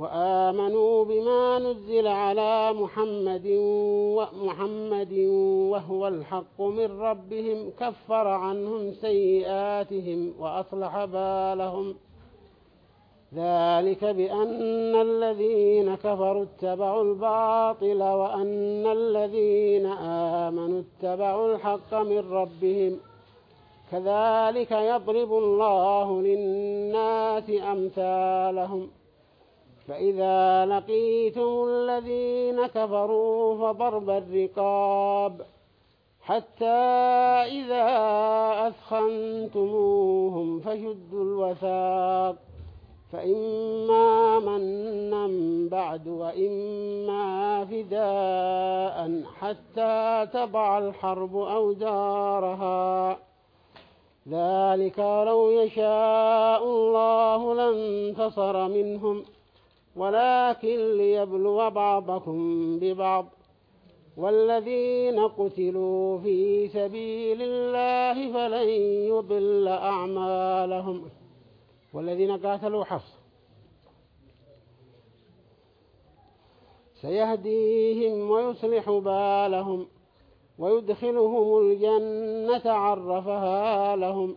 وآمنوا بما نزل على محمد ومحمد وهو الحق من ربهم كفر عنهم سيئاتهم وأصلح بالهم. ذلك بأن الذين كفروا اتبعوا الباطل وأن الذين آمنوا اتبعوا الحق من ربهم. كذلك يضرب الله للناس أمثالهم. فإذا لقيتم الذين كفروا فضرب الرقاب حتى إذا أثخنتموهم فشدوا الوثاق فإما منا بعد وإما فداء حتى تضع الحرب أوزارها. ذلك لو يشاء الله لانتصر منهم. ولكن ليبلو بعضكم ببعض والذين قتلوا في سبيل الله فلن يضل أعمالهم والذين قاتلوا حفص سيهديهم ويصلح بالهم ويدخلهم الجنة عرفها لهم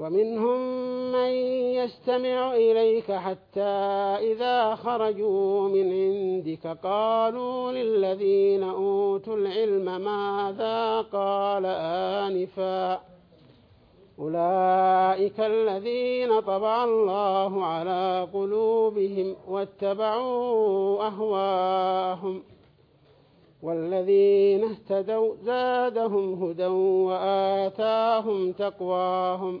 ومنهم من يستمع إليك حتى إذا خرجوا من عندك قالوا للذين أوتوا العلم ماذا قال آنفا أولئك الذين طبع الله على قلوبهم واتبعوا أهواءهم والذين اهتدوا زادهم هدى وآتاهم تقواهم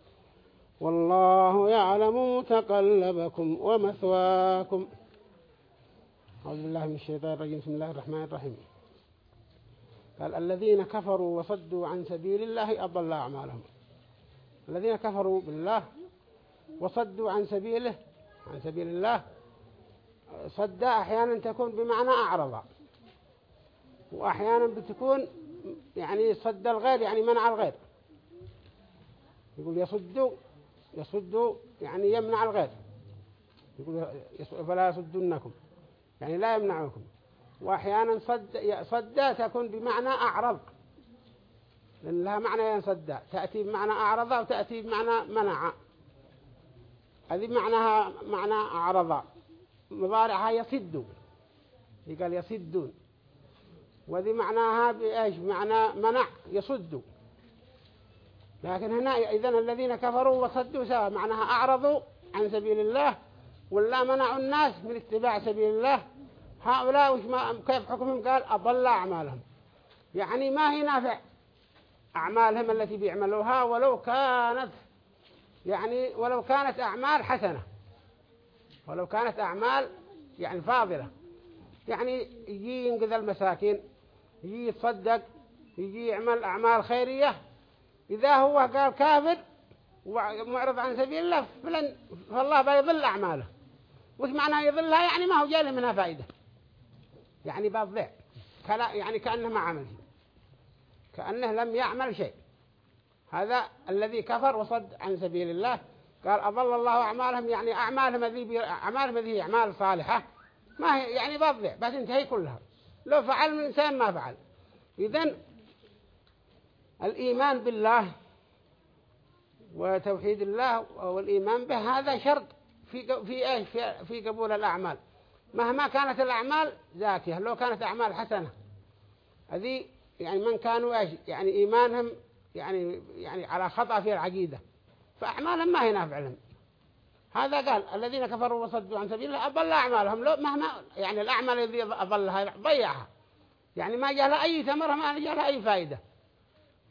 والله يعلم متقلبكم ومثواكم. أعوذ بالله من الشيطان الرجيم. بسم الله الرحمن الرحيم. قال الذين كفروا وصدوا عن سبيل الله أضل أعمالهم. الذين كفروا بالله وصدوا عن سبيله عن سبيل الله صد أحيانا تكون بمعنى أعرض. وأحيانا بتكون يعني صد الغير يعني منع الغير. يقول يصد يصد يعني يمنع الغير. يقول فلا يصدنكم. يعني لا يمنعكم. وأحيانا صد صد تكون بمعنى أعرض. لأن لها معنى ينصد. تأتي بمعنى أعرض وتأتي بمعنى منع. هذه معناها معنى أعرض. مضارعها يصد. قال يصدون. وذي معناها بإيش؟ معنى منع يصد. لكن هنا إذا الذين كفروا وصدوا سواء معناها أعرضوا عن سبيل الله ولا منعوا الناس من اتباع سبيل الله هؤلاء وش ما كيف حكمهم؟ قال أضل أعمالهم. يعني ما هي نافع أعمالهم التي بيعملوها ولو كانت يعني ولو كانت أعمال حسنة. ولو كانت أعمال يعني فاضلة. يعني يجي ينقذ المساكين يجي يتصدق يجي يعمل أعمال خيرية إذا هو قال كافر ومعرض عن سبيل الله فلن فالله بيضل أعماله. وش معنى يضلها؟ يعني ما هو جاله منها فائدة. يعني بضع يعني كأنه ما عمل شيء. كأنه لم يعمل شيء. هذا الذي كفر وصد عن سبيل الله. قال أضل الله أعمالهم يعني أعمالهم ذي أعمالهم ذي أعمال صالحة. ما هي يعني بضع بس انتهي كلها. لو فعل من إنسان ما فعل. إذن الإيمان بالله وتوحيد الله والإيمان به هذا شرط في في إيش؟ في, في قبول الأعمال. مهما كانت الأعمال زاكية لو كانت أعمال حسنة. هذه يعني من كانوا إيش؟ يعني إيمانهم يعني يعني على خطأ في العقيدة. فأعمالهم ما هي نافع لهم. هذا قال الذين كفروا وصدوا عن سبيل الله أضل أعمالهم. لو مهما يعني الأعمال الذي أضلها ضيعها. يعني ما جاء لها أي ثمرة ما جاء لها أي فائدة.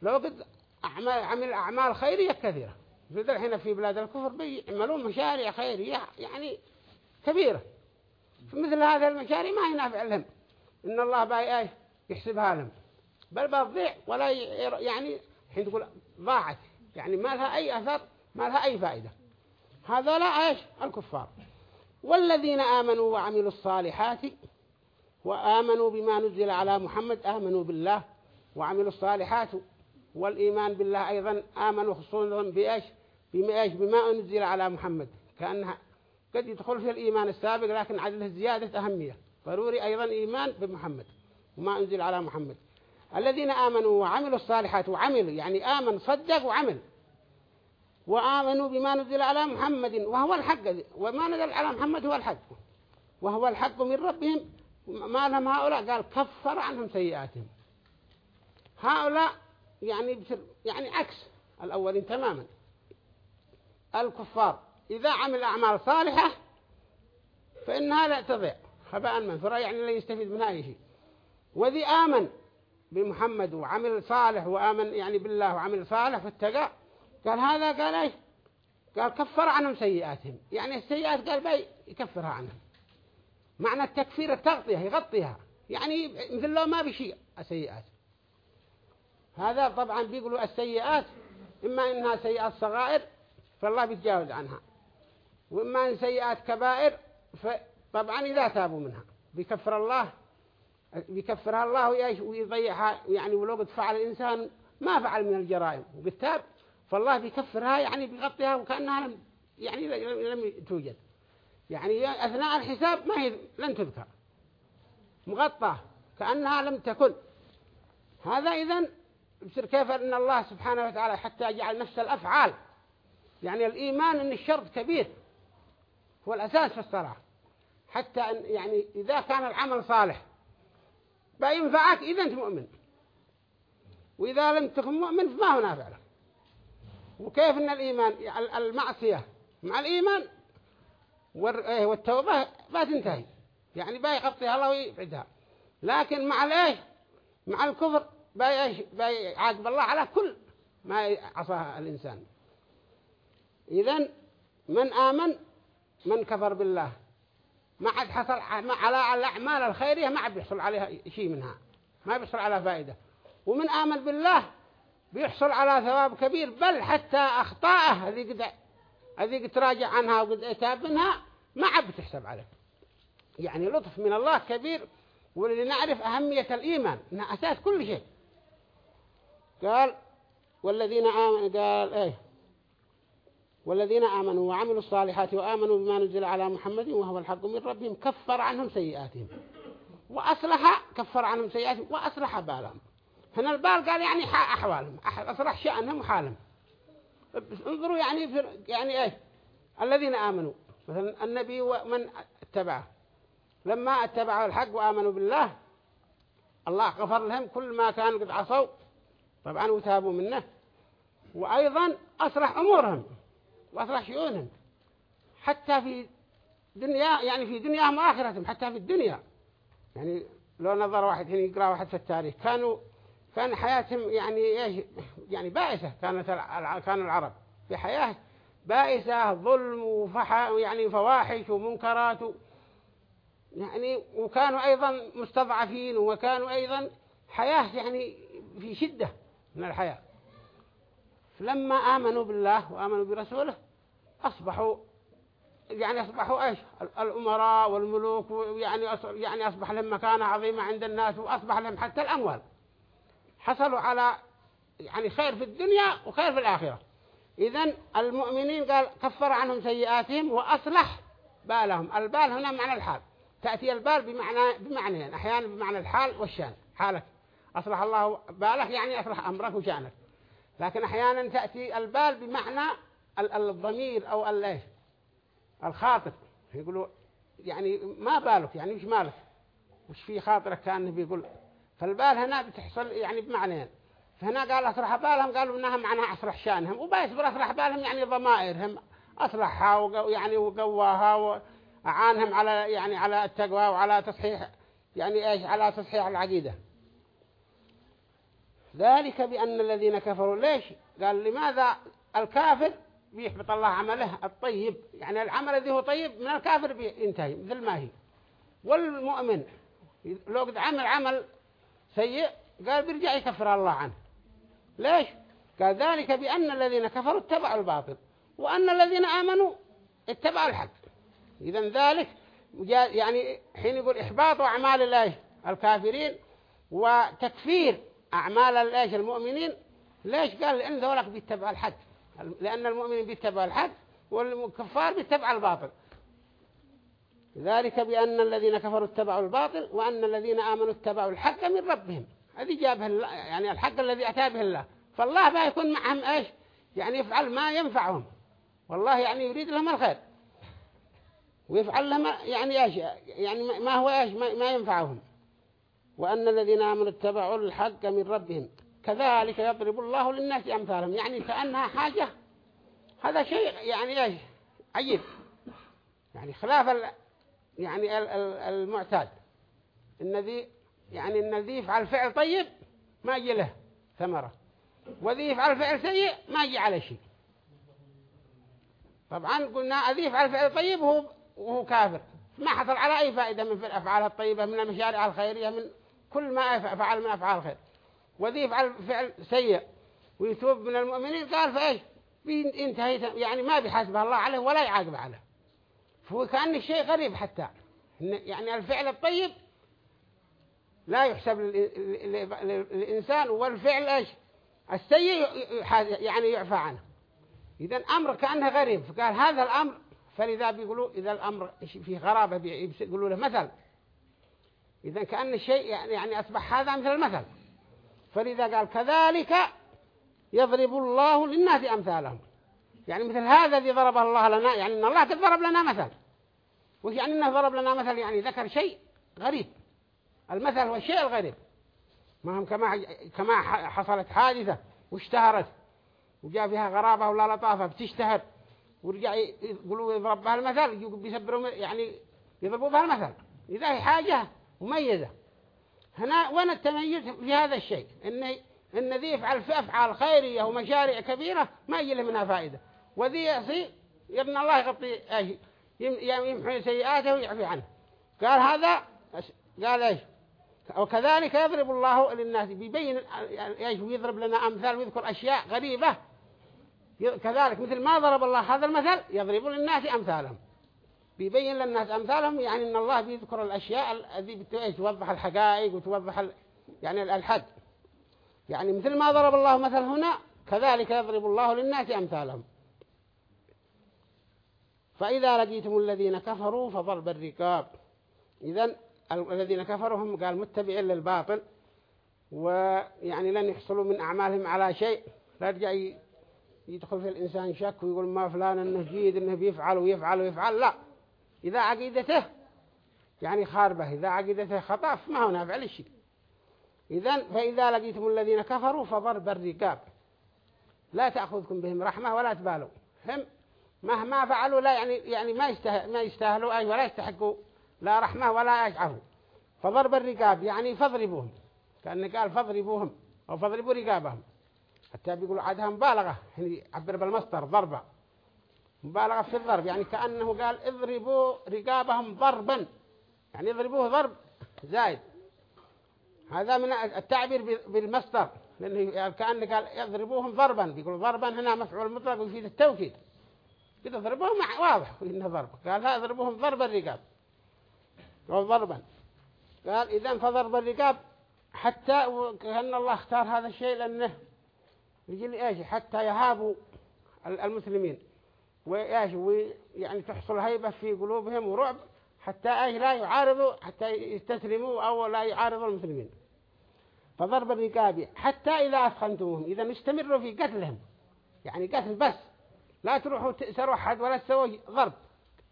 لو قد أعمال عمل أعمال خيرية كثيرة. في الحين في بلاد الكفر بيعملون مشاريع خيرية يعني كبيرة. فمثل هذا المشاريع ما ينافع لهم. إن الله باي يحسبها لهم. بل بتضيع ولا يعني حين تقول ضاعت. يعني ما لها أي أثر ما لها أي فائدة. هذا لا إيش؟ الكفار. والذين آمنوا وعملوا الصالحات وآمنوا بما نزل على محمد آمنوا بالله وعملوا الصالحات والإيمان بالله أيضا آمنوا خصوصا بإيش؟ بما بما أنزل على محمد. كأنها قد يدخل في الإيمان السابق لكن عدله زيادة أهمية. ضروري أيضا إيمان بمحمد وما أنزل على محمد. الذين آمنوا وعملوا الصالحات وعملوا يعني آمن صدق وعمل وآمنوا بما نزل على محمد وهو الحق. وما نزل على محمد هو الحق. وهو الحق من ربهم. ما لهم هؤلاء؟ قال كفر عنهم سيئاتهم. هؤلاء يعني بسر يعني عكس الأولين تماما. الكفار إذا عمل أعمال صالحة فإنها لا تضيع. خباء منثورا يعني لا يستفيد منها أي شيء. وذي آمن بمحمد وعمل صالح وآمن يعني بالله وعمل صالح فاتقى. قال هذا قال إيش؟ قال كفر عنهم سيئاتهم. يعني السيئات قال بي يكفرها عنهم. معنى التكفير التغطية يغطيها. يعني مثل لو ما بشيء السيئات. هذا طبعا بيقولوا السيئات إما إنها سيئات صغائر فالله بيتجاوز عنها وإما إن سيئات كبائر فطبعا إذا تابوا منها. بيكفر الله بيكفرها الله ويضيعها يعني ولو قد فعل الإنسان ما فعل من الجرائم وبالتاب فالله بيكفرها يعني بيغطيها وكأنها لم يعني لم توجد. يعني أثناء الحساب ما هي لن تذكر. مغطى كأنها لم تكن. هذا إذن بصير كيف أن الله سبحانه وتعالى حتى جعل نفس الأفعال؟ يعني الإيمان أن الشرط كبير هو الأساس في الصلاة. حتى أن يعني إذا كان العمل صالح بينفعك إذا أنت مؤمن. وإذا لم تكن مؤمن فما هو نافع لك. وكيف أن الإيمان المعصية مع الإيمان؟ إيه، والتوبة ما تنتهي. يعني بيغطيها الله ويبعدها. لكن مع الإيش؟ مع الكفر. بيعاقب الله على كل ما عصاه الإنسان. إذن من آمن من كفر بالله. ما عاد حصل على الأعمال الخيرية ما عاد بيحصل عليها شيء منها. ما بيحصل على فائدة. ومن آمن بالله بيحصل على ثواب كبير. بل حتى أخطاءه هذه قد هذه تراجع عنها وقد أتاب منها ما عاد بتحسب عليه. يعني لطف من الله كبير. ولنعرف أهمية الإيمان. إنها أساس كل شيء. قال والذين آمنوا قال إيه؟ والذين آمنوا وعملوا الصالحات وآمنوا بما نزل على محمد وهو الحق من ربهم كفر عنهم سيئاتهم. وأصلح كفر عنهم سيئاتهم وأصلح بالهم. هنا البال قال يعني أحوالهم أصلح شأنهم وحالهم. انظروا يعني في يعني إيه؟ الذين آمنوا. مثلا النبي ومن اتبعه. لما اتبعوا الحق وآمنوا بالله الله غفر لهم كل ما كان قد عصوا. طبعا وتابوا منه. وأيضا أصلح أمورهم وأصلح شؤونهم. حتى في دنيا يعني في دنياهم وآخرتهم حتى في الدنيا. يعني لو نظر واحد هنا يقرأ واحد في التاريخ كانوا كان حياتهم يعني إيش؟ يعني بائسة. كانت كانوا العرب في حياة بائسة ظلم وفح يعني فواحش ومنكرات يعني وكانوا أيضا مستضعفين وكانوا أيضا حياة يعني في شدة. من الحياة. فلما آمنوا بالله وآمنوا برسوله أصبحوا يعني أصبحوا إيش؟ الأمراء والملوك يعني يعني أصبح لهم مكانة عظيمة عند الناس وأصبح لهم حتى الأموال. حصلوا على يعني خير في الدنيا وخير في الآخرة. إذن المؤمنين قال كفر عنهم سيئاتهم وأصلح بالهم. البال هنا معنى الحال. تأتي البال بمعنى بمعنى أحيانا بمعنى الحال والشأن. حالك. أصلح الله بالك يعني أصلح أمرك وشأنك. لكن أحيانا تأتي البال بمعنى الضمير أو الايش الخاطر. يقولوا يعني ما بالك يعني مش مالك؟ وش في خاطرك كأنه بيقول؟ فالبال هنا بتحصل يعني بمعنيين. فهنا قال أصلح بالهم قالوا إنها معناها أصلح شأنهم. وبيصبر أصلح بالهم يعني ضمائرهم. أصلحها ويعني وقواها وأعانهم على يعني على التقوى وعلى تصحيح يعني إيش؟ على تصحيح العقيدة. ذلك بأن الذين كفروا ليش؟ قال لماذا الكافر بيحبط الله عمله الطيب؟ يعني العمل الذي هو طيب من الكافر بينتهي مثل ما هي. والمؤمن لو قد عمل عمل سيء قال بيرجع يكفر الله عنه. ليش؟ قال ذلك بأن الذين كفروا اتبعوا الباطل وأن الذين آمنوا اتبعوا الحق. إذا ذلك يعني حين يقول إحباط أعمال الله الكافرين وتكفير أعمال الله المؤمنين؟ ليش قال لأن ذولك بيتبع الحق لأن المؤمنين بيتبع الحق والكفار بيتبع الباطل. ذلك بأن الذين كفروا اتبعوا الباطل وأن الذين آمنوا اتبعوا الحق من ربهم. هذه الله يعني الحق الذي أتى به الله. فالله بقى يكون معهم إيش؟ يعني يفعل ما ينفعهم. والله يعني يريد لهم الخير. ويفعل لهم يعني إيش؟ يعني ما هو إيش؟ ما ينفعهم. وأن الذين آمنوا اتبعوا الحق من ربهم. كذلك يضرب الله للناس أمثالهم. يعني كأنها حاجة. هذا شيء يعني عجيب. يعني خلاف يعني المعتاد. الذي يعني الذي يفعل فعل طيب ما يجي له ثمرة. وذي يفعل فعل سيء ما يجي على شيء. طبعا قلنا الذي يفعل فعل طيب وهو, وهو كافر. ما حصل على أي فائدة من الأفعال الطيبة من المشاريع الخيرية من كل ما فعل من أفعال الخير. وذي يفعل فعل سيء ويتوب من المؤمنين قال فإيش؟ بينتهي يعني ما بيحاسب الله عليه ولا يعاقب عليه. فهو كان الشيء غريب حتى. يعني الفعل الطيب لا يحسب للإنسان والفعل إيش؟ السيء يعني يعفى عنه. إذا أمر كأنه غريب. فقال هذا الأمر فلذا بيقولوا إذا الأمر في غرابة بيقولوا له مثل إذا كأن الشيء يعني, يعني أصبح هذا مثل المثل. فلذا قال كذلك يضرب الله للناس أمثالهم. يعني مثل هذا الذي ضربه الله لنا يعني إن الله قد ضرب لنا مثل. وش يعني إنه ضرب لنا مثل يعني ذكر شيء غريب. المثل هو الشيء الغريب. ما هم كما كما حصلت حادثة واشتهرت. وجاء فيها غرابة ولا لطافة بتشتهر. ورجع يقولوا يضرب بها المثل بيسبروا يعني يضربوا بها المثل. إذا هي حاجة. مميزة. هنا وين التميز في هذا الشيء إن إن ذي يفعل في أفعال خيرية ومشاريع كبيرة ما يجي له منها فائدة. وذي يعصي يبنى الله يغطي إيش يمحي سيئاته ويعفي عنه. قال هذا قال إيش؟ وكذلك يضرب الله للناس بيبين إيش؟ ويضرب لنا أمثال ويذكر أشياء غريبة. كذلك مثل ما ضرب الله هذا المثل يضرب للناس أمثالهم. بيبين للناس أمثالهم يعني إن الله بيذكر الأشياء التي توضح الحقائق وتوضح يعني الحد يعني مثل ما ضرب الله مثل هنا كذلك يضرب الله للناس أمثالهم. فإذا لقيتم الذين كفروا فضرب الركاب إذن الذين كفروا هم قال متبعين للباطل ويعني لن يحصلوا من أعمالهم على شيء. لا يرجع يدخل في الإنسان شك ويقول ما فلان إنه جيد إنه بيفعل ويفعل ويفعل. لا. إذا عقيدته يعني خاربة إذا عقيدته خطأ فما هو نافع للشيء إذن فإذا لقيتم الذين كفروا فضرب الركاب لا تأخذكم بهم رحمة ولا تبالوا هم مهما فعلوا لا يعني يعني ما ما يستاهلوا أي ولا يستحقوا لا رحمة ولا يشعروا فضرب الرقاب يعني فاضربوهم. كأن قال فاضربوهم أو فاضربوا رقابهم. حتى بيقولوا عادها مبالغة يعني عبر بالمصدر ضربة. مبالغة في الضرب يعني كأنه قال اضربوا رقابهم ضربا. يعني يضربوه ضرب زايد. هذا من التعبير بالمصدر. لأنه كأنه قال يضربوهم ضربا. بيقولوا ضربا هنا مفعول مطلق ويفيد التوكيد. كده ضربهم واضح إنه ضرب. قال ها ضربهم ضرب الرقاب. ضربا. قال إذا فضرب الرقاب حتى كأن الله اختار هذا الشيء لأنه يجي إيش؟ حتى يهابوا المسلمين. وإيش ويعني تحصل هيبة في قلوبهم ورعب حتى إيش لا يعارضوا حتى يستسلموا أو لا يعارضوا المسلمين. فضرب الرقاب حتى إذا أثخنتموهم إذا استمروا في قتلهم. يعني قتل بس لا تروحوا تأسروا أحد ولا تسووا ضرب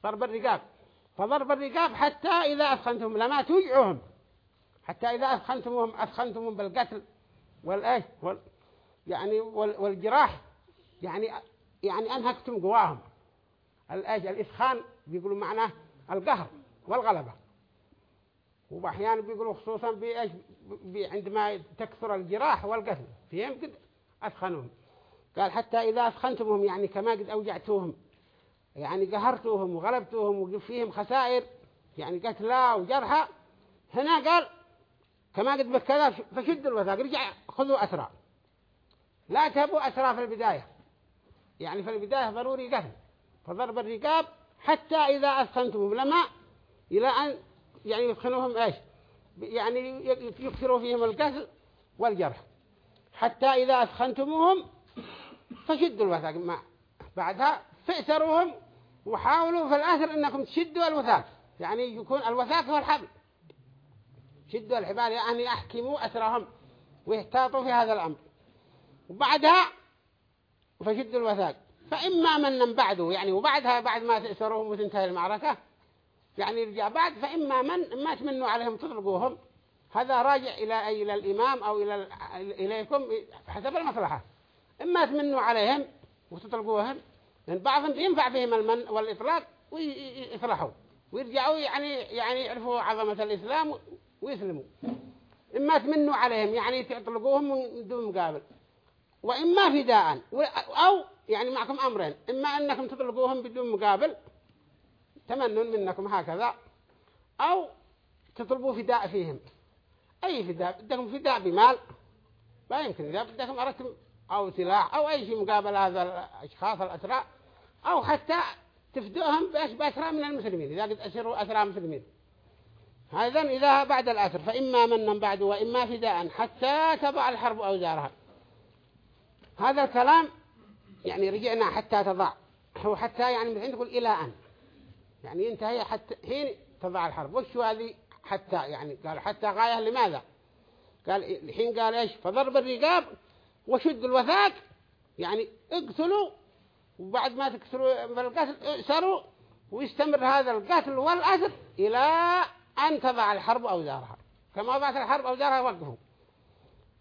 ضرب الرقاب. فضرب الرقاب حتى إذا أثخنتم لما توجعهم. حتى إذا أثخنتمهم أثخنتمهم بالقتل والإيه وال يعني وال والجراح. يعني يعني أنهكتم قواهم. الإيش الإثخان بيقولوا معناه القهر والغلبة. وأحيانا بيقولوا خصوصا بإيش عندما تكثر الجراح والقتل فيهم قد أثخنهم قال حتى إذا أثخنتمهم يعني كما قد أوجعتوهم يعني قهرتوهم وغلبتوهم وفيهم خسائر يعني قتلى وجرحى هنا قال كما قد بكذا فشدوا الوثاق رجع خذوا أسرى. لا تهبوا أسرى في البداية. يعني في البداية ضروري قتل فضرب الرقاب حتى إذا أثخنتمهم لما إلى أن يعني يدخلوهم إيش؟ يعني يكثروا فيهم القتل والجرح. حتى إذا أثخنتموهم فشدوا الوثاق. ما بعدها فئسروهم وحاولوا في الآخر أنكم تشدوا الوثاق. يعني يكون الوثاق هو الحبل. شدوا الحبال يعني أحكموا أسرهم ويحتاطوا في هذا الأمر. وبعدها فشدوا الوثاق. فإما من بعده يعني وبعدها بعد ما تأسروهم وتنتهي المعركة يعني يرجع بعد فإما من ما تمنوا عليهم تطلقوهم هذا راجع إلى إلى الإمام أو إلى إليكم حسب المصلحة. إما تمنوا عليهم وتطلقوهم لأن بعضهم ينفع فيهم المن والإطلاق ويفرحوا ويرجعوا يعني يعني يعرفوا عظمة الإسلام ويسلموا. إما تمنوا عليهم يعني تطلقوهم من دون مقابل. وإما فداء أو يعني معكم أمرين إما أنكم تطلقوهم بدون مقابل تمنون منكم هكذا أو تطلبوا فداء فيهم. أي فداء؟ بدكم فداء بمال لا يمكن. إذا بدكم أردتم أو سلاح أو أي شيء مقابل هذا الأشخاص الأسرى أو حتى تفدوهم بأس بأسرى من المسلمين إذا قد أسروا أسرى مسلمين. هذا إذا بعد الأسر فإما منا بعد وإما فداء حتى تضع الحرب أوزارها. هذا الكلام يعني رجعنا حتى تضع. هو حتى يعني مثل نقول إلى أن. يعني ينتهي حتى حين تضع الحرب وش هذه حتى يعني؟ قال حتى غاية لماذا؟ قال الحين قال إيش؟ فضرب الرقاب وشد الوثاق. يعني اقتلوا وبعد ما تقتلوا بالقتل اسروا ويستمر هذا القتل والأسر إلى أن تضع الحرب أوزارها. كما وضعت الحرب أوزارها وقفوا.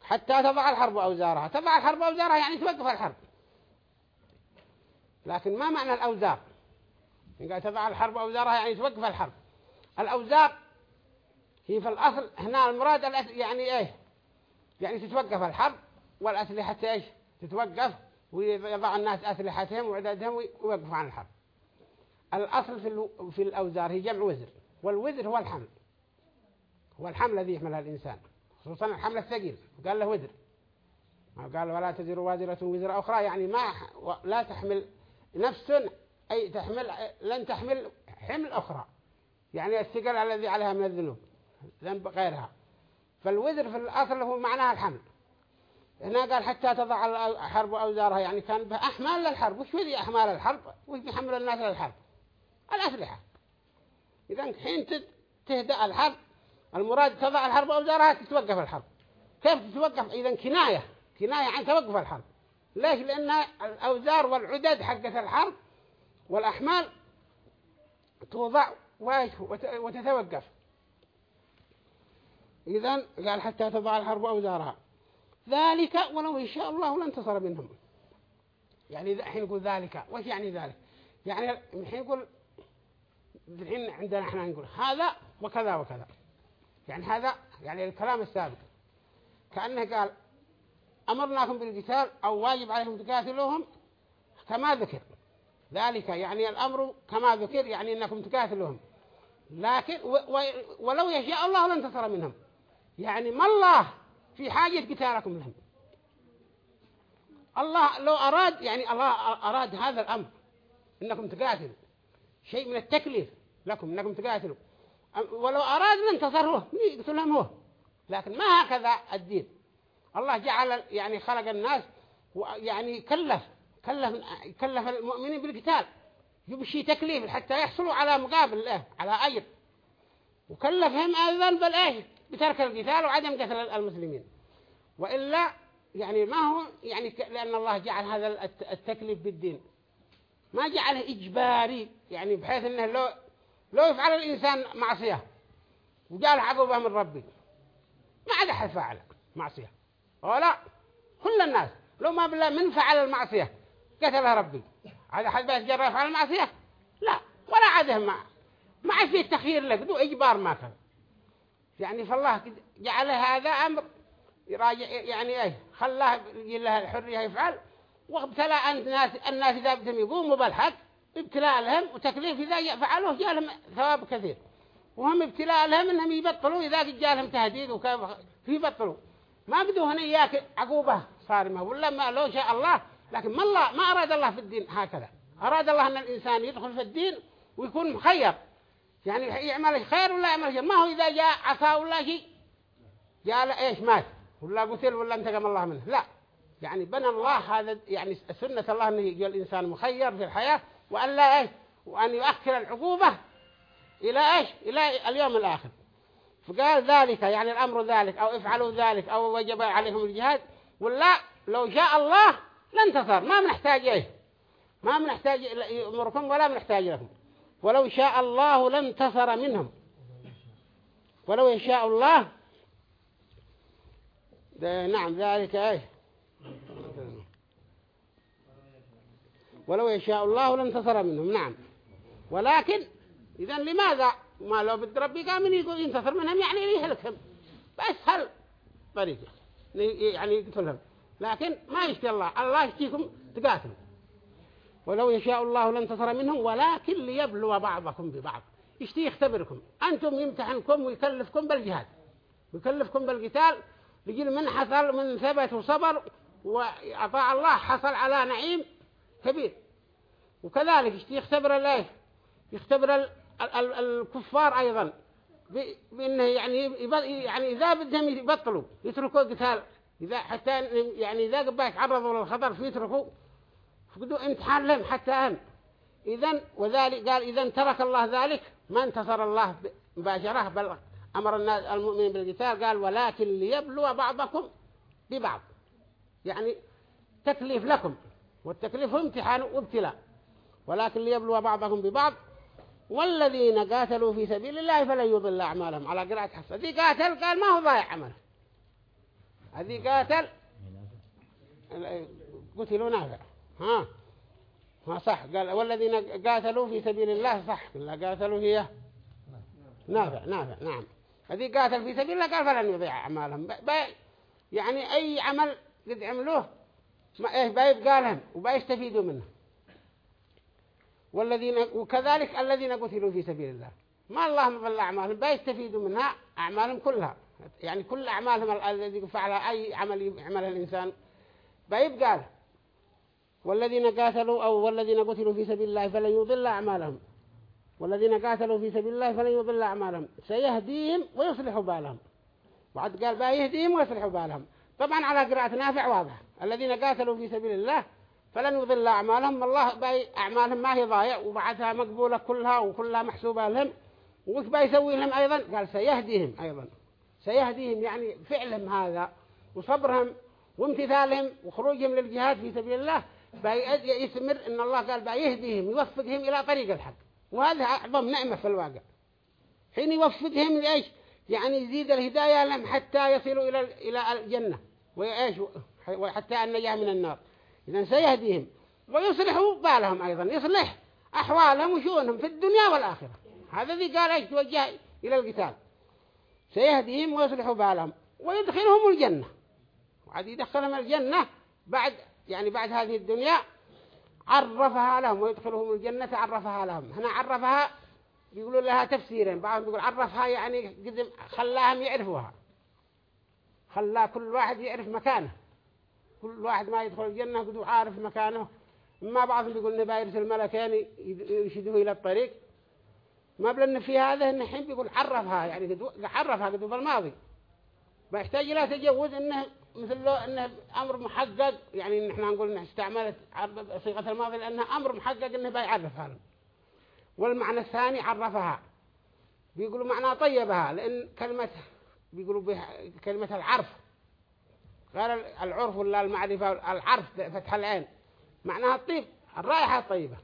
حتى تضع الحرب أوزارها. تضع الحرب أوزارها يعني توقف الحرب. لكن ما معنى الأوزار؟ قال تضع الحرب أوزارها يعني توقف الحرب. الأوزار هي في الأصل هنا المراد يعني إيه؟ يعني تتوقف الحرب والأسلحة إيش؟ تتوقف ويضع الناس أسلحتهم وعددهم ويوقفوا عن الحرب. الأصل في في الأوزار هي جمع وزر والوزر هو الحمل. هو الحمل الذي يحملها الإنسان. خصوصا الحمل الثقيل قال له وزر. قال ولا تزر وازرة وزر أخرى يعني ما لا تحمل نفس أي تحمل لن تحمل حمل أخرى. يعني الثقل الذي عليها من الذنوب ذنب غيرها. فالوزر في الأصل هو معناها الحمل. هنا قال حتى تضع الحرب أوزارها يعني كان بها أحمال للحرب. وش وذي أحمال الحرب؟ وش بيحمل الناس للحرب؟ الأسلحة. إذا حين تهدأ الحرب المراد تضع الحرب أوزارها تتوقف الحرب. كيف تتوقف؟ إذا كناية. كناية عن توقف الحرب. ليش؟ لأن الأوزار والعدد حقة الحرب والأحمال توضع وتتوقف. إذا قال حتى تضع الحرب أوزارها ذلك ولو إن شاء الله لانتصر منهم. يعني الحين نقول ذلك. وش يعني ذلك؟ يعني الحين نقول الحين عندنا إحنا نقول هذا وكذا وكذا. يعني هذا يعني الكلام السابق. كأنه قال أمرناكم بالقتال أو واجب عليهم تقاتلوهم كما ذكر. ذلك يعني الأمر كما ذكر يعني أنكم تقاتلوهم. لكن ولو يشاء الله لانتصر منهم. يعني ما الله في حاجة قتالكم لهم؟ الله لو أراد يعني الله أراد هذا الأمر إنكم تقاتلوا. شيء من التكليف لكم إنكم تقاتلوا. ولو أراد لانتصره يقتل لهم هو لكن ما هكذا الدين. الله جعل يعني خلق الناس ويعني كلف كلف كلف المؤمنين بالقتال. يمشي تكليف حتى يحصلوا على مقابل له على أجر. وكلفهم أيضا بالإيش؟ بترك القتال وعدم قتل المسلمين. وإلا يعني ما هو يعني لأن الله جعل هذا التكليف بالدين. ما جعله إجباري يعني بحيث أنه لو لو يفعل الإنسان معصية وجعل عقوبة من ربي ما عاد أحد فعل معصية. ولا كل الناس لو ما بالله من فعل المعصية قتله ربي. عاد أحد بس جرى يفعل المعصية؟ لا ولا عاده ما ما عاد فيه تخيير لك دو إجبار ما كان. يعني فالله جعل هذا أمر يراجع يعني إيه خلاه يجي الحرية يفعل وابتلاء الناس الناس إذا بدهم يقوموا بالحق ابتلاء لهم وتكليف إذا فعلوه جاء لهم ثواب كثير. وهم ابتلاء لهم إنهم يبطلوا إذا جاء لهم تهديد وكيف يبطلوا. ما بدوا هنا إياك عقوبة صارمة ولا ما لو شاء الله لكن ما الله ما أراد الله في الدين هكذا. أراد الله أن الإنسان يدخل في الدين ويكون مخير. يعني يعمل خير ولا يعمل شيء ما هو إذا جاء عصا ولا شيء؟ جاء إيش؟ مات ولا قتل ولا انتقم الله منه. لا. يعني بنى الله هذا يعني سنة الله أن يجي الإنسان مخير في الحياة. وأن لا إيش؟ وأن يؤخر العقوبة إلى إيش؟ إلى اليوم الآخر. فقال ذلك يعني الأمر ذلك أو افعلوا ذلك أو وجب عليهم الجهاد ولا لو شاء الله لانتصر. ما بنحتاج إيه ما بنحتاج يأمركم ولا بنحتاج لكم. ولو شاء الله لانتصر منهم. ولو يشاء الله نعم ذلك إيه ولو يشاء الله لانتصر منهم. نعم. ولكن إذا لماذا؟ ما لو بد ربي قام يقول ينتصر منهم يعني يهلكهم بأسهل طريقة يعني يقتلهم لكن ما يشتي الله. الله يشتيكم تقاتلوا. ولو يشاء الله لانتصر منهم ولكن ليبلو بعضكم ببعض. يشتي يختبركم؟ أنتم يمتحنكم ويكلفكم بالجهاد. ويكلفكم بالقتال. يجي من حصل من ثبت وصبر وأطاع الله حصل على نعيم كبير. وكذلك يختبر الله يختبر الكفار أيضا. بأنه يعني يعني إذا بدهم يبطلوا يتركوا القتال إذا حتى يعني إذا قبائك عرضوا للخطر فيتركوا فقدوا امتحان لهم حتى هم إذن وذلك قال إذا ترك الله ذلك. ما انتصر الله مباشرة بل أمر الناس المؤمنين بالقتال. قال ولكن ليبلو بعضكم ببعض. يعني تكليف لكم. والتكليف هو امتحان وابتلاء ولكن ليبلو بعضكم ببعض والذين قاتلوا في سبيل الله فلن يضل أعمالهم. على قراءة حفص. ذي قاتل؟ قال ما هو ضايع عمله. هذه قاتل؟ قتلوا نافع. ها؟ ما صح. قال والذين قاتلوا في سبيل الله صح. لا قاتلوا هي. نافع نافع نعم. هذه قاتل في سبيل الله قال فلن يضيع أعمالهم. يعني أي عمل قد عملوه ما إيه بيبقى لهم وبيستفيدوا منه. والذين وكذلك الذين قتلوا في سبيل الله. ما الله مضل أعمالهم بيستفيدوا منها أعمالهم كلها. يعني كل أعمالهم الذي فعلها أي عمل يعملها الإنسان بيبقى له والذين قاتلوا أو والذين قتلوا في سبيل الله فلن يضل أعمالهم. والذين قاتلوا في سبيل الله فلن يضل أعمالهم. سيهديهم ويصلح بالهم. وعد قال بيهديهم ويصلح بالهم. طبعا على قراءة نافع واضح الذين قاتلوا في سبيل الله فلن يضل أعمالهم. الله باي أعمالهم ما هي ضايع وبعدها مقبولة كلها وكلها محسوبة لهم. وش بيسوي لهم أيضا؟ قال سيهديهم أيضا. سيهديهم يعني فعلهم هذا وصبرهم وامتثالهم وخروجهم للجهاد في سبيل الله. يستمر إن الله قال بيهديهم يوفقهم إلى طريق الحق. وهذا أعظم نعمة في الواقع. حين يوفقهم لإيش؟ يعني يزيد الهداية لهم حتى يصلوا إلى إلى الجنة. وايش وحتى النجاه من النار. اذا سيهديهم. ويصلحوا بالهم أيضا. يصلح أحوالهم وشؤونهم في الدنيا والآخرة. هذا ذي قال إيش توجه إلى القتال. سيهديهم ويصلحوا بالهم. ويدخلهم الجنة. وعاد يدخلهم الجنة بعد يعني بعد هذه الدنيا عرفها لهم ويدخلهم الجنة عرفها لهم. هنا عرفها يقولوا لها تفسيرين. بعضهم يقول عرفها يعني قدم خلاهم يعرفوها. خلا كل واحد يعرف مكانه. كل واحد ما يدخل الجنة قد عارف مكانه. ما بعضهم يقول نبا يرسل ملكين يشدوه إلى الطريق. ما بلن في هذا الحين بيقول عرفها يعني قد عرفها قد بالماضي بيحتاج إلى تجوز إنه مثل لو انه أمر محقق يعني ان إحنا نقول إنه استعملت صيغة الماضي لأنها أمر محقق إنه بيعرفها والمعنى الثاني عرفها. بيقولوا معنى طيبها لأن كلمة بيقولوا كلمة العرف. غير العرف ولا المعرفة؟ العرف فتح العين. معناها الطيب الرائحة الطيبة.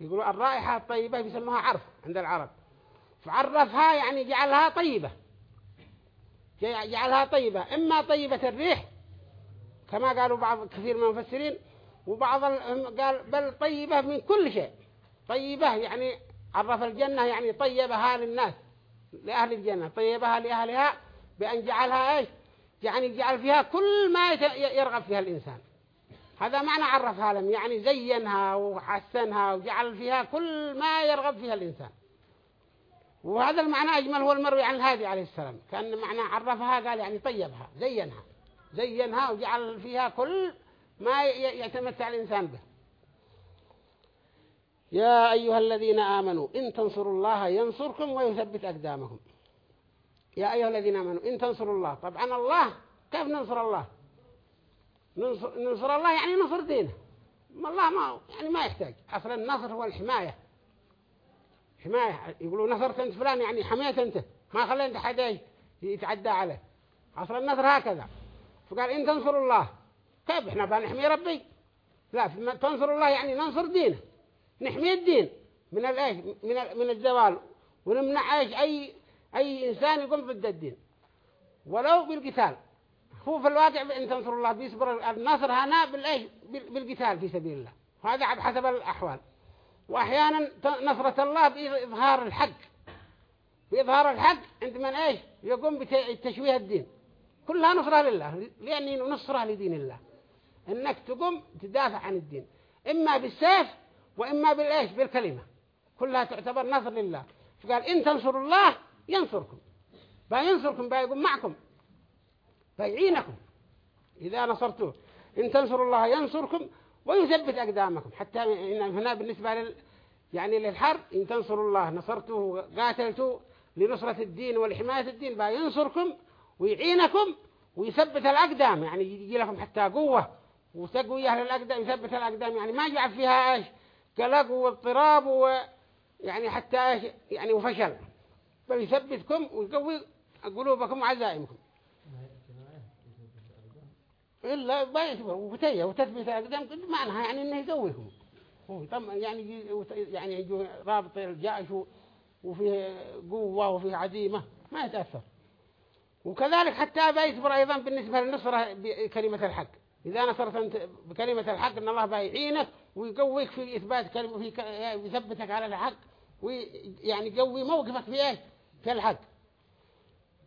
يقولوا الرائحة الطيبة بيسموها عرف عند العرب. فعرفها يعني جعلها طيبة. جعلها طيبة. إما طيبة الريح كما قالوا بعض كثير من المفسرين وبعض قال بل طيبة من كل شيء. طيبة يعني عرف الجنة يعني طيبها للناس. لأهل الجنة. طيبها لأهلها بأن جعلها إيش؟ يعني جعل فيها كل ما يرغب فيها الإنسان. هذا معنى عرفها لهم يعني زينها وحسنها وجعل فيها كل ما يرغب فيها الإنسان. وهذا المعنى أجمل هو المروي عن الهادي عليه السلام. كان معنى عرفها قال يعني طيبها زينها. زينها وجعل فيها كل ما يتمتع الإنسان به. يا أيها الذين آمنوا إن تنصروا الله ينصركم ويثبت أقدامكم. يا أيها الذين آمنوا إن تنصروا الله. طبعا الله كيف ننصر الله؟ ننصر, ننصر الله يعني نصر دينه. الله ما يعني ما يحتاج. أصلا النصر هو الحماية. حماية. يقولوا نصرت أنت فلان يعني حميت أنت. ما خليت حدا يتعدى عليه. عصر النصر هكذا. فقال إن تنصر الله. كيف إحنا بنحمي ربي؟ لا تنصر الله يعني ننصر دينه. نحمي الدين. من الإيش؟ من من الزوال. ونمنع إيش؟ اي أي إنسان يقوم ضد الدين. ولو بالقتال. هو في الواقع إن تنصر الله بيصبر النصر هنا بالإيش؟ بالقتال في سبيل الله. وهذا بحسب الأحوال. وأحيانا نصرة الله بإظهار الحق. بإظهار الحق عند من إيش؟ يقوم بتشويه الدين. كلها نصرة لله. لأنه نصرة لدين الله. إنك تقوم تدافع عن الدين. إما بالسيف وإما بالإيش؟ بالكلمة. كلها تعتبر نصر لله. فقال إن تنصروا الله ينصركم. بينصركم بيقوم معكم. بيعينكم. إذا نصرتوه إن تنصروا الله ينصركم ويثبت أقدامكم. حتى هنا بالنسبة لل يعني للحرب إن تنصروا الله نصرته وقاتلته لنصرة الدين ولحماية الدين بينصركم ويعينكم ويثبت الأقدام. يعني يجي لكم حتى قوة. وتقوية للأقدام يثبت الأقدام. يعني ما يجعل فيها إيش؟ قلق واضطراب ويعني حتى إيش يعني وفشل. بل يثبتكم ويقوي قلوبكم وعزائمكم. إلا بيصبر وتيه وتثبت أقدام معناها يعني إنه يقويهم يعني يعني رابط الجيش وفيه قوة وفيه عزيمة ما يتأثر. وكذلك حتى بيصبر أيضا بالنسبة للنصرة بكلمة الحق. إذا نصرت بكلمة الحق أن الله بيعينك ويقويك في إثبات كلمة في يثبتك على الحق ويعني يقوي موقفك في إيش؟ في الحق.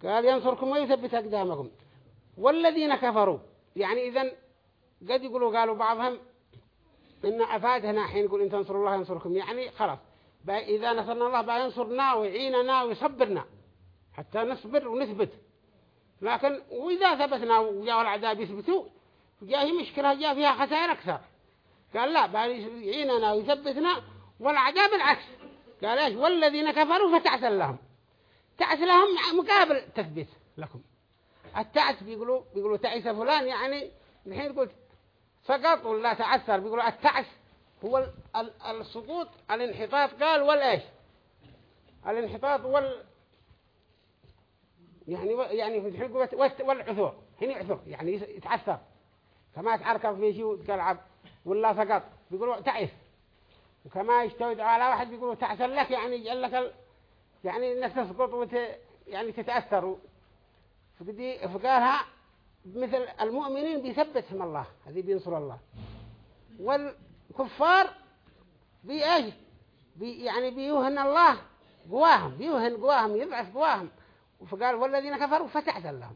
قال ينصركم ويثبت أقدامكم. والذين كفروا يعني إذن قد يقولوا قالوا بعضهم إن أفاد هنا حين يقول إن تنصروا الله ينصركم. يعني خلاص. إذا نصرنا الله بينصرنا ويعيننا ويصبرنا حتى نصبر ونثبت. لكن وإذا ثبتنا وجاء العذاب يثبتوا جاء مشكلة جاء فيها خسائر أكثر. قال لا يعيننا ويثبتنا والعذاب العكس. قال إيش؟ والذين كفروا فتعس لهم. تعس لهم مقابل تثبيت لكم. التعس بيقولوا بيقولوا تعس فلان يعني الحين قلت سقط ولا تعثر بيقولوا التعس هو السقوط الانحطاط. قال والإيش؟ الانحطاط وال يعني يعني في والعثور. هنا عثور يعني يتعثر كما تعركب في شيء وتلعب ولا سقط بيقولوا تعس وكما يستوي على واحد بيقولوا تعسر لك يعني يجعل لك ال... يعني إنك تسقط وت... يعني تتأثر. فقدي فقالها مثل المؤمنين بيثبتهم الله هذه بينصر الله. والكفار بإيش بي يعني بيوهن الله قواهم بيوهن قواهم يضعف قواهم. فقال والذين كفروا فتعسل لهم.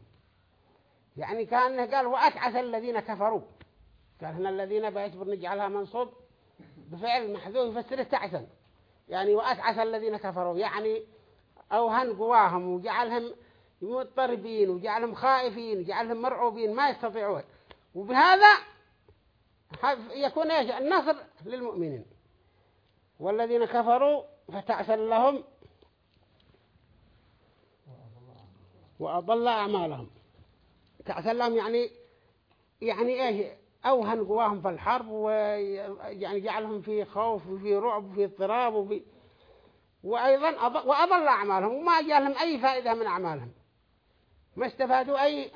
يعني كان قال وأتعس الذين كفروا. قال هنا الذين بيعتبر نجعلها منصوب بفعل محذوف يفسره تعسا يعني وأتعس الذين كفروا. يعني أوهن قواهم وجعلهم مضطربين وجعلهم خائفين وجعلهم مرعوبين ما يستطيعون. وبهذا يكون إيش؟ النصر للمؤمنين. والذين كفروا فتعسل لهم وأضل أعمالهم. تعسل لهم يعني يعني إيش؟ أوهن قواهم في الحرب ويعني جعلهم في خوف وفي رعب وفي اضطراب وفي وأيضا وأضل أعمالهم وما جعلهم أي فائدة من أعمالهم. ما استفادوا أي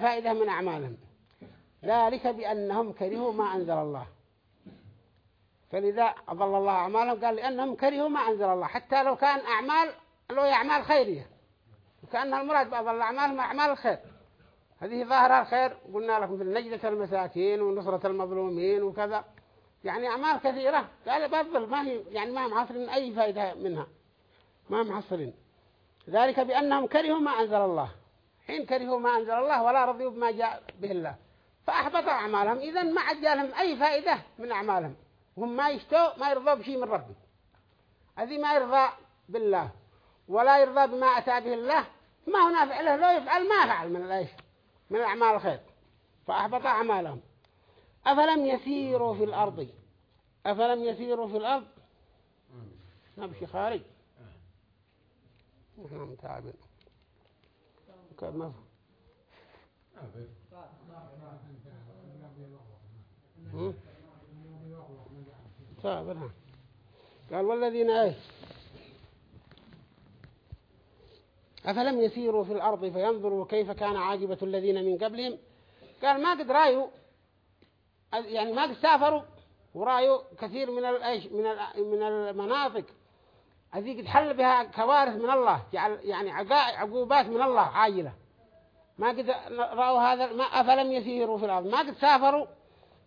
فائدة من أعمالهم. ذلك بأنهم كرهوا ما أنزل الله. فلذا أضل الله أعمالهم قال لأنهم كرهوا ما أنزل الله. حتى لو كان أعمال لو أعمال خيرية. وكأن المراد بأضل أعمالهم أعمال الخير. هذه ظاهرة الخير. قلنا لكم في النجدة المساكين ونصرة المظلومين وكذا. يعني أعمال كثيرة. قال بفضل ما هي يعني ما هم حاصلين أي فائدة منها. ما هم حاصلين. ذلك بأنهم كرهوا ما أنزل الله. حين كرهوا ما أنزل الله ولا رضيوا بما جاء به الله. فأحبط أعمالهم. إذا ما عاد لهم أي فائدة من أعمالهم. وهم ما يشتوا ما يرضوا بشيء من ربي. هذه ما يرضى بالله ولا يرضى بما أتى به الله. ما هو نافع له؟ لو يفعل ما فعل من الأيش من أعمال الخير فأحبط أعمالهم. أفلم يسيروا في الأرض؟ أفلم يسيروا في الأرض؟ نمشي خارج. نحن متعبين. كان صابرها قال والذين إيش؟ أفلم يسيروا في الأرض فينظروا كيف كان عاقبة الذين من قبلهم؟ قال ما قد رأيوا يعني ما قد سافروا ورأيوا كثير من من من المناطق هذه قد حل بها كوارث من الله يعني عقوبات من الله عاجلة. ما قد رأوا هذا ما أفلم يسيروا في الأرض؟ ما قد سافروا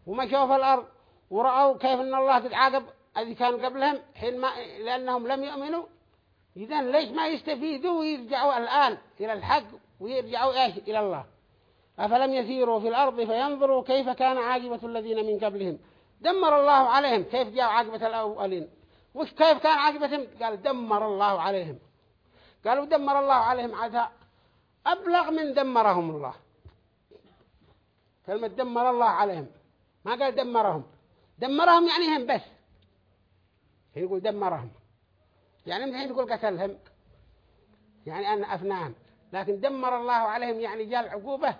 ومشوا في الأرض ورأوا كيف أن الله قد عاقب الذي كان قبلهم حين ما لأنهم لم يؤمنوا إذا ليش ما يستفيدوا ويرجعوا الآن إلى الحق ويرجعوا إيش؟ إلى الله. أفلم يسيروا في الأرض فينظروا كيف كان عاقبة الذين من قبلهم. دمر الله عليهم. كيف جاء عاقبة الأولين؟ وش كيف كان عاقبتهم؟ قال دمر الله عليهم. قالوا دمر الله عليهم عادها أبلغ من دمرهم الله. كلمة دمر الله عليهم. ما قال دمرهم. دمرهم يعني هم بس. يقول دمرهم. يعني من حين تقول قتلهم يعني أن أفناهم لكن دمر الله عليهم يعني جاء العقوبة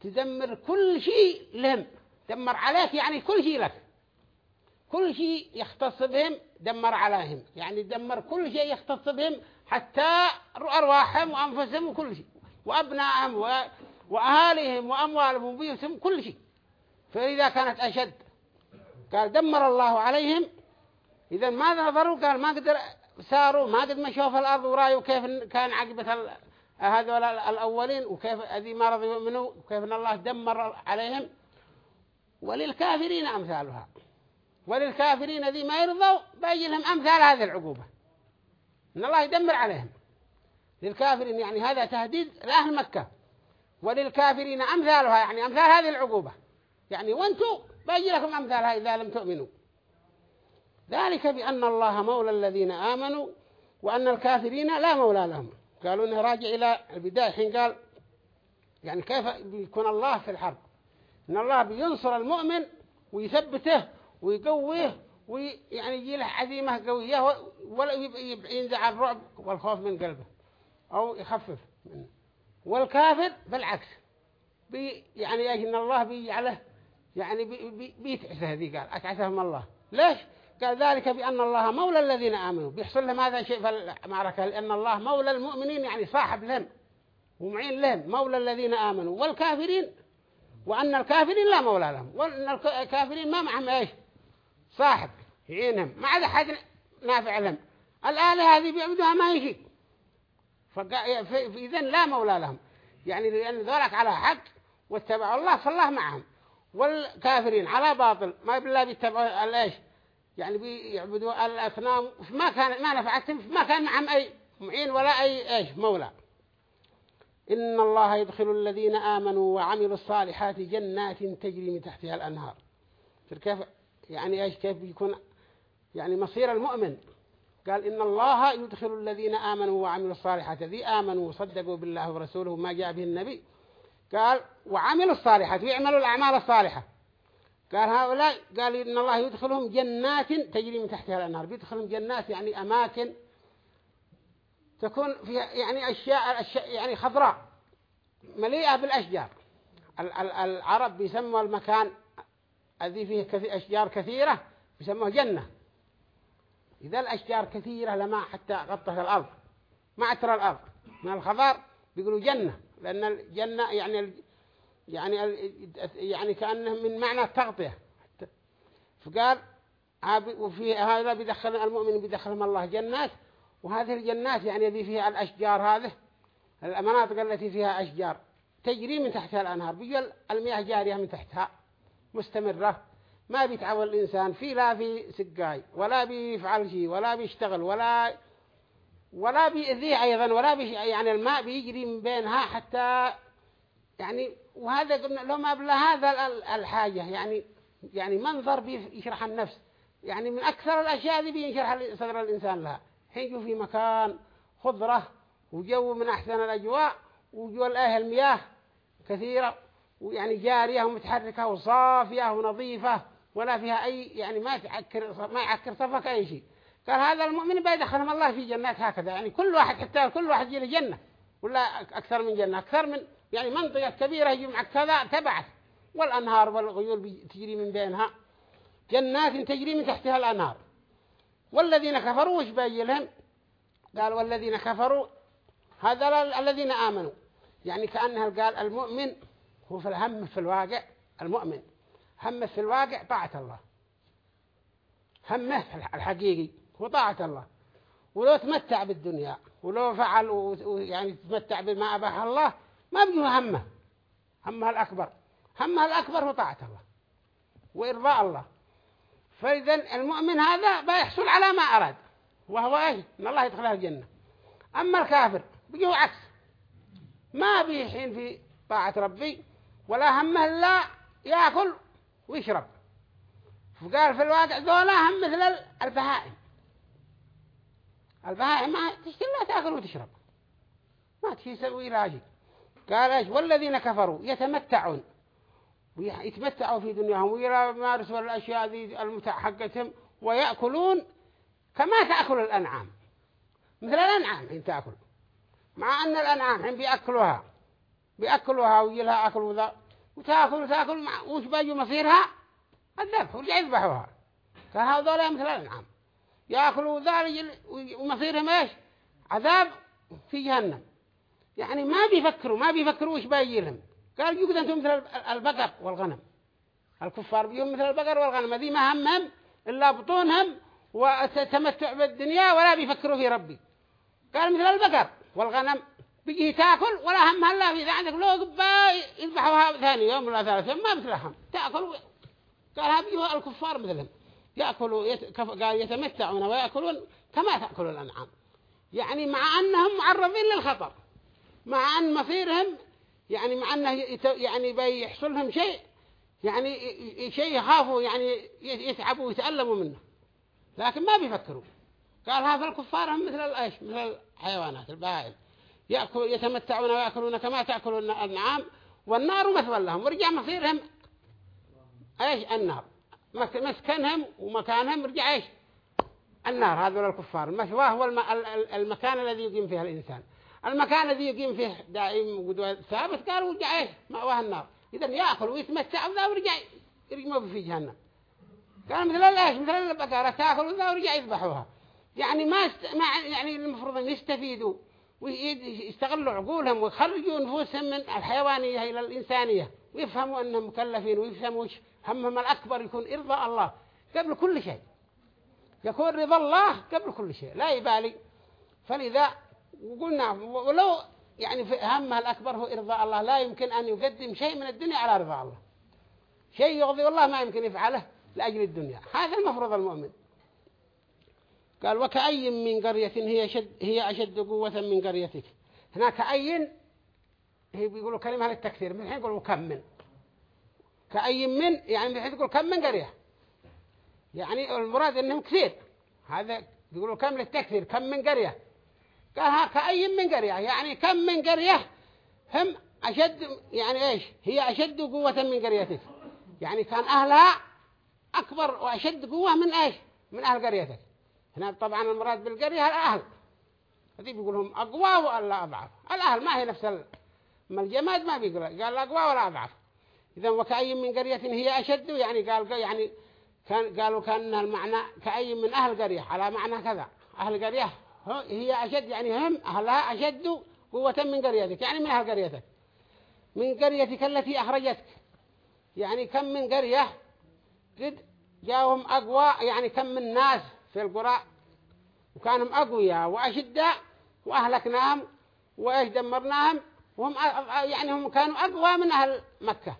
تدمر كل شيء لهم. دمر عليك يعني كل شيء لك. كل شيء يختص بهم دمر عليهم. يعني دمر كل شيء يختص بهم حتى أرواحهم وأنفسهم وكل شيء. وأبنائهم وأهاليهم وأموالهم وبيوتهم كل شيء. فإذا كانت أشد قال دمر الله عليهم. إذا ما نظروا قال ما قدر ساروا ما قد مشوا في الأرض ورايوا كيف كان عقبة هذول الأولين وكيف هذه ما رضوا يؤمنوا وكيف أن الله دمر عليهم. وللكافرين أمثالها. وللكافرين ذي ما يرضوا بيجي لهم أمثال هذه العقوبة. إن الله يدمر عليهم. للكافرين يعني هذا تهديد لأهل مكة. وللكافرين أمثالها يعني أمثال هذه العقوبة. يعني وانتوا بيجي لكم أمثالها إذا لم تؤمنوا. ذلك بأن الله مولى الذين آمنوا وأن الكافرين لا مولى لهم. قالوا إنه راجع إلى البداية حين قال يعني كيف بيكون الله في الحرب؟ إن الله بينصر المؤمن ويثبته ويقويه ويعني يجي له عزيمة قوية ولا ينزع الرعب والخوف من قلبه أو يخفف منه. والكافر بالعكس بي يعني إن الله بيجعله يعني بي بيتعسه ذي قال أتعسهم الله. ليش؟ قال ذلك بأن الله مولى الذين آمنوا. بيحصل لهم هذا الشيء في المعركة لأن الله مولى المؤمنين يعني صاحب لهم ومعين لهم مولى الذين آمنوا. والكافرين وأن الكافرين لا مولى لهم. وأن الكافرين ما معهم إيش؟ صاحب يعينهم. ما عاد أحد نافع لهم. الآلة هذه بيعبدوها ما يجي. فإذن لا مولى لهم. يعني لأن ذلك على حق واتبعوا الله فالله معهم. والكافرين على باطل. ما بالله بيتبعوا الإيش يعني بيعبدوا الأصنام ما كان ما نفعتهم ما كان معهم أي معين ولا أي إيش مولى إن الله يدخل الذين آمنوا وعملوا الصالحات جنات تجري من تحتها الأنهار. كيف يعني إيش كيف بيكون يعني مصير المؤمن. قال إن الله يدخل الذين آمنوا وعملوا الصالحات. ذي آمنوا وصدقوا بالله ورسوله ما جاء به النبي. قال وعملوا الصالحات ويعملوا الأعمال الصالحة. قال هؤلاء قال إن الله يدخلهم جنات تجري من تحتها الأنهار. بيدخلهم جنات يعني أماكن تكون فيها يعني أشياء, أشياء يعني خضراء مليئة بالأشجار. العرب بيسموا المكان الذي فيه أشجار كثيرة بيسموه جنة. إذا الأشجار كثيرة لما حتى غطت الأرض ما ترى الأرض. من الخضار بيقولوا جنة لأن الجنة يعني يعني يعني كأنه من معنى التغطية فقال وفي هذا بيدخل المؤمن بيدخلهم الله جنات. وهذه الجنات يعني ذي فيها الأشجار هذه المناطق التي فيها أشجار تجري من تحتها الأنهار. بيجي المياه جارية من تحتها مستمرة. ما بيتعول الإنسان في لا في سقاي ولا بيفعل شيء ولا بيشتغل ولا ولا بيأذيه أيضا ولا بي يعني الماء بيجري من بينها حتى يعني وهذا قلنا لو ما بلا هذا الحاجة يعني يعني منظر بيشرح النفس. يعني من أكثر الأشياء دي بيشرح صدر الإنسان لها. حين في مكان خضرة وجو من أحسن الأجواء وجو الآه المياه كثيرة ويعني جارية ومتحركة وصافية ونظيفة ولا فيها أي يعني ما تعكر ما يعكر صفك أي شيء. قال هذا المؤمن بيدخلهم الله في جنات هكذا يعني كل واحد حتى كل واحد يجي جنة ولا أكثر من جنة أكثر من يعني منطقة كبيرة يجمع كذا تبعت والأنهار والغيول تجري من بينها. جنات تجري من تحتها الأنهار. والذين كفروا وش باجي لهم؟ قال والذين كفروا هذا الذين آمنوا. يعني كأنها قال المؤمن هو في الهم في الواقع المؤمن. همه في الواقع طاعة الله. همه الحقيقي هو طاعة الله. ولو تمتع بالدنيا ولو فعل ويعني تمتع بما أباح الله ما بيجوا همه. همها الأكبر. همها الأكبر هو طاعة الله. وإرضاء الله. فإذا المؤمن هذا بيحصل على ما أراد. وهو إيه إن الله يدخله الجنة. أما الكافر بيجوا عكس. ما بيحين في طاعة ربي ولا همه إلا يأكل ويشرب. فقال في الواقع ذولا هم مثل البهائم. البهائم ما تشتري لا تأكل وتشرب. ما تسوي راجي قال إيش؟ والذين كفروا يتمتعون. ويتمتعوا في دنياهم ويمارسوا الأشياء ذي المتع حقتهم ويأكلون كما تأكل الأنعام. مثل الأنعام حين تأكل. مع أن الأنعام حين بيأكلوها بيأكلوها ويلها أكل وذا وتأكل وتأكل مع وش باجوا مصيرها؟ الذبح واللي يذبحوها. فهذول مثل الأنعام. يأكلوا ذا ومصيرهم إيش؟ عذاب في جهنم. يعني ما بيفكروا ما بيفكروا وش بايجي لهم قال يقول أنتم مثل البقر والغنم. الكفار بيهم مثل البقر والغنم. ذي ما همهم إلا بطونهم وتتمتع بالدنيا ولا بيفكروا في ربي. قال مثل البقر والغنم بيجي تأكل ولا هم هلا إذا عندك لو قبا يذبحوها ثاني يوم ولا ثالث يوم ما مثلهم تأكل قال هذه الكفار مثلهم. يأكلوا يت... قال يتمتعون ويأكلون كما تأكل الأنعام. يعني مع أنهم معرضين للخطر. مع أن مصيرهم يعني مع أنه. يعني بيحصل لهم شيء يعني شيء يخافوا يعني يتعبوا ويتألموا منه. لكن ما بيفكروا. قال هذا الكفار هم مثل الأيش؟ مثل الحيوانات البهائم. يأكل يتمتعون ويأكلون كما تأكل الأنعام والنار مثوى لهم. ورجع مصيرهم إيش؟ النار. مسكنهم ومكانهم رجع إيش؟ النار. هذول الكفار. المثوى هو المكان الذي يقيم فيه الإنسان. المكان الذي يقيم فيه دائم ثابت قالوا رجع إيش مأواه النار. إذا يأكل ويتمتع وذا ورجع يرجموا في جهنم. قال مثل إيش؟ مثل البقرة تأكل وذا ورجع يذبحوها. يعني ما, است... ما يعني المفروض أن يستفيدوا ويستغلوا عقولهم ويخرجوا نفوسهم من الحيوانية إلى الإنسانية. ويفهموا أنهم مكلفين ويفهموا همهم الأكبر يكون إرضاء الله قبل كل شيء. يكون رضا الله قبل كل شيء. لا يبالي. فلذا وقلنا ولو يعني في همها الأكبر هو إرضاء الله لا يمكن أن يقدم شيء من الدنيا على رضا الله. شيء يغضي الله ما يمكن يفعله لأجل الدنيا. هذا المفروض المؤمن. قال وكأي من قرية هي شد هي أشد قوة من قريتك. هناك أي هي بيقولوا كلمة للتكثير من الحين يقولوا كم من؟ كأي من؟ يعني بحيث يقول كم من قرية. يعني المراد إنهم كثير. هذا بيقولوا كم للتكثير؟ كم من قرية؟ قال ها كأي من قرية؟ يعني كم من قرية هم أشد يعني إيش؟ هي أشد قوة من قريتك. يعني كان أهلها أكبر وأشد قوة من إيش؟ من أهل قريتك. هنا طبعا المراد بالقرية الأهل. هذي بيقولهم أقوى ولا أضعف؟ الأهل ما هي نفس الجماد ما بيقول قال أقوى ولا أضعف. إذا وكأي من قرية هي أشد؟ يعني قال يعني كان قالوا كان المعنى كأي من أهل قرية على معنى كذا. أهل قرية هي أشد يعني هم أهلها أشد قوة من قريتك. يعني من أهل قريتك؟ من قريتك التي أخرجتك. يعني كم من قرية قد جاءهم أقوى يعني كم من ناس في القرى وكانوا أقوياء وأشداء وأهلكناهم وإيش دمرناهم وهم يعني هم كانوا أقوى من أهل مكة.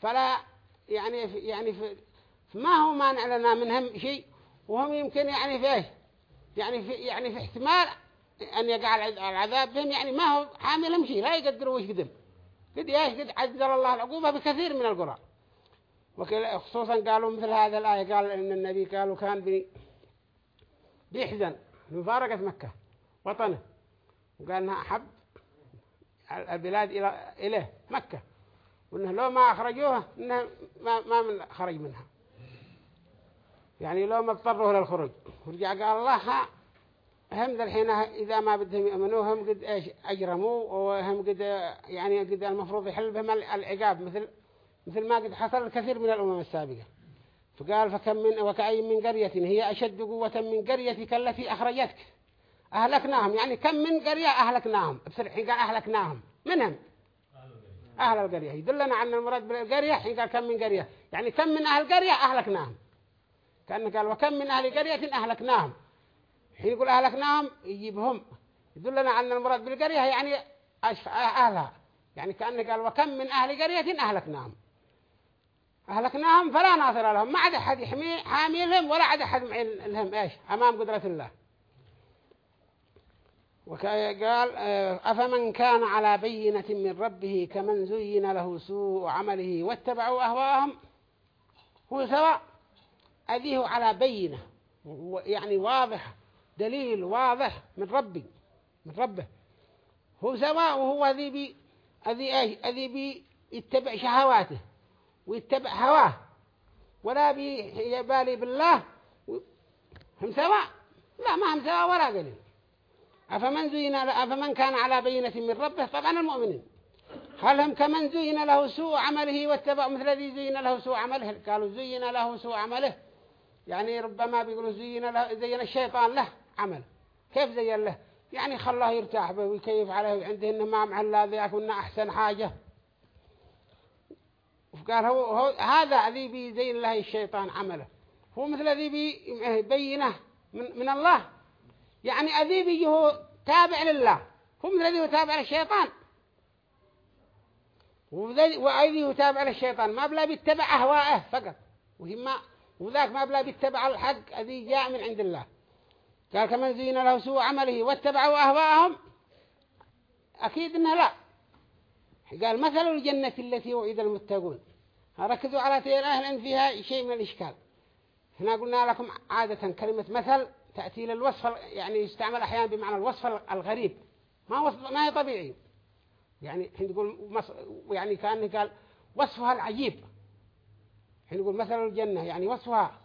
فلا يعني يعني ما هو مانع لنا منهم شيء؟ وهم يمكن يعني فيه يعني في يعني في احتمال أن يقع العذاب بهم يعني ما هو حاملهم شيء لا يقدروا قدم. قد إيش؟ قد عذر الله العقوبة بكثير من القرى. خصوصا قالوا مثل هذا الآية قال إن النبي قالوا كان بي بيحزن مفارقة مكة وطنه. وقال إنها أحب البلاد إلى إليه مكة. وإنه لو ما أخرجوها إنه ما, ما من خرج منها. يعني لو ما اضطروا للخروج ورجع قال الله هم الحين إذا ما بدهم يؤمنوا هم قد إيش أجرموا وهم قد يعني قد المفروض يحل بهم العقاب مثل مثل ما قد حصل الكثير من الأمم السابقة. فقال فكم من وكأي من قرية هي أشد قوة من قريتك التي أخرجتك. أهلكناهم يعني كم من قرية أهلكناهم. بصر حين قال أهلكناهم. منهم؟ أهل القرية. يدلنا عن المراد بالقرية حين قال كم من قرية. يعني كم من أهل قرية أهلكناهم. كأنه قال وكم من أهل قرية أهلكناهم. حين يقول أهلكناهم يجيبهم يدلنا عن المراد بالقرية يعني أهلها. يعني كأنه قال وكم من أهل قرية أهلكناهم. أهلكناهم فلا ناصر لهم ما عاد أحد يحمي حاميلهم ولا عاد أحد معين لهم. إيش؟ أمام قدرة الله. وقال أفمن كان على بينة من ربه كمن زين له سوء عمله واتبعوا أهواءهم هو سواء أذيه على بينة. يعني واضح دليل واضح من ربي من ربه. هو سواء وهو ذي بي أذي أي أذي بي يتبع شهواته ويتبع هواه ولا بيبالي بالله. هم سواء؟ لا ما هم سواء ولا قليل. أفمن زين أفمن كان على بينة من ربه؟ طبعا المؤمنين. هل هم كمن زين له سوء عمله واتبع مثل الذي زين له سوء عمله؟ قالوا زين له سوء عمله. يعني ربما بيقولوا زين له زين الشيطان له عمل. كيف زين له؟ يعني خلاه يرتاح به ويكيف عليه عنده إنه ما مع الذي يكون أحسن حاجة. وقال هو, هو هذا الذي بيزين له الشيطان عمله. هو مثل الذي بيبينه من, من الله. يعني الذي بيجي هو تابع لله. هو مثل هو تابع للشيطان. وأيدي هو تابع للشيطان. ما بلا بيتبع أهواءه فقط. وهما وذاك ما بلا بيتبع الحق الذي جاء من عند الله. قال كمن زين له سوء عمله واتبعوا أهواءهم؟ أكيد إنه لا. قال مثل الجنة التي وعد المتقون. ركزوا على تين أهل فيها شيء من الإشكال. هنا قلنا لكم عادة كلمة مثل تأتي للوصف يعني يستعمل أحيانا بمعنى الوصف الغريب. ما وصف ما هي طبيعي. يعني حين يقول مص... يعني كأنه قال وصفها العجيب. حين يقول مثل الجنة يعني وصفها.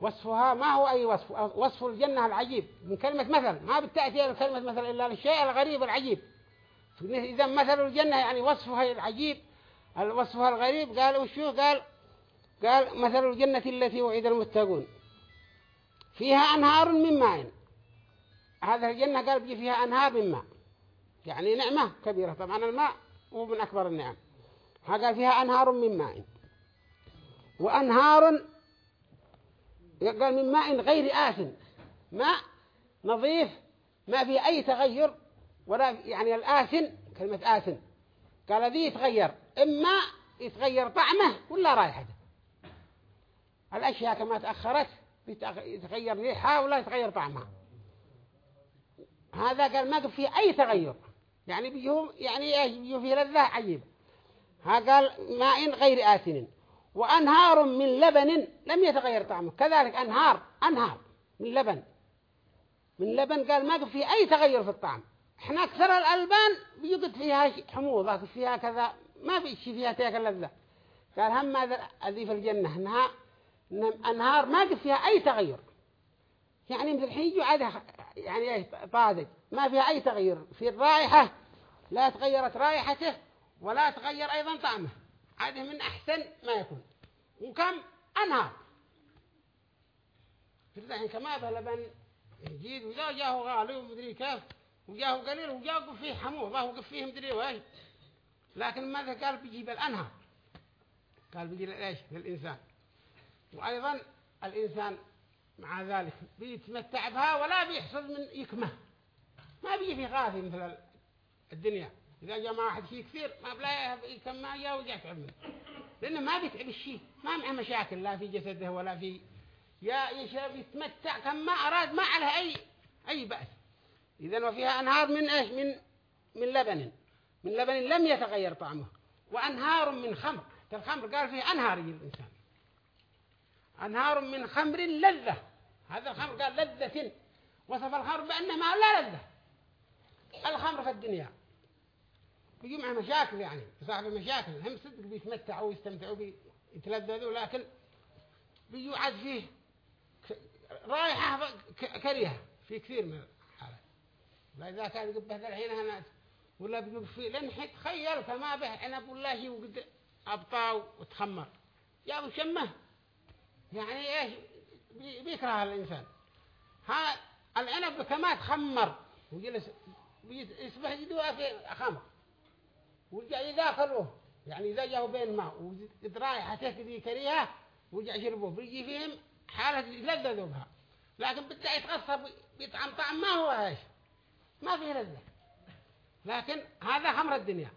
وصفها ما هو أي وصف؟ وصف الجنة العجيب. من كلمة مثل ما بتأتي كلمة مثل إلا للشيء الغريب العجيب. إذا مثل الجنة يعني وصفها العجيب وصفها الغريب. قال وشو؟ قال قال مثل الجنة التي وعد المتقون. فيها أنهار من ماء. هذا الجنة قال بيجي فيها أنهار من ماء. يعني نعمة كبيرة. طبعا الماء هو من أكبر النعم. قال فيها أنهار من ماء. وأنهار قال من ماء غير آسن. ماء نظيف ما فيه أي تغير ولا يعني الآسن كلمة آسن قال ذي يتغير. إما يتغير طعمه ولا رائحته. الأشياء كما تأخرت يتغير ريحها ولا يتغير طعمها هذا قال ما فيه أي تغير. يعني بيجوا يعني بيجوا فيه لذة عجيبة. ها قال ماء غير آسن. وأنهار من لبن لم يتغير طعمه. كذلك أنهار أنهار من لبن. من لبن قال ما في أي تغير في الطعم. إحنا أكثر الألبان بيوجد فيها حموضة فيها كذا ما في شيء فيها تلك اللذة قال هم أذي في الجنة. إنها أنهار ما فيها أي تغير. يعني مثل الحين عادة يعني طازج. ما فيها أي تغير. في الرائحة لا تغيرت رائحته ولا تغير أيضا طعمه. هذه من أحسن ما يكون. وكم؟ أنهار. في الحين كما لبن جديد وإذا جاءه غالي ومدري كيف. وجاءه قليل وجاءه فيه حموضة وقف فيه مدري وإيش لكن ماذا قال بيجيب الأنهار قال بيجي لإيش؟ للإنسان. وأيضا الإنسان مع ذلك بيتمتع بها ولا بيحصل من يكمه ما بيجي في غافي مثل الدنيا. إذا جاء مع واحد شيء كثير ما بلا كم ما جاء وجاء تعب منه لأنه ما بيتعب الشيء ما معه مشاكل لا في جسده ولا في يا يشرب يتمتع كم ما أراد ما عليه أي أي بأس. إذا وفيها أنهار من إيش؟ من من لبن. من لبن لم يتغير طعمه. وأنهار من خمر. الخمر قال فيه أنهار الإنسان. أنهار من خمر لذة. هذا الخمر قال لذة. وصف الخمر بأنه ما لا لذة. الخمر في الدنيا. بيجي معه مشاكل يعني صاحب مشاكل هم صدق بيتمتعوا ويستمتعوا بيتلذذوا لكن بيجوا عاد فيه رايحة كريهة في كثير من الحالات. لا إذا كان يقبه الحين هنا ولا بيجوا فيه لأن تخيل فما به. عنب ولا شيء وقد أبطاو وتخمر يا أبو شمة يعني إيش؟ بيكره الإنسان. ها العنب كما تخمر وجلس يصبح يدوها في خمر. وإذا خلوه يعني إذا جاءوا بين ماء ورايحته كذي كريهة وجع يشربوه بيجي فيهم حالة يلذذوا بها لكن بدأ يتغصب بيطعم طعم ما هو هاش ما فيه لذة. لكن هذا خمر الدنيا.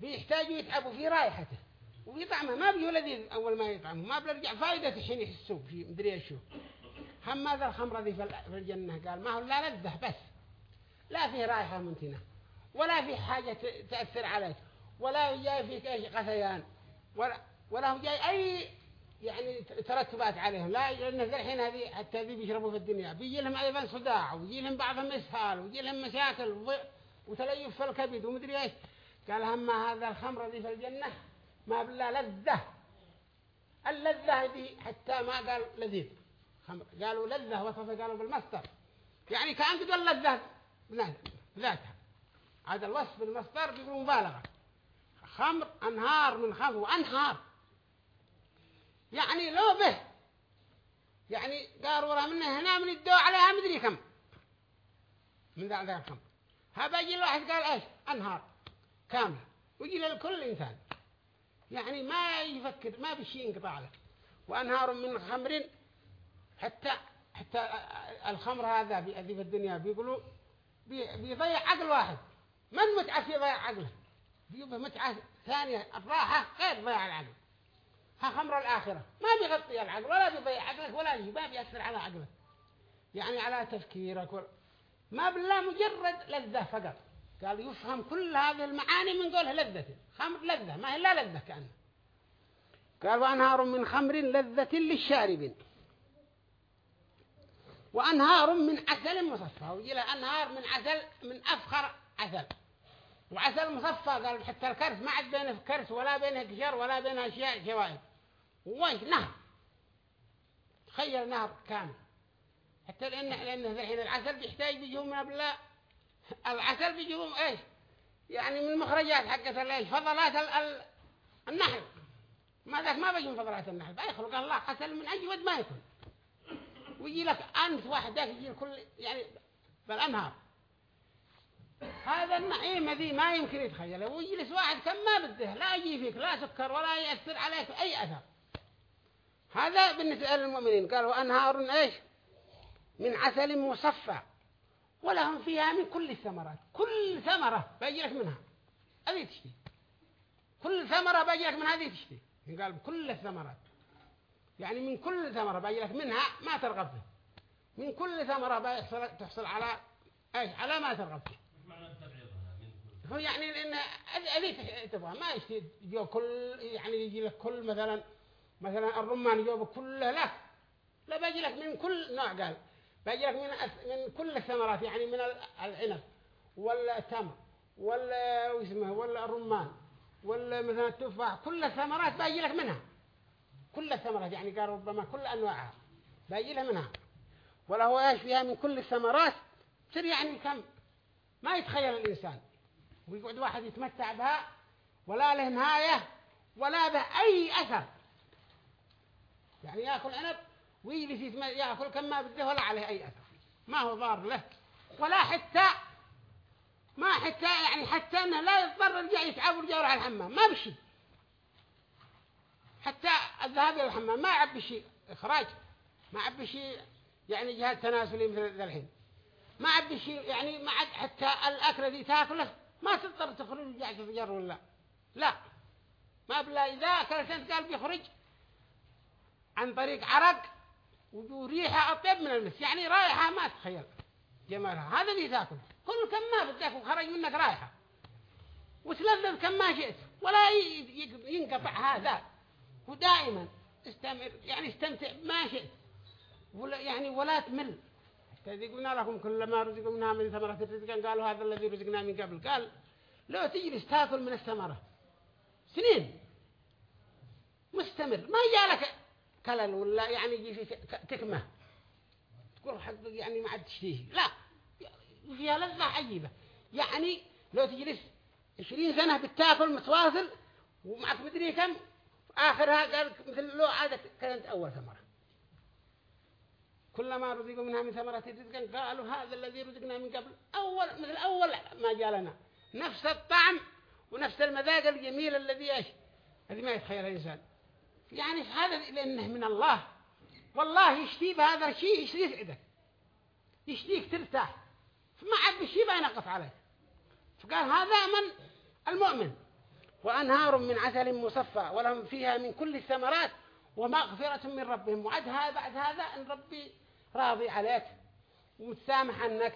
بيحتاجوا يتعبوا في رايحته وفي طعمه ما بيجوا لذيذ أول ما يطعموا ما بيرجع فائدة الحين يحسوا في مدري إيش هم ماذا الخمر ذي في الجنة. قال ما هو لا لذة بس. لا فيه رائحة منتنة ولا في حاجة تأثر عليك ولا جاي فيك أي غثيان ولا ولا جاي أي يعني ترتبات عليهم. لا لأن الحين هذه حتى ذي بيشربوا في الدنيا. بيجي لهم أيضا صداع ويجي لهم بعضهم إسهال ويجي لهم مشاكل وتليف في الكبد ومدري إيش. قال هم هذا الخمر ذي في الجنة ما بالله لذة. اللذة دي حتى ما قال لذيذ. خمر قالوا لذة وصف قالوا بالمصدر. يعني كأن قد اللذة ذاتها هذا الوصف بالمصدر بيقول مبالغة. خمر أنهار من خمر وأنهار. يعني لو به. يعني قال ورا منه هنا من الدواء عليها مدري كم. من ذا ذا الخمر. هذا يجي الواحد قال إيش؟ أنهار. كامل ويجي لكل إنسان. يعني ما يفكر ما بشيء ينقطع له. وأنهار من خمر. حتى حتى الخمر هذا في الدنيا بيقولوا بيضيع عقل واحد. من متعة في ضيع عقله؟ بيبقى متعة ثانية الراحة غير ضياع العقل. ها خمر الآخرة. ما بيغطي العقل ولا بيضيع عقلك ولا شيء ما بيأثر على عقلك يعني على تفكيرك ولا ما بالله مجرد لذة فقط. قال يفهم كل هذه المعاني من قولها لذة. خمر لذة ما هي لا لذة كأنه. قال وأنهار من خمر لذة للشاربين. وأنهار من عسل مصفى. ويجي أنهار من عسل من أفخر عسل. وعسل مصفى قال حتى الكرس ما عاد بينه كرس ولا بينه قشر ولا بينه أشياء شوائب وش نهر. تخيل نهر كامل. حتى لأن لأن الحين العسل بيحتاج بيجوا من بالله العسل بيجوا إيش؟ يعني من المخرجات حقت الايش فضلات ال... ال... النحل ما ذاك ما بيجي من فضلات النحل بيخلق الله عسل من أجود ما يكون. ويجي لك أنت واحد يجي كل يعني بالأنهار. هذا النعيم ذي ما يمكن يتخيله. ويجلس واحد كم ما بده لا يجي فيك لا سكر ولا يأثر عليك أي أثر. هذا بالنسبة للمؤمنين. قالوا أنهار إيش؟ من عسل مصفى. ولهم فيها من كل الثمرات. كل ثمرة بيجيلك منها. هذه تشتي. كل ثمرة بيجيلك من هذه تشتي. قال كل الثمرات. يعني من كل ثمرة بيجيلك منها ما ترغب فيه من كل ثمرة تحصل على إيش؟ على ما ترغب فيه هو يعني ان هذه تبغى ما يشتي جو كل يعني يجي لك كل مثلا مثلا الرمان يجوب كله لك. لا بيجي لك من كل نوع قال. بيجي لك من من كل الثمرات يعني من العنب ولا التمر ولا واسمه ولا الرمان ولا مثلا التفاح كل الثمرات بيجي لك منها. كل الثمرات يعني قال ربما كل أنواعها بيجي له منها. ولا هو إيش؟ فيها من كل الثمرات تصير يعني كم؟ ما يتخيل الإنسان. ويقعد واحد يتمتع بها ولا له نهاية ولا به أي أثر. يعني يأكل عنب ويجلس يأكل كم ما بده ولا عليه أي أثر. ما هو ضار له. ولا حتى ما حتى يعني حتى أنه لا يضطر يرجع يتعب ويرجع يروح الحمام. ما بشي. حتى الذهاب إلى الحمام ما عب شيء إخراج. ما عب شيء يعني جهاد تناسلي مثل الحين. ما عب شيء يعني ما عد حتى الأكل ذي تأكله ما تضطر تخرج ويرجع تفجر ولا لا؟ ما بلا إذا أكلت أنت قال بيخرج عن طريق عرق وريحة أطيب من المس يعني رايحة ما تخيل. جمالها هذا اللي تاكل. كل كم ما بدك وخرج منك رايحة وتلذذ كم ما شئت ولا ينقطع هذا. ودائما استمر يعني استمتع ما شئت ولا يعني ولا تمل. قلنا لكم كلما رزقوا منها من ثمرة الرزق قالوا هذا الذي رزقنا من قبل قال لو تجلس تاكل من الثمرة سنين مستمر ما جالك كلل ولا يعني يجي في تكمة تقول حق يعني ما عاد تشتيه لا فيها لذة عجيبة يعني لو تجلس عشرين سنة بتاكل متواصل ومعك مدري كم آخرها قال مثل لو عادت كانت أول ثمرة كلما رزقوا منها من ثمرة رزقا قالوا هذا الذي رزقنا من قبل. أول مثل أول ما جالنا نفس الطعم ونفس المذاق الجميل الذي إيش هذه ما يتخيل الإنسان. يعني هذا لأنه من الله. والله يشتي بهذا الشيء يسعدك يشتيك ترتاح. فما عاد بشيء بينقص عليك فقال هذا من؟ المؤمن. وأنهار من عسل مصفى ولهم فيها من كل الثمرات ومغفرة من ربهم. وعدها بعد هذا أن ربي راضي عليك ومتسامح عنك.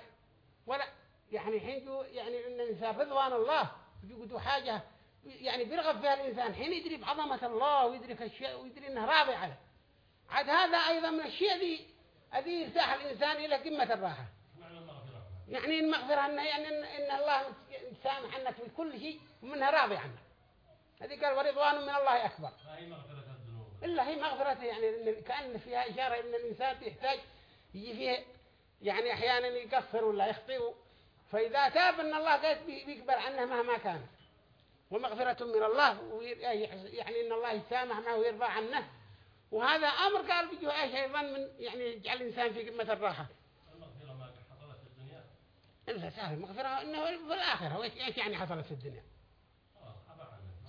ولا يعني حين يعني إن الإنسان رضوان الله يجدوا حاجة يعني بيرغب فيها الإنسان حين يدري بعظمة الله ويدرك الشيء ويدري إنه راضي عليه. عاد هذا أيضا من الشيء ذي الذي يرتاح الإنسان إلى قمة الراحة. يعني المغفره انه يعني ان, إن الله يسامح عنك في كل شيء ومنها راضي عنك. هذه قال ورضوان من الله أكبر. إلا هي مغفرة يعني كأن فيها إشارة إن الإنسان يحتاج يجي فيه يعني أحيانا يقصر ولا يخطئ. فإذا تاب أن الله قد بيقبل عنه مهما كان. ومغفرة من الله يعني أن الله يسامح معه ويرضى عنه. وهذا أمر قال بيجوا إيش أيضا من يعني يجعل الإنسان في قمة الراحة. الفساد مغفرة إنه في الآخرة. وإيش يعني حصلت في الدنيا؟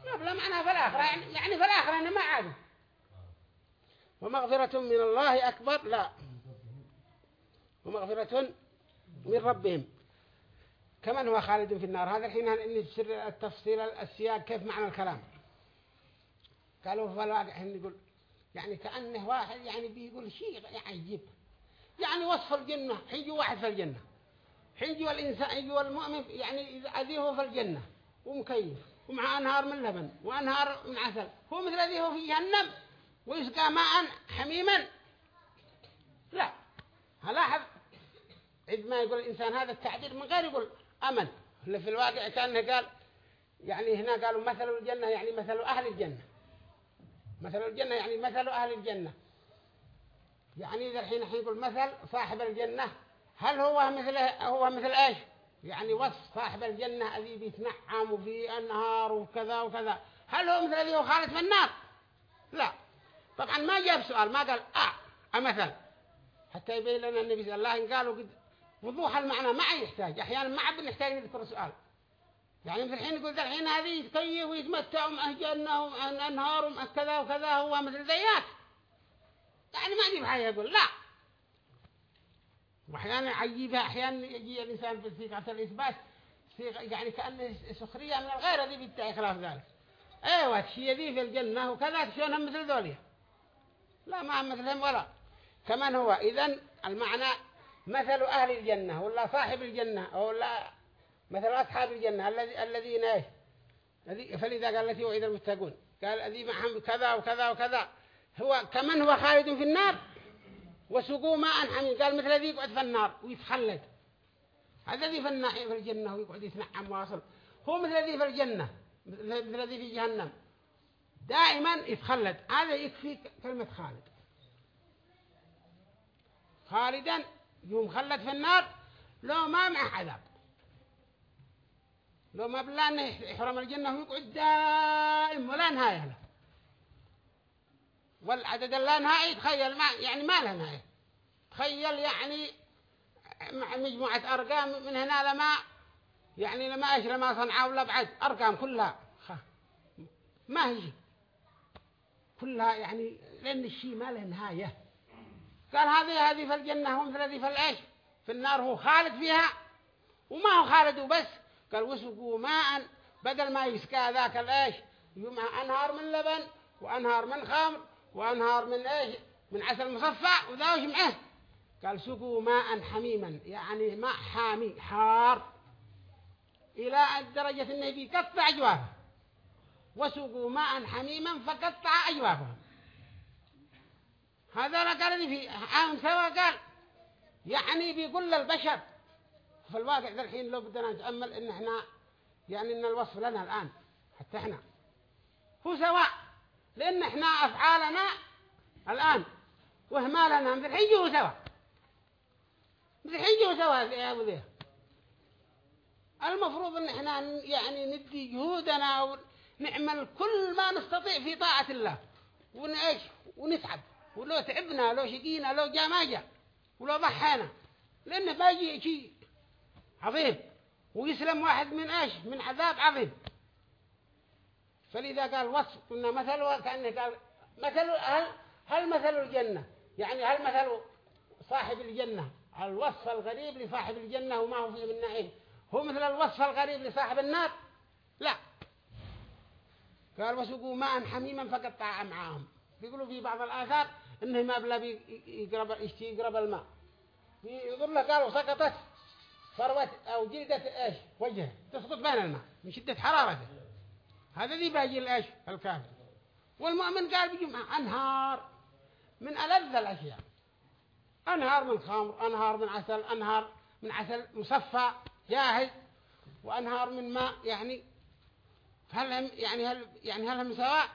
لا معناها في الآخرة. يعني, يعني في الآخرة إنه ما عادوا ومغفرة من الله أكبر لا. ومغفرة من ربهم. كمان هو خالد في النار؟ هذا الحين إن سر التفصيل السياق كيف معنى الكلام؟ قالوا في الواقع حين يقول يعني كأنه واحد يعني بيقول شيء عجيب. يعني وصف الجنة حيجي واحد في الجنة. حيجي الإنسان يجي المؤمن يعني أذيه في الجنة ومكيف ومع أنهار من لبن وأنهار من عسل هو مثل أذيه في جهنم ويسقى ماء حميما. لا. هلاحظ؟ عندما يقول الإنسان هذا التعبير من غير يقول أمن اللي في الواقع كأنه قال يعني هنا قالوا مثل الجنة يعني مثل أهل الجنة. مثل الجنة يعني مثل أهل الجنة. يعني إذا الحين يقول مثل صاحب الجنة هل هو مثل هو مثل إيش؟ يعني وصف صاحب الجنة الذي بيتنعم وفي أنهار وكذا وكذا. هل هو مثل الذي هو خالد في النار؟ لا. طبعا ما جاب سؤال ما قال آه أمثل. حتى يبين لنا النبي صلى الله عليه وسلم قالوا قد وضوح المعنى ما يحتاج. أحيانا ما عبد نحتاج نذكر سؤال. يعني في الحين يقول الحين هذه يتكيف ويتمتع مع جنة وأنهار ومع كذا وكذا هو مثل ذيات يعني ما يجيب حاجة يقول لا. وأحيانا عجيبها أحيانا يجي الإنسان في صيغة الإثبات يعني كأنه سخرية من الغير ذي بيدعي خلاف ذلك أيوه الشيء ذي في الجنة وكذا تشونهم مثل ذوليا. لا ما مثلهم ولا. كمان هو إذن المعنى مثل أهل الجنة ولا صاحب الجنة ولا مثل أصحاب الجنة الذي الذين إيش؟ فلذا قال التي وعد المتقون. قال الذي معهم كذا وكذا وكذا. هو كمن هو خالد في النار؟ وسقوا ماء حميم. قال مثل الذي يقعد في النار ويتخلد. هذا الذي في الناحية في الجنة ويقعد يتنعم واصل هو مثل الذي في الجنة. مثل الذي في جهنم. دائما يتخلد. هذا يكفي كلمة خالد. خالدا يوم خلد في النار لو ما مع عذاب لو ما بالله انه يحرم الجنة ويقعد دائم ولا نهاية له. والعدد اللا نهائي تخيل ما يعني ما له نهاية. تخيل يعني مع مجموعة أرقام من هنا لما يعني لما إيش لما صنعوا ولا بعد أرقام كلها. ما هي. كلها يعني لأن الشيء ما له نهاية. قال هذه هذه في الجنة ومثل هذه في العيش. في النار هو خالد فيها وما هو خالد وبس. قال وسقوا ماء بدل ما يسقى ذاك العيش. يمع أنهار من لبن وأنهار من خمر وأنهار من إيش؟ من عسل مصفى وذا وش معه. قال سقوا ماء حميما يعني ماء حامي حار. إلى الدرجة أنه بيقطع أجوافه. وسقوا ماء حميما فقطع أجوافهم هذا قال في عام سوا قال يعني بيقول للبشر في الواقع ذا الحين لو بدنا نتأمل إن إحنا يعني إن الوصف لنا الآن حتى إحنا. هو سواء لأن إحنا أفعالنا الآن وهمالنا مثل حيجوا سوا. مثل حيجوا سوا يا أبو ذي. المفروض إن إحنا يعني ندي جهودنا ونعمل كل ما نستطيع في طاعة الله ونعيش ونتعب ولو تعبنا لو شقينا لو جاء ما جاء ولو ضحينا. لأنه باجي شيء عظيم. ويسلم واحد من إيش؟ من عذاب عظيم. فلذا قال وصف قلنا مثل كأنه قال مثل هل هل مثل الجنة؟ يعني هل مثل صاحب الجنة؟ الوصف الغريب لصاحب الجنة وما هو فيه من نعيم هو مثل الوصف الغريب لصاحب النار؟ لا. قال وسقوا ماء حميما فقطع معاهم بيقولوا في بعض الآثار إنه ما بلا بيقرب يقرب الماء. يقول له قالوا سقطت فروة أو جلدة إيش؟ وجهه. تسقط بين الماء من شدة حرارته. هذا ذي باجي الإيش؟ الكافر. والمؤمن قال بيجي أنهار. من ألذ الأشياء. أنهار من خمر أنهار من عسل أنهار من عسل مصفى جاهز. وأنهار من ماء يعني هل هم يعني هل يعني هل هم سواء؟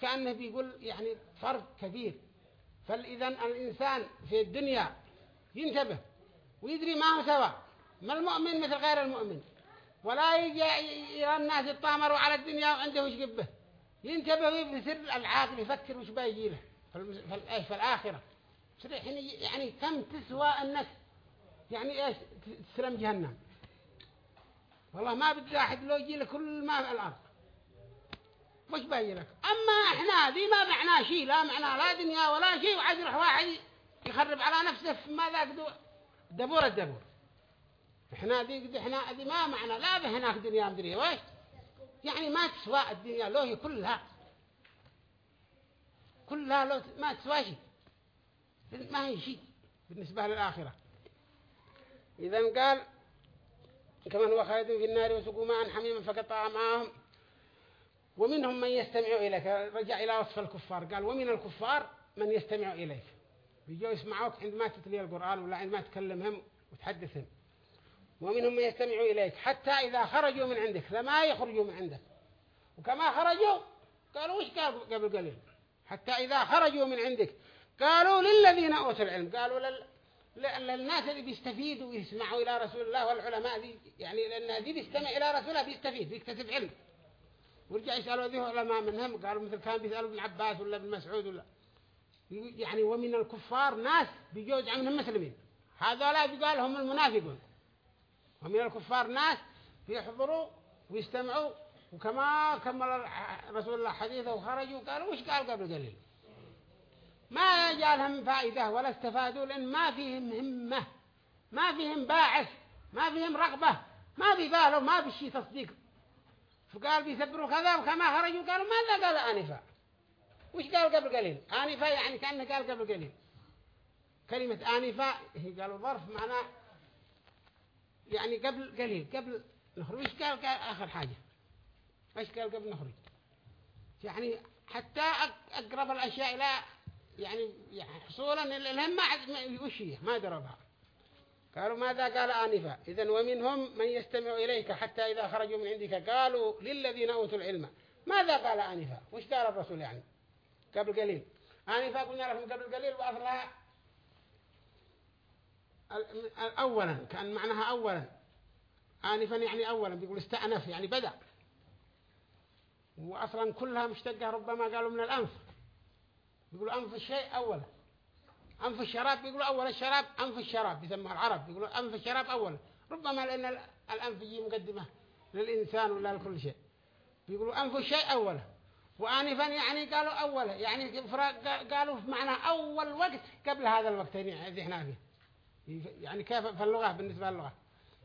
كأنه بيقول يعني فرق كبير. فإذا الإنسان في الدنيا ينتبه ويدري ما هو سواء ما المؤمن مثل غير المؤمن. ولا يجي الناس يطامروا على الدنيا وعنده وش قبه ينتبه سر العاقل يفكر وش بيجي له. في, الآخرة يعني كم تسوى أنك يعني إيش؟ تسلم جهنم. والله ما بدي واحد لو يجي لك كل ما في الأرض. مش لك. أما إحنا ذي ما معناه شيء لا معناه لا دنيا ولا شيء وعاد يروح واحد يخرب على نفسه ما ذاك دبور الدبور. إحنا ذي إحنا ذي ما معنى لا هناك دنيا مدري وش يعني ما تسوى الدنيا له هي كلها. كلها لو ما تسوى شيء. ما هي شيء بالنسبة للآخرة. إذا قال كما هو خالد في النار وسقوا ماء حميما فقطع معهم ومنهم من يستمع إليك. رجع إلى وصف الكفار. قال ومن الكفار من يستمع إليك. بيجوا يسمعوك عندما تتلي القرآن ولا عندما تكلمهم وتحدثهم. ومنهم من يستمع إليك. حتى إذا خرجوا من عندك لما يخرجوا من عندك. وكما خرجوا قالوا وش قالوا قبل قليل؟ حتى إذا خرجوا من عندك قالوا للذين أوتوا العلم. قالوا لل... للناس اللي بيستفيدوا ويسمعوا إلى رسول الله والعلماء دي يعني لأن دي بيستمع إلى رسول الله بيستفيد بيكتسب علم. ورجع يسألوا ذي علماء منهم قالوا مثل كان بيسألوا ابن عباس ولا ابن مسعود ولا. يعني ومن الكفار ناس بيجوز عنهم مسلمين هذولا بيقال هم المنافقون. ومن الكفار ناس بيحضروا ويستمعوا. وكما كمل رسول الله حديثه وخرجوا قالوا وش قال قبل قليل؟ ما جالهم فائدة ولا استفادوا لأن ما فيهم همة. ما فيهم باعث. ما فيهم رغبة. ما بيبالوا ما بشي تصديق. فقال بيسبروا كذا وكما خرجوا قالوا ماذا قال آنفا وش قال قبل قليل؟ آنفا يعني كأنه قال قبل قليل. كلمة آنفا هي قالوا ظرف معناه يعني قبل قليل قبل نخرج. وش قال, قال آخر حاجة؟ وش قال قبل نخرج؟ يعني حتى أقرب الأشياء إلى يعني حصولا الهم ما وش هي؟ ما دربها. قالوا ماذا قال آنفا إذن ومنهم من يستمع إليك حتى إذا خرجوا من عندك قالوا للذين أوتوا العلم. ماذا قال آنفا وش قال الرسول يعني؟ قبل قليل. آنفا قلنا لكم قبل قليل وأصلها أولا كان معناها أولا. آنفا يعني أولا بيقول استأنف يعني بدأ. وأصلا كلها مشتقة ربما قالوا من الأنف. بيقولوا أنف الشيء أولا. أنف الشراب بيقولوا أول الشراب أنف الشراب بيسموها العرب بيقولوا أنف الشراب أولا ربما لأن الأنف يجي مقدمة للإنسان ولا لكل شيء. بيقولوا أنف الشيء أولا وآنفا يعني قالوا أولا يعني قالوا في معنى أول وقت قبل هذا الوقت يعني إحنا فيه. يعني كيف في اللغة بالنسبة للغة.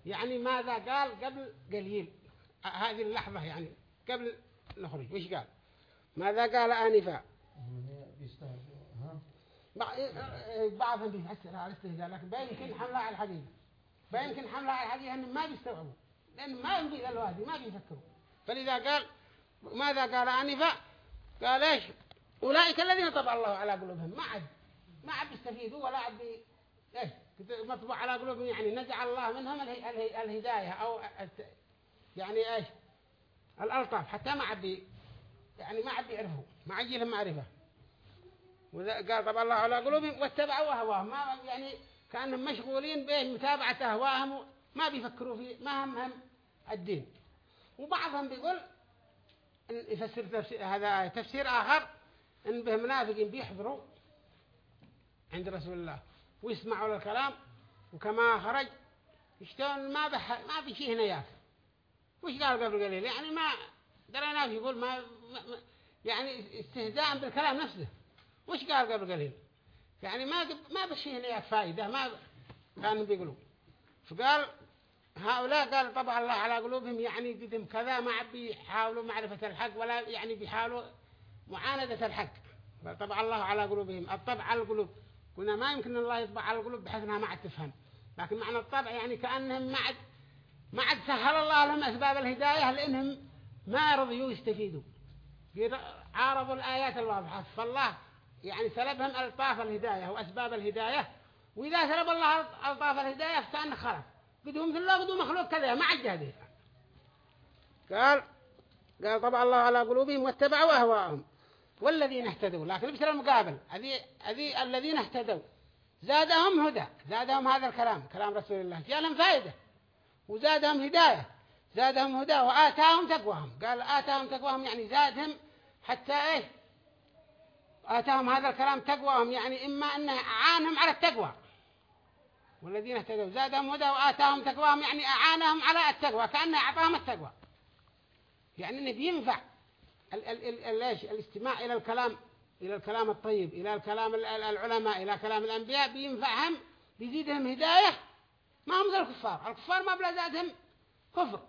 يعني ماذا قال قبل قليل؟ هذه اللحظة يعني قبل نخرج وش قال؟ ماذا قال آنفا؟ بعضهم بيفسر على الاستهزاء لكن بيمكن حملها على الحقيقة بيمكن حملها على الحقيقة أنهم ما بيستوعبوا. لأن ما ينبغي الوادي ما بيفكروا. فلذا قال ماذا قال آنفا؟ قال إيش؟ أولئك الذين طبع الله على قلوبهم. ما عد ما عد يستفيدوا ولا عد. إيش؟ مطبوع على قلوبهم يعني نزع الله منهم اله... اله... الهداية أو. يعني إيش؟ الألطاف. حتى ما عد يعني ما عد يعرفوا ما عد لهم معرفة. قال طبعا الله على قلوبهم واتبعوا أهواهم. ما يعني كأنهم مشغولين به متابعة أهواهم ما بيفكروا في ما هم هم الدين. وبعضهم بيقول يفسر تفسير هذا تفسير آخر إن به منافقين بيحضروا عند رسول الله ويسمعوا الكلام وكما خرج يشتون ما بح ما في شيء هنا ياك وش قال قبل قليل؟ يعني ما درينا يقول ما يعني استهزاء بالكلام نفسه. وش قال قبل قليل؟ يعني ما ما بشي هنا فائدة ما كانوا بيقولوا فقال هؤلاء قال طبعا الله على قلوبهم يعني قدم كذا ما بيحاولوا معرفة الحق ولا يعني بيحاولوا معاندة الحق. طبع الله على قلوبهم. الطبع على القلوب. قلنا ما يمكن الله يطبع على القلوب بحيث إنها ما عاد تفهم. لكن معنى الطبع يعني كأنهم ما عاد ما عاد سهل الله لهم أسباب الهداية لأنهم ما رضيوا يستفيدوا. عارضوا الآيات الواضحة. فالله يعني سلبهم ألطاف الهداية وأسباب الهداية وإذا سلب الله ألطاف الهداية فكأنه خلف بدهم في الله بدهم مخلوق كذا ما عد هذه قال قال طبع الله على قلوبهم واتبعوا أهواءهم. والذين اهتدوا لكن بسر المقابل هذه الذين اهتدوا. زادهم هدى زادهم هذا الكلام كلام رسول الله جاء فائدة. وزادهم هداية زادهم هدى وآتاهم تقواهم. قال آتاهم تقواهم يعني زادهم حتى إيش؟ آتاهم هذا الكلام تقواهم يعني إما أنه عانهم على التقوى. والذين اهتدوا زادهم هدى وآتاهم تقواهم يعني أعانهم على التقوى كأنه أعطاهم التقوى. يعني إنه بينفع ال ال ال ال الاستماع إلى الكلام إلى الكلام الطيب إلى الكلام العلماء إلى كلام الأنبياء بينفعهم بيزيدهم هداية. ما هم زي الكفار الكفار ما بلا زادهم كفر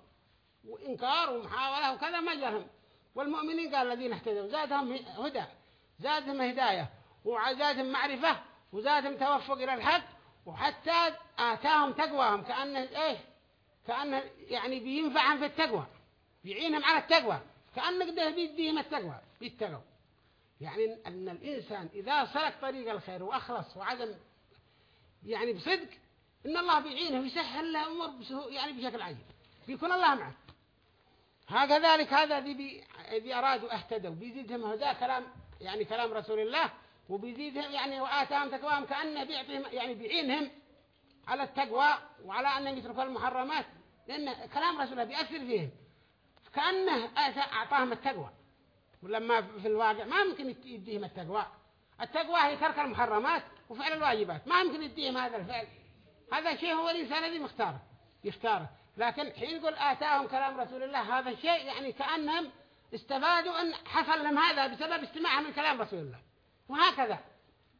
وإنكار ومحاولة وكذا ما جاهم. والمؤمنين قال الذين اهتدوا زادهم هدى. زادهم هداية وزادهم معرفة وزادهم توفق إلى الحق وحتى آتاهم تقواهم كأنه إيه كأنه يعني بينفعهم في التقوى بيعينهم على التقوى كأنه قده بيديهم التقوى بيتقوا. يعني أن الإنسان إذا سلك طريق الخير وأخلص وعزم يعني بصدق إن الله بيعينه ويسهل له أمور يعني بشكل عجيب. بيكون الله معه. هكذلك هذا ذي بي أرادوا أهتدوا بيزيدهم هذا كلام يعني كلام رسول الله وبيزيدهم يعني وآتاهم تقواهم كأنه بيعطيهم يعني بيعينهم على التقوى وعلى أن يتركوا المحرمات لأن كلام رسول الله بيأثر فيهم. كأنه أعطاهم التقوى. ولما في الواقع ما ممكن يديهم التقوى. التقوى هي ترك المحرمات وفعل الواجبات. ما ممكن يديهم هذا الفعل. هذا شيء هو الإنسان الذي مختاره يختاره. لكن حين يقول آتاهم كلام رسول الله هذا الشيء يعني كأنهم استفادوا أن حصل لهم هذا بسبب استماعهم من كلام رسول الله. وهكذا.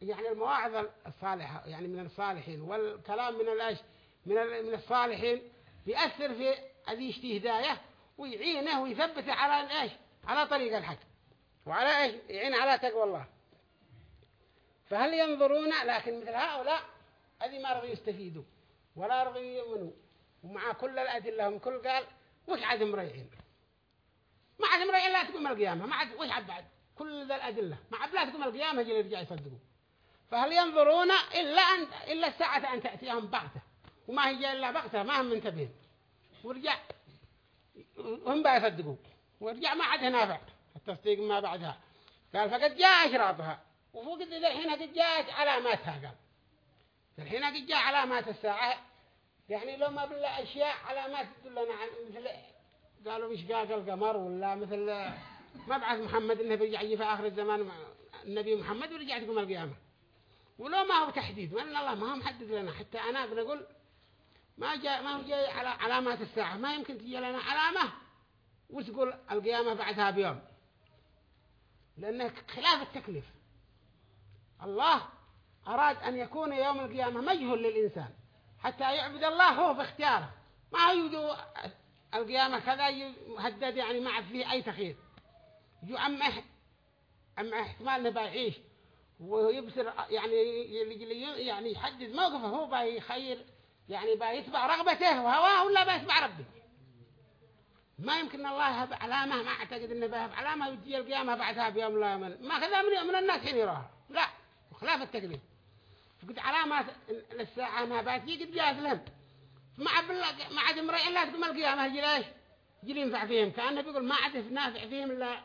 يعني المواعظ الصالحة يعني من الصالحين والكلام من الأش من من الصالحين بيأثر في هذه هداية ويعينه ويثبته على الإيش؟ على طريق الحق. وعلى إيش؟ يعين على تقوى الله. فهل ينظرون؟ لكن مثل هؤلاء هذه ما رغي يستفيدوا ولا رغي يؤمنوا. ومع كل الأدلة هم كل قال وش عاد مريعين ما عاد مريعين لا تقوم القيامة. ما عاد وش عاد بعد. كل ذا الأدلة. ما عاد لا تقوم القيامة يجي يرجع يصدقوا فهل ينظرون إلا أن إلا الساعة أن تأتيهم بغتة؟ وما هي إلا بغتة ما هم منتبهين. ورجع هم بقى يصدقوا. ورجع ما عاد نافع التصديق ما بعدها. قال فقد جاء أشراطها وفوق ذي الحين قد جاءت علاماتها قال. الحين قد جاء علامات الساعة. يعني لو ما بلا أشياء علامات تدلنا عن مثل قالوا مش قاق القمر؟ ولا مثل مبعث محمد إنه بيرجع في آخر الزمان النبي محمد ورجع تقوم القيامة. ولو ما هو تحديد وأن الله ما هو محدد لنا. حتى أنا بنقول ما جاء ما هو جاي على علامات الساعة. ما يمكن تجي لنا علامة وتقول القيامة بعدها بيوم. لأنه خلاف التكليف. الله أراد أن يكون يوم القيامة مجهول للإنسان. حتى يعبد الله هو في اختياره ما يوجد القيامة كذا يهدد يعني ما فيه أي تخير يجو عم عم إحتمال يعيش ويبصر يعني يعني يحدد موقفه هو باي خير يعني باي يتبع رغبته وهواه ولا بيتبع ربه. ما يمكن الله علامة ما أعتقد إنه بيهب علامة ويجي القيامة بعدها بيوم لا يمن ما كذا من, من الناس حين يراها لا وخلاف التقليد فقد علامات للساعة ما باتي قد جاءت لهم. ما عاد ما عاد مرأي لا تقوم القيامة ليش يجي ينفع فيهم. كأنه بيقول ما عاد نافع فيهم إلا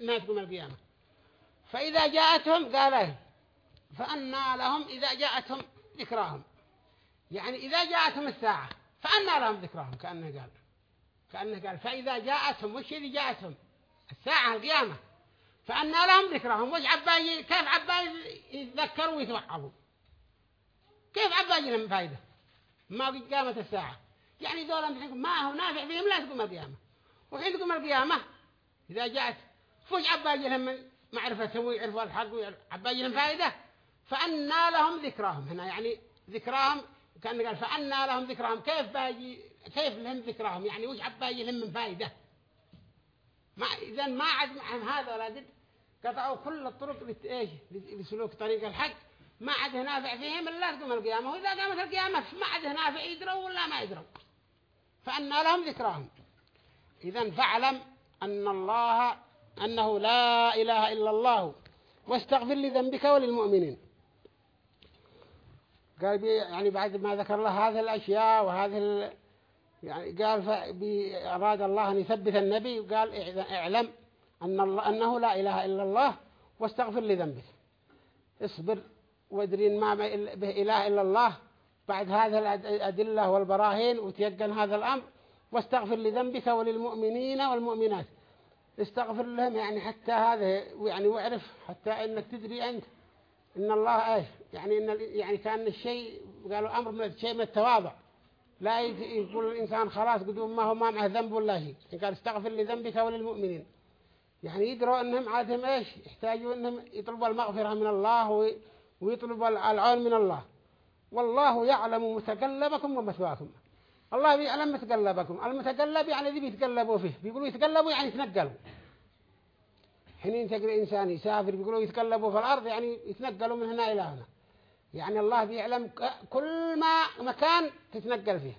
ما تقوم القيامة. فإذا جاءتهم قال؟ فأنا لهم إذا جاءتهم ذكراهم. يعني إذا جاءتهم الساعة فأنا لهم ذكراهم كأنه قال. كأنه قال. فإذا جاءتهم وش اللي جاءتهم؟ الساعة القيامة. فأنا لهم ذكرهم وش عباي كيف عباي يتذكروا ويتوعظوا؟ كيف عباي لهم فايدة؟ ما قد قامت الساعة. يعني ذولا ما هو نافع فيهم لا تقوم القيامة. وحين تقوم القيامة إذا جاءت عباي لهم معرفة ويعرفوا الحق وعباي لهم فايدة فأنا لهم ذكرهم هنا يعني ذكرهم كأن قال فأنا لهم ذكرهم كيف باجي كيف لهم ذكرهم يعني وش عباي لهم من فايدة ما إذا ما عاد معهم هذا ولا قد قطعوا كل الطرق لإيش لسلوك طريق الحق. ما عاد نافع فيهم إلا تقوم القيامة وإذا قامت القيامة ما عاد نافع يدروا ولا ما يدروا. فأنا لهم ذكرهم إذا فاعلم أن الله أنه لا إله إلا الله واستغفر لذنبك وللمؤمنين. قال يعني بعد ما ذكر الله هذه الأشياء وهذه يعني قال أراد الله أن يثبت النبي وقال إعلم أن الله أنه لا إله إلا الله واستغفر لذنبك. اصبر. وادرين ما به إله إلا الله. بعد هذه الأدلة والبراهين وتيقن هذا الأمر واستغفر لذنبك وللمؤمنين والمؤمنات. استغفر لهم يعني حتى هذا يعني واعرف حتى إنك تدري أنت إن الله إيش يعني إن يعني كان الشيء قالوا أمر من الشيء من التواضع. لا يقول الإنسان خلاص قدوم ما هو ما معه ذنب ولا شيء إن قال استغفر لذنبك وللمؤمنين. يعني يدروا أنهم عادهم إيش؟ يحتاجوا أنهم يطلبوا المغفرة من الله ويطلبوا العون من الله. والله يعلم متقلبكم ومثواكم. الله يعلم متقلبكم. المتقلب يعني ذي بيتقلبوا فيه. بيقولوا يتقلبوا يعني يتنقلوا. حين تقرأ إنسان يسافر بيقولوا يتقلبوا في الأرض يعني يتنقلوا من هنا إلى هنا. يعني الله بيعلم كل ما مكان تتنقل فيه.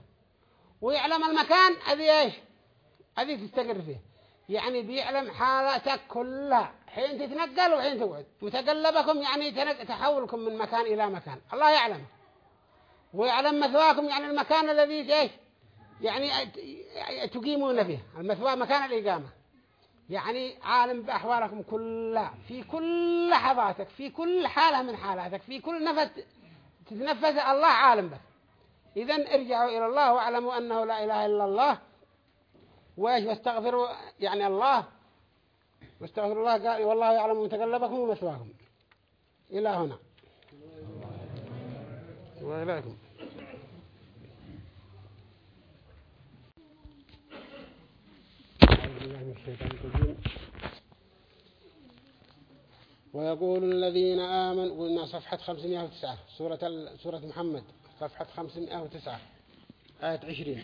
ويعلم المكان هذه إيش؟ هذه تستقر فيه. يعني بيعلم حالاتك كلها. حين تتنقل وحين تقعد. متقلبكم يعني تحولكم من مكان إلى مكان. الله يعلم. ويعلم مثواكم يعني المكان الذي إيش؟ يعني تقيمون فيه. المثوى مكان الإقامة. يعني عالم بأحوالكم كلها. في كل لحظاتك في كل حالة من حالاتك في كل نفس تتنفس الله عالم بك إذن ارجعوا إلى الله واعلموا أنه لا إله إلا الله. وإيش؟ واستغفروا يعني الله. واستغفروا الله قال والله يعلم متقلبكم ومثواكم إلى هنا. وإليكم ويقول الذين آمنوا قلنا صفحة 509 سورة سورة محمد صفحة 509 آية 20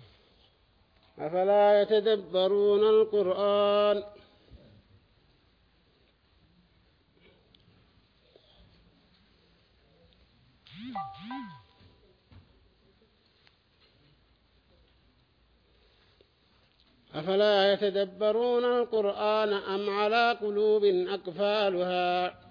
أفلا يتدبرون القرآن؟ أفلا يتدبرون القرآن أم على قلوب أقفالها؟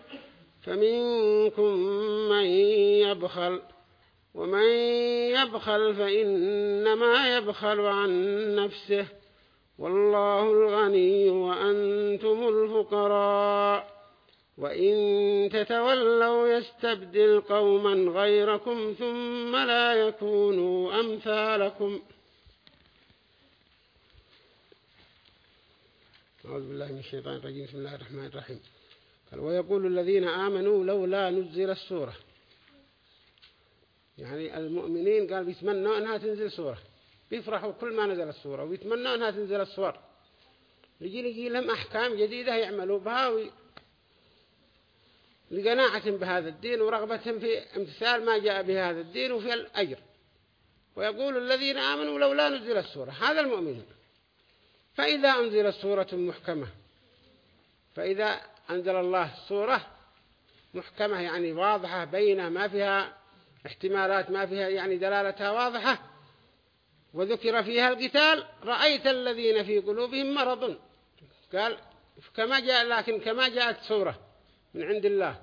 فمنكم من يبخل ومن يبخل فإنما يبخل عن نفسه. والله الغني وأنتم الفقراء. وإن تتولوا يستبدل قوما غيركم ثم لا يكونوا أمثالكم. أعوذ بالله من الشيطان الرجيم. بسم الله الرحمن الرحيم. ويقول الذين آمنوا لولا نزل السورة. يعني المؤمنين قال بيتمنوا أنها تنزل سورة. بيفرحوا كل ما نزل السورة ويتمنوا أنها تنزل السور. يجي يجي لهم أحكام جديدة يعملوا بها وي... لقناعة بهذا الدين ورغبة في امتثال ما جاء به هذا الدين وفي الأجر. ويقول الذين آمنوا لولا نزل السورة. هذا المؤمنين فإذا أنزل سورة محكمة فإذا أنزل الله سورة محكمة يعني واضحة بينة ما فيها احتمالات ما فيها يعني دلالتها واضحة. وذكر فيها القتال رأيت الذين في قلوبهم مرض. قال كما جاء لكن كما جاءت سورة من عند الله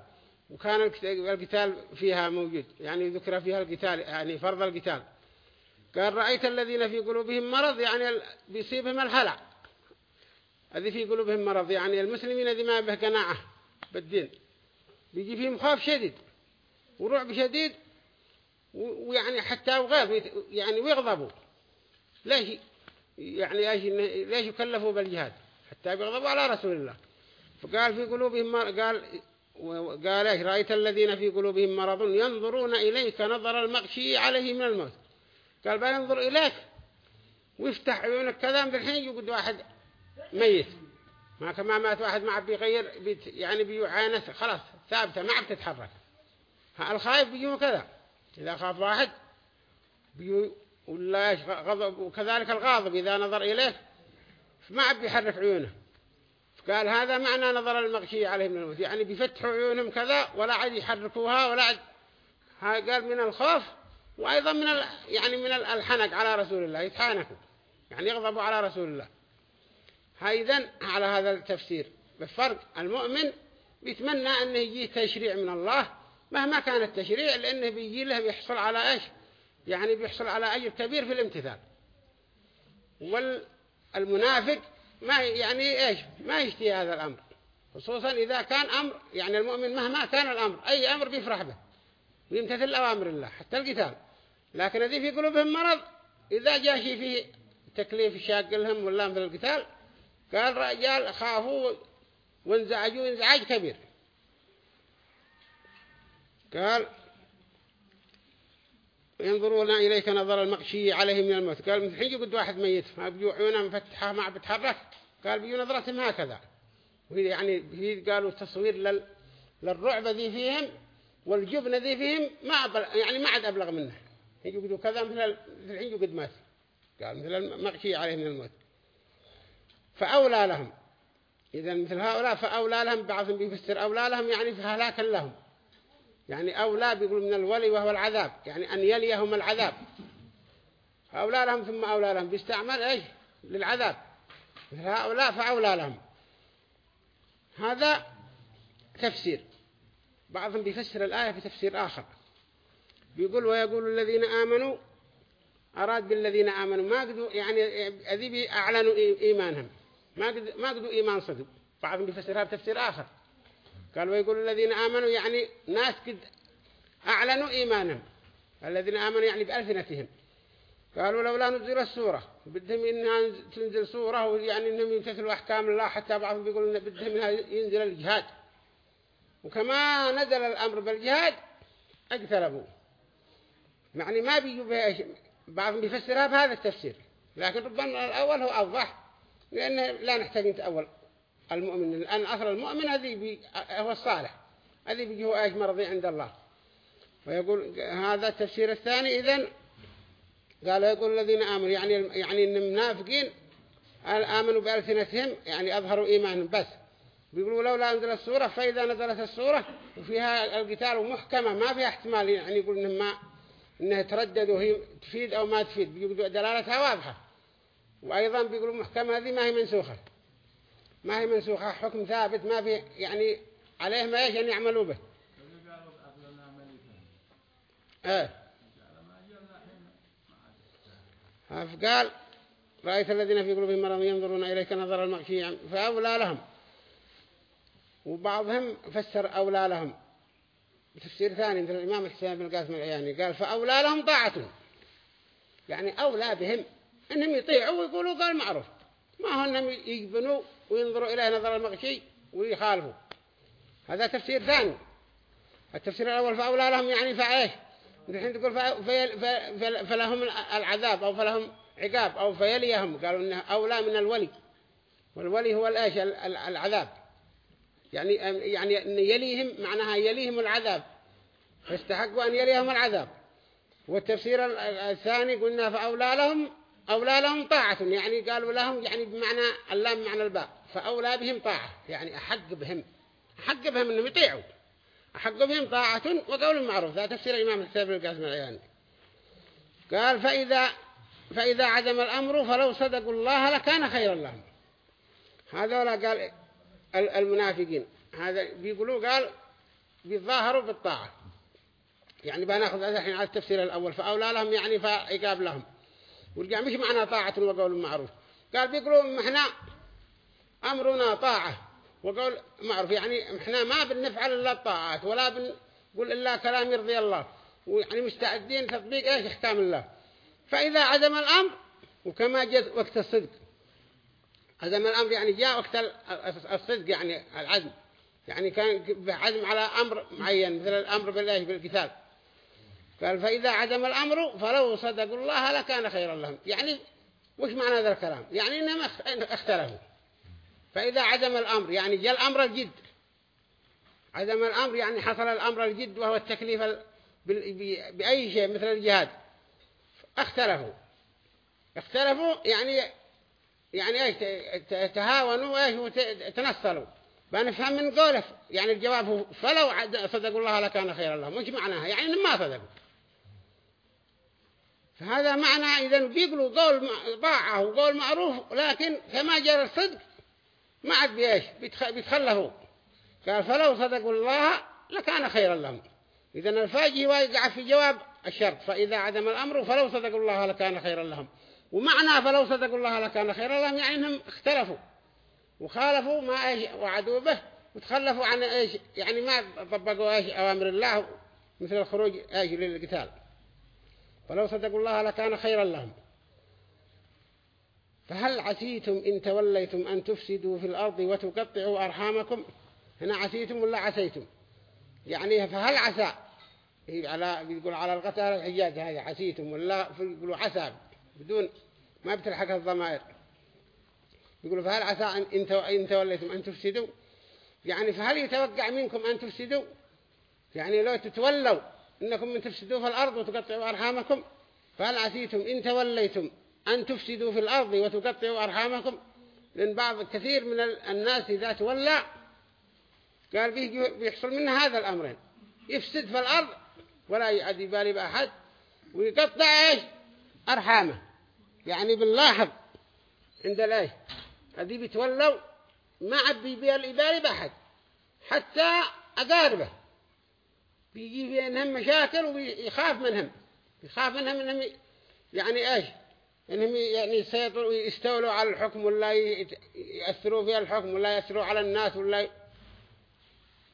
وكان القتال فيها موجود يعني ذكر فيها القتال يعني فرض القتال. قال رأيت الذين في قلوبهم مرض يعني بيصيبهم الهلع. هذه في قلوبهم مرض. يعني المسلمين الذي ما به قناعة بالدين. بيجي فيهم خوف شديد ورعب شديد ويعني حتى وغاف يعني ويغضبوا. ليش يعني ليش يكلفوا بالجهاد؟ حتى بيغضبوا على رسول الله. فقال في قلوبهم قال قال إيش؟ رأيت الذين في قلوبهم مرض ينظرون إليك نظر المغشي عليه من الموت. قال بينظر إليك. ويفتح عيونك كذا الحين يقول واحد ميت. ما كما مات واحد ما عم بيغير بيت يعني بيعانس خلاص ثابتة ما عم تتحرك. الخايف بيجوا كذا. إذا خاف واحد بيجوا ولا غضب وكذلك الغاضب إذا نظر إليه ما عم بيحرك عيونه. قال هذا معنى نظر المغشي عليه من الموت يعني بيفتحوا عيونهم كذا ولا عاد يحركوها ولا عاد قال من الخوف وأيضا من ال... يعني من الحنق على رسول الله يتحانكوا. يعني يغضبوا على رسول الله. إذن على هذا التفسير. بالفرق المؤمن بيتمنى أنه يجي تشريع من الله مهما كان التشريع لأنه بيجي له بيحصل على إيش؟ يعني بيحصل على أجر كبير في الامتثال. والمنافق ما يعني إيش؟ ما يشتهي هذا الأمر. خصوصا إذا كان أمر يعني المؤمن مهما كان الأمر أي أمر بيفرح به ويمتثل أوامر الله حتى القتال. لكن الذي في قلوبهم مرض إذا جاء شيء فيه تكليف شاق لهم ولا في القتال قال رجال خافوا وانزعجوا انزعاج كبير. قال ينظرون إليك نظر المغشي عليه من الموت. قال من حين يقول واحد ميت ما بيجوا عيونه مفتحة ما بتحرك. قال بيجوا نظرتهم هكذا. يعني قالوا تصوير لل للرعب ذي فيهم والجبن ذي فيهم ما أبل يعني ما عاد أبلغ منه. يقولوا كذا مثل الحين يقول مات. قال مثل المغشي عليه من الموت. فأولى لهم. إذا مثل هؤلاء فأولى لهم بعضهم بيفسر أولى لهم يعني في هلاك لهم. يعني أولى بيقول من الولي وهو العذاب يعني أن يليهم العذاب. فأولى لهم ثم أولى لهم. بيستعمل إيش؟ للعذاب. مثل هؤلاء فأولى لهم. هذا تفسير. بعضهم بيفسر الآية في تفسير آخر. بيقول ويقول الذين آمنوا أراد بالذين آمنوا. ما قدوا يعني أذيبي أعلنوا إيمانهم. ما قد ما قدوا إيمان صدق. بعضهم بيفسرها بتفسير آخر. قال ويقول الذين آمنوا يعني ناس قد أعلنوا إيمانهم. الذين آمنوا يعني بألسنتهم. قالوا لولا نزل السورة. بدهم إنها تنزل سورة ويعني إنهم يمتثلوا أحكام الله. حتى بعضهم بيقولوا إن بدهم إنها ينزل الجهاد. وكما نزل الأمر بالجهاد اقتربوا. يعني ما بيجوا بعضهم بيفسرها بهذا التفسير. لكن ربما الأول هو أوضح. لأن لا نحتاج نتأول. المؤمن الآن أصل المؤمن هذه هو الصالح. هذه بيجي هو إيش مرضي عند الله. ويقول هذا التفسير الثاني إذن قال يقول الذين آمنوا يعني يعني إن المنافقين آمنوا بألسنتهم؟ يعني أظهروا إيمانهم. بس. بيقولوا لولا أنزل السورة فإذا نزلت السورة وفيها القتال محكمة ما فيها احتمال يعني يقول إنهم ما إنها تردد وهي تفيد أو ما تفيد. بيقولوا دلالتها واضحة. وأيضا بيقولوا محكمة هذه ما هي منسوخة. ما هي منسوخة حكم ثابت ما في يعني عليه ما إيش أن يعملوا به. إيه. فقال رأيت الذين في قلوبهم مرض ينظرون إليك نظر المغشي فأولى لهم. وبعضهم فسر أولى لهم. تفسير ثاني مثل الإمام حسين بن القاسم العياني قال فأولى لهم طاعة يعني أولى بهم. أنهم يطيعوا ويقولوا قال معروف. ما هو أنهم يجبنوا وينظروا إليه نظر المغشي ويخالفوا. هذا تفسير ثاني. التفسير الأول فأولى لهم يعني فعيش. الحين تقول فلهم العذاب أو فلهم عقاب أو فيليهم. قالوا إنه أولى من الولي. والولي هو الآش العذاب. يعني يعني أن يليهم معناها يليهم العذاب. فاستحقوا أن يليهم العذاب. والتفسير الثاني قلنا فأولى لهم أولى لهم طاعة يعني قالوا لهم يعني بمعنى اللام معنى الباء فأولى بهم طاعة يعني أحق بهم أحق بهم أنهم يطيعوا أحق بهم طاعة وقول معروف ذا تفسير الإمام السابق القاسم العياني. قال فإذا فإذا عدم الأمر فلو صدقوا الله لكان خيرا لهم. هذا قال المنافقين. هذا بيقولوا قال بيظاهروا بالطاعة. يعني بناخذ الحين على التفسير الأول فأولى لهم يعني فعقاب لهم. ورجع مش معنى طاعة وقول معروف. قال بيقولوا إحنا أمرنا طاعة وقول معروف. يعني إحنا ما بنفعل إلا الطاعات ولا بنقول إلا كلام يرضي الله. ويعني مستعدين تطبيق إيش احكام الله. فإذا عدم الأمر وكما جاء وقت الصدق. عدم الأمر يعني جاء وقت الصدق يعني العزم. يعني كان عزم على أمر معين مثل الأمر بالله بالقتال. قال فإذا عدم الأمر فلو صدقوا الله لكان خيرا لهم. يعني وش معنى هذا الكلام؟ يعني إنهم اختلفوا. فإذا عدم الأمر يعني جاء الأمر الجد. عدم الأمر يعني حصل الأمر الجد وهو التكليف بأي شيء مثل الجهاد. اختلفوا. اختلفوا يعني يعني إيش؟ تهاونوا إيش؟ وتنصلوا. بنفهم من قوله. يعني الجواب هو فلو صدقوا الله لكان خيرا لهم. مش معناها؟ يعني ما صدقوا. فهذا معنى إذا بيقولوا قول طاعة وقول معروف لكن كما جرى الصدق ما عاد بيش بيتخلفوا. قال فلو صدقوا الله لكان خيرا لهم. إذا الفاجي واقع في جواب الشرط. فإذا عدم الأمر فلو صدقوا الله لكان خيرا لهم. ومعنى فلو صدقوا الله لكان خيرا لهم يعني إنهم اختلفوا. وخالفوا ما إيش وعدوا به وتخلفوا عن إيش يعني ما طبقوا إيش أوامر الله مثل الخروج إيش للقتال. فلو صدقوا الله لكان خيرا لهم. فهل عسيتم إن توليتم أن تفسدوا في الأرض وتقطعوا أرحامكم؟ هنا عسيتم ولا عسيتم؟ يعني فهل عسى؟ على بيقول على القتال الحجاج هذا عسيتم ولا؟ يقولوا عسى بدون ما بتلحق الضمائر. يقولوا فهل عسى إن توليتم أن تفسدوا؟ يعني فهل يتوقع منكم أن تفسدوا؟ يعني لو تتولوا إنكم من تفسدوا في الأرض وتقطعوا أرحامكم. فهل عسيتم إن توليتم أن تفسدوا في الأرض وتقطعوا أرحامكم؟ لأن بعض كثير من الناس إذا تولى قال بيحصل منه هذا الأمرين يفسد في الأرض ولا يعدي بالي بأحد ويقطع إيش؟ أرحامه. يعني بنلاحظ عند الإيش؟ هذه بيتولوا ما عبي بها بأحد حتى أقاربه. بيجي بينهم مشاكل ويخاف منهم. يخاف منهم إنهم يعني إيش؟ إنهم يعني يسيطروا ويستولوا على الحكم ولا يأثروا في الحكم ولا يأثروا على الناس ولا ي...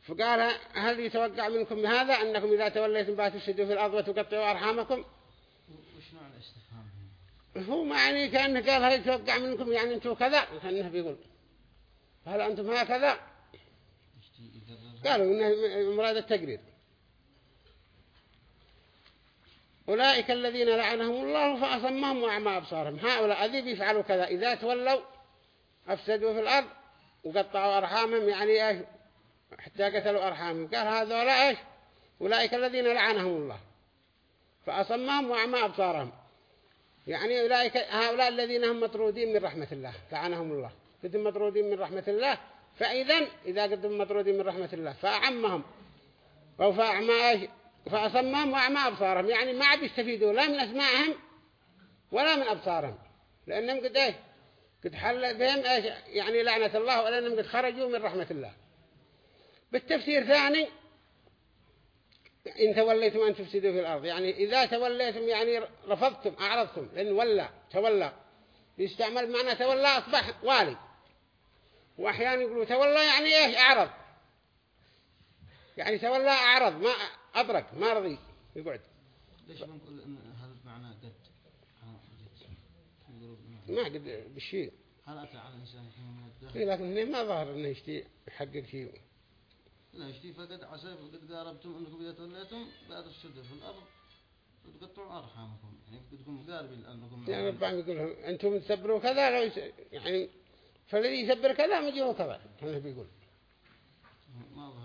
فقال هل يتوقع منكم هذا؟ أنكم إذا توليتم بها تفسدوا في الأرض وتقطعوا أرحامكم. وش نوع الاستفهام؟ هو ما يعني كأنه قال هل يتوقع منكم يعني أنتم كذا؟ كأنه بيقول. هل أنتم هكذا؟ قالوا إنه مراد التقرير. أولئك الذين لعنهم الله فأصمهم وأعمى أبصارهم. هؤلاء الذين بيفعلوا كذا إذا تولوا أفسدوا في الأرض وقطعوا أرحامهم. يعني إيش؟ حتى قتلوا أرحامهم. قال هذولا إيش؟ أولئك الذين لعنهم الله فأصمهم وأعمى أبصارهم. يعني أولئك هؤلاء الذين هم مطرودين من رحمة الله لعنهم الله. قدم مطرودين من رحمة الله فإذا إذا قدم مطرودين من رحمة الله فأعمهم. أو فأعمى فأصمهم وأعمى أبصارهم. يعني ما عاد يستفيدوا لا من أسماعهم ولا من أبصارهم. لأنهم قد إيه؟ قد حل بهم إيش؟ يعني لعنة الله ولأنهم قد خرجوا من رحمة الله. بالتفسير ثاني إن توليتم أن تفسدوا في الأرض. يعني إذا توليتم يعني رفضتم أعرضتم لأن ولا تولى. يستعمل معنى تولى أصبح والي. وأحيانا يقولوا تولى يعني إيش؟ أعرض. يعني تولى أعرض ما أدرك ما رضي. يقعد. ليش ما نقول إن هذا معنى قد ما قد بالشيء. هل أتى على الإنسان حين إيه لكن هنا ما ظهر إنه يشتي يحقق شيء. لا يشتي فقد عسى فقد قاربتم أنكم إذا توليتم لا تفسدوا في الأرض وتقطعوا أرحامكم. يعني بدكم قاربين أنكم يعني ربما يقول أنتم تسبروا كذا. يعني فالذي يسبر كذا مجيه كذا هذا بيقول.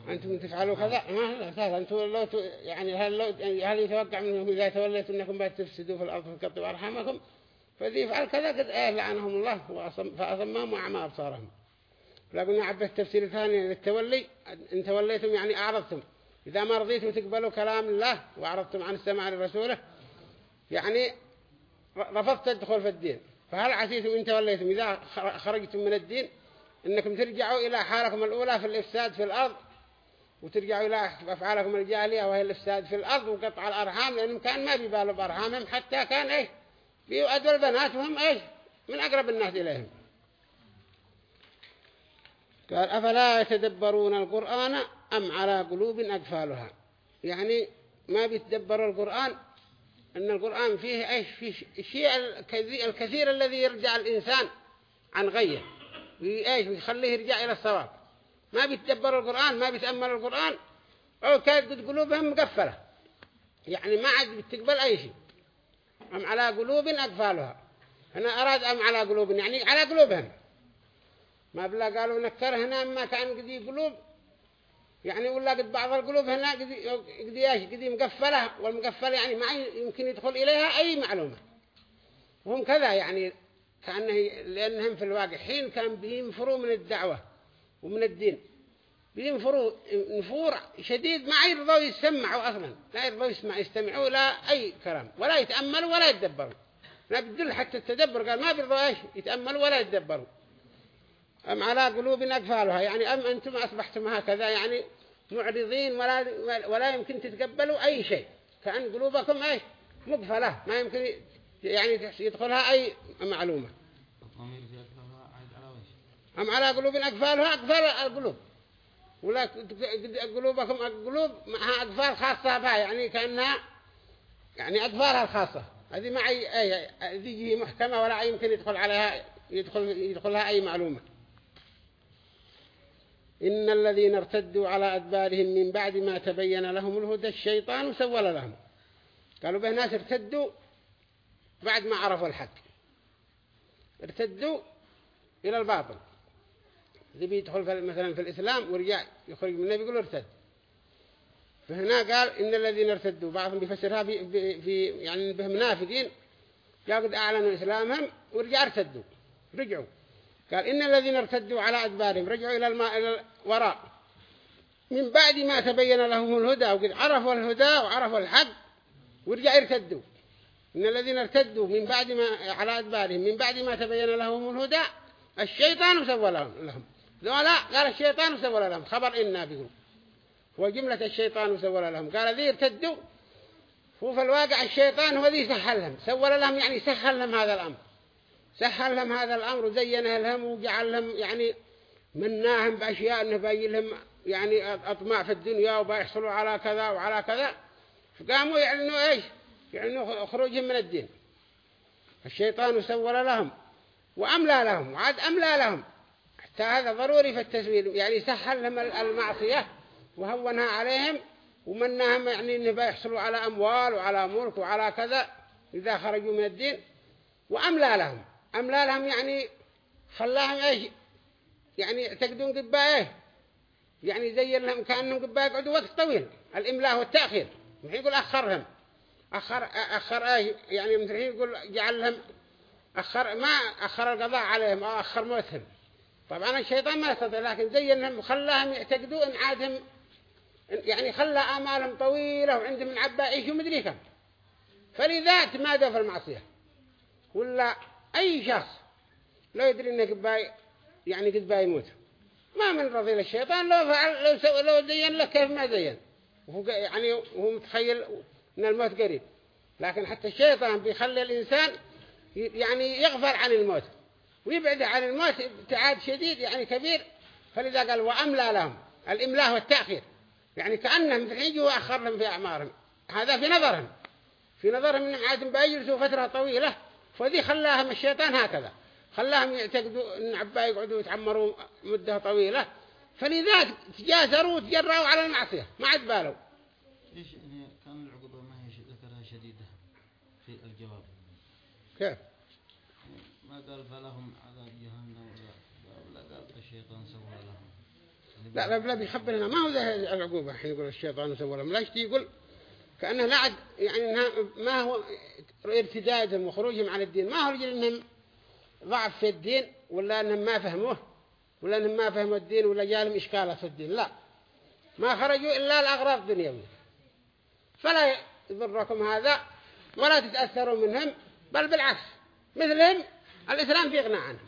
أنتم تفعلوا كذا؟ ما لا أنتم لو ت... يعني هل لو هل يتوقع منهم إذا توليتم أنكم بعد تفسدوا في الأرض وتقطعوا أرحامكم فذي يفعل كذا قد إيه لعنهم الله وأصم... فأصمهم وأعمى أبصارهم. لكن عبه التفسير الثاني للتولي. إن توليتم يعني أعرضتم. إذا ما رضيتم تقبلوا كلام الله وأعرضتم عن السماع لرسوله. يعني رفضت الدخول في الدين. فهل عسيتم إن توليتم إذا خرجتم من الدين؟ إنكم ترجعوا إلى حالكم الأولى في الإفساد في الأرض وترجعوا إلى أفعالكم الجاهلية وهي الإفساد في الأرض وقطع الأرحام لأنهم كان ما بيبالوا بأرحامهم حتى كان إيه؟ بيؤدوا البنات وهم إيه؟ من أقرب الناس إليهم. قال أفلا يتدبرون القرآن أم على قلوب أقفالها؟ يعني ما بيتدبروا القرآن أن القرآن فيه إيش؟ فيه الشيء الكثير الذي يرجع الإنسان عن غيه. وإيش ويخليه يرجع إلى الصواب ما بيتدبروا القرآن ما بيتأملوا القرآن. أو كانت قلوبهم مقفلة. يعني ما عاد بتقبل أي شيء. أم على قلوب أقفالها. هنا أراد أم على قلوب يعني على قلوبهم. ما بلا قالوا نكر هنا ما كان قدي قلوب يعني ولا قد بعض القلوب هنا قدي إيش قدي مقفلة. والمقفلة يعني ما يمكن يدخل إليها أي معلومة. وهم كذا يعني كأنه لأنهم في الواقع حين كان بينفروا من الدعوة ومن الدين. بينفروا نفور شديد ما يرضوا يسمعوا أصلا. لا يرضوا يسمع يستمعوا لا أي كلام. ولا يتأملوا ولا يتدبروا. لا بدل حتى التدبر قال ما بيرضوا إيش؟ يتأملوا ولا يتدبروا. أم على قلوب أقفالها؟ يعني أم أنتم أصبحتم هكذا؟ يعني معرضين ولا, ولا يمكن تتقبلوا أي شيء. كأن قلوبكم إيش؟ مقفلة. ما يمكن يعني يدخلها أي معلومة. أم على قلوب؟ أقفالها أقفال القلوب. ولا قلوبكم قلوب معها أقفال خاصة بها يعني كأنها يعني أقفالها الخاصة. هذه ما أي هذه محكمة ولا يمكن يدخل عليها يدخل يدخلها أي معلومة. إن الذين ارتدوا على أدبارهم من بعد ما تبين لهم الهدى الشيطان سول لهم. قالوا به ناس ارتدوا بعد ما عرفوا الحق. ارتدوا إلى الباطل. ذي بيدخل في مثلا في الإسلام ورجع يخرج منه بيقول ارتد. فهنا قال إن الذين ارتدوا بعضهم بيفسرها في, في يعني بهم منافقين. قد أعلنوا إسلامهم ورجع ارتدوا. رجعوا. قال إن الذين ارتدوا على أدبارهم رجعوا إلى الماء إلى الوراء. من بعد ما تبين لهم الهدى وقد عرفوا الهدى وعرفوا الحق ورجع ارتدوا. إن الذين ارتدوا من بعد ما على أدبارهم من بعد ما تبين لهم الهدى الشيطان سوى لهم لا قال الشيطان سوى لهم. خبر إنا بيقول وجملة الشيطان سوى لهم. قال ذي ارتدوا. وفي الواقع الشيطان هو ذي سهل لهم. سوى لهم يعني سهل لهم هذا الأمر. سهل لهم هذا الأمر وزينه لهم وجعل لهم يعني مناهم بأشياء أنه باين لهم يعني أطماع في الدنيا وبيحصلوا على كذا وعلى كذا. فقاموا يعلنوا إيش؟ يعلنوا خروجهم من الدين. الشيطان سول لهم وأملى لهم وعاد أملى لهم. حتى هذا ضروري في التسويل يعني سهل لهم المعصية وهونها عليهم ومنهم يعني إنه بيحصلوا على أموال وعلى ملك وعلى كذا إذا خرجوا من الدين. وأملى لهم أملى لهم يعني خلاهم إيش؟ يعني يعتقدون قبائه يعني زي لهم كأنهم قبائه يقعدوا وقت طويل الإملاء والتأخير. يقول أخرهم. أخر أخر إيه يعني مثل يقول جعل لهم أخر ما أخر القضاء عليهم أو أخر موتهم. طبعا الشيطان ما يستطيع لكن زي انهم خلاهم يعتقدوا إن عادهم يعني خلى آمالهم طويلة وعندهم من مدري كم. فلذا تمادوا في المعصية. ولا أي شخص لو يدري إنه باي يعني قد باي يموت. ما من رضي الشيطان لو فعل لو سو لو زين له كيف ما زين؟ وهو يعني هو متخيل إن الموت قريب. لكن حتى الشيطان بيخلي الإنسان يعني يغفل عن الموت. ويبعد عن الموت ابتعاد شديد يعني كبير. فلذا قال وأملى لهم الإملاء والتأخير. يعني كأنهم يجوا وأخر لهم في أعمارهم. هذا في نظرهم. في نظرهم أنهم عادهم بيجلسوا فترة طويلة. فذي خلاهم الشيطان هكذا. خلاهم يعتقدوا أن عبا يقعدوا يتعمروا مدة طويلة. فلذا تجاسروا وتجروا على المعصية. ما عاد بالوا ليش يعني كان العقوبة ما هي ذكرها شديدة في الجواب كيف ما قال فلهم عذاب جهنم ولا قال الشيطان سوى لهم. لا لا لا بيخبر هنا ما هو ذا العقوبة؟ حين يقول الشيطان سوى لهم. لا يقول؟ كأنه لا عد يعني ما هو ارتدادهم وخروجهم عن الدين. ما هو رجل إنهم ضعف في الدين ولا إنهم ما فهموه؟ ولا إنهم ما فهموا الدين ولا جالهم إشكالات في الدين؟ لا. ما خرجوا إلا الأغراض الدنيويه فلا يضركم هذا ولا تتأثروا منهم بل بالعكس. مثلهم الإسلام إغناء عنهم.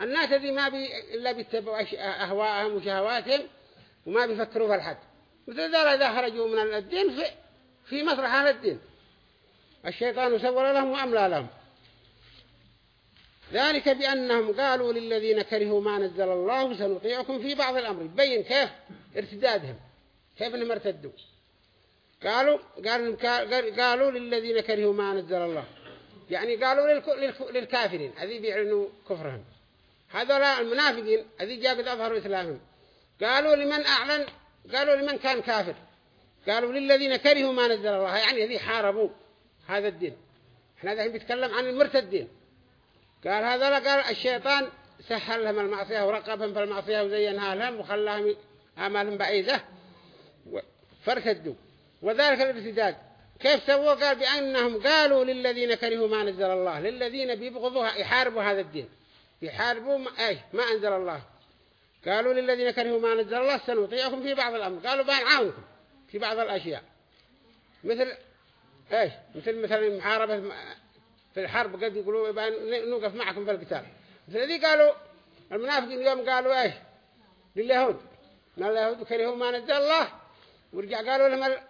الناس الذي ما بي إلا بيتبعوا أهواءهم وشهواتهم وما بيفكروا في الحد. مثل ذلك إذا خرجوا من الدين في, في مصلحة الدين. الشيطان سول لهم وأملى لهم. ذلك بأنهم قالوا للذين كرهوا ما نزل الله سنطيعكم في بعض الأمر. يبين كيف ارتدادهم. كيف انهم ارتدوا. قالوا قالوا للذين كرهوا ما نزل الله. يعني قالوا للكافرين هذي بيعلنوا كفرهم. هذول المنافقين هذي جاء قد أظهروا إسلامهم. قالوا لمن أعلن؟ قالوا لمن كان كافر؟ قالوا للذين كرهوا ما نزل الله. يعني هذي حاربوا هذا الدين. إحنا ذا بيتكلم عن المرتدين قال هذا قال الشيطان سهل لهم المعصية ورقبهم في المعصية وزينها لهم وخلاهم آمالهم بعيدة. فارتدوا. وذلك الارتداد. كيف سووا قال بأنهم قالوا للذين كرهوا ما نزل الله للذين بيبغضوها يحاربوا هذا الدين. يحاربوا ما, أي ما أنزل الله. قالوا للذين كرهوا ما نزل الله سنطيعكم في بعض الأمر. قالوا بنعاونكم في بعض الأشياء. مثل إيش مثل مثلا محاربة في الحرب قد يقولوا نوقف معكم في القتال. مثل ذي قالوا المنافقين اليوم قالوا إيش لليهود. ما اليهود كرهوا ما نزل الله. ورجع قالوا لهم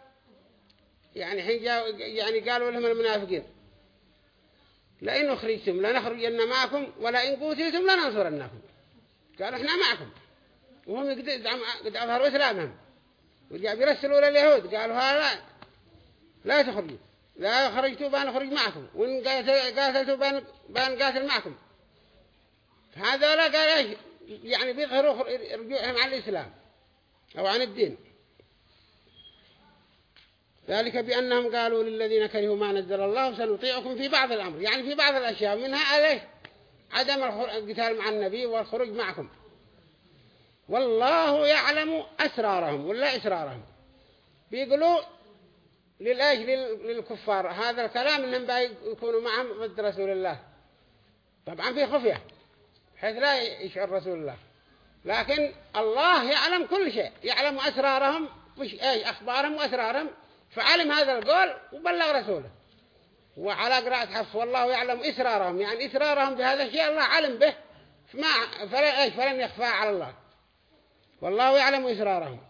يعني حين جاء يعني قالوا لهم المنافقين لئن أخرجتم لنخرجن معكم ولئن قتلتم لننصرنكم. قالوا إحنا معكم. وهم قد أظهروا إسلامهم. ورجع بيرسلوا لليهود قالوا هذا لا تخرجوا لا خرجتوا بنخرج معكم وإن قاتلتوا بنقاتل معكم. فهذا لا قال إيش؟ يعني بيظهروا رجوعهم عن الإسلام أو عن الدين. ذلك بأنهم قالوا للذين كرهوا ما نزل الله سنطيعكم في بعض الأمر. يعني في بعض الأشياء منها عليه عدم القتال مع النبي والخروج معكم. والله يعلم أسرارهم ولا إسرارهم. بيقولوا للأجل للكفار. هذا الكلام إنهم بيكونوا معهم ضد رسول الله. طبعا في خفية حيث لا يشعر رسول الله. لكن الله يعلم كل شيء. يعلم أسرارهم إيش؟ أخبارهم وأسرارهم. فعلم هذا القول وبلغ رسوله. وعلى قراءة حفص والله يعلم إسرارهم. يعني إسرارهم بهذا الشيء الله علم به فما فلن, فلن يخفى على الله. والله يعلم إسرارهم.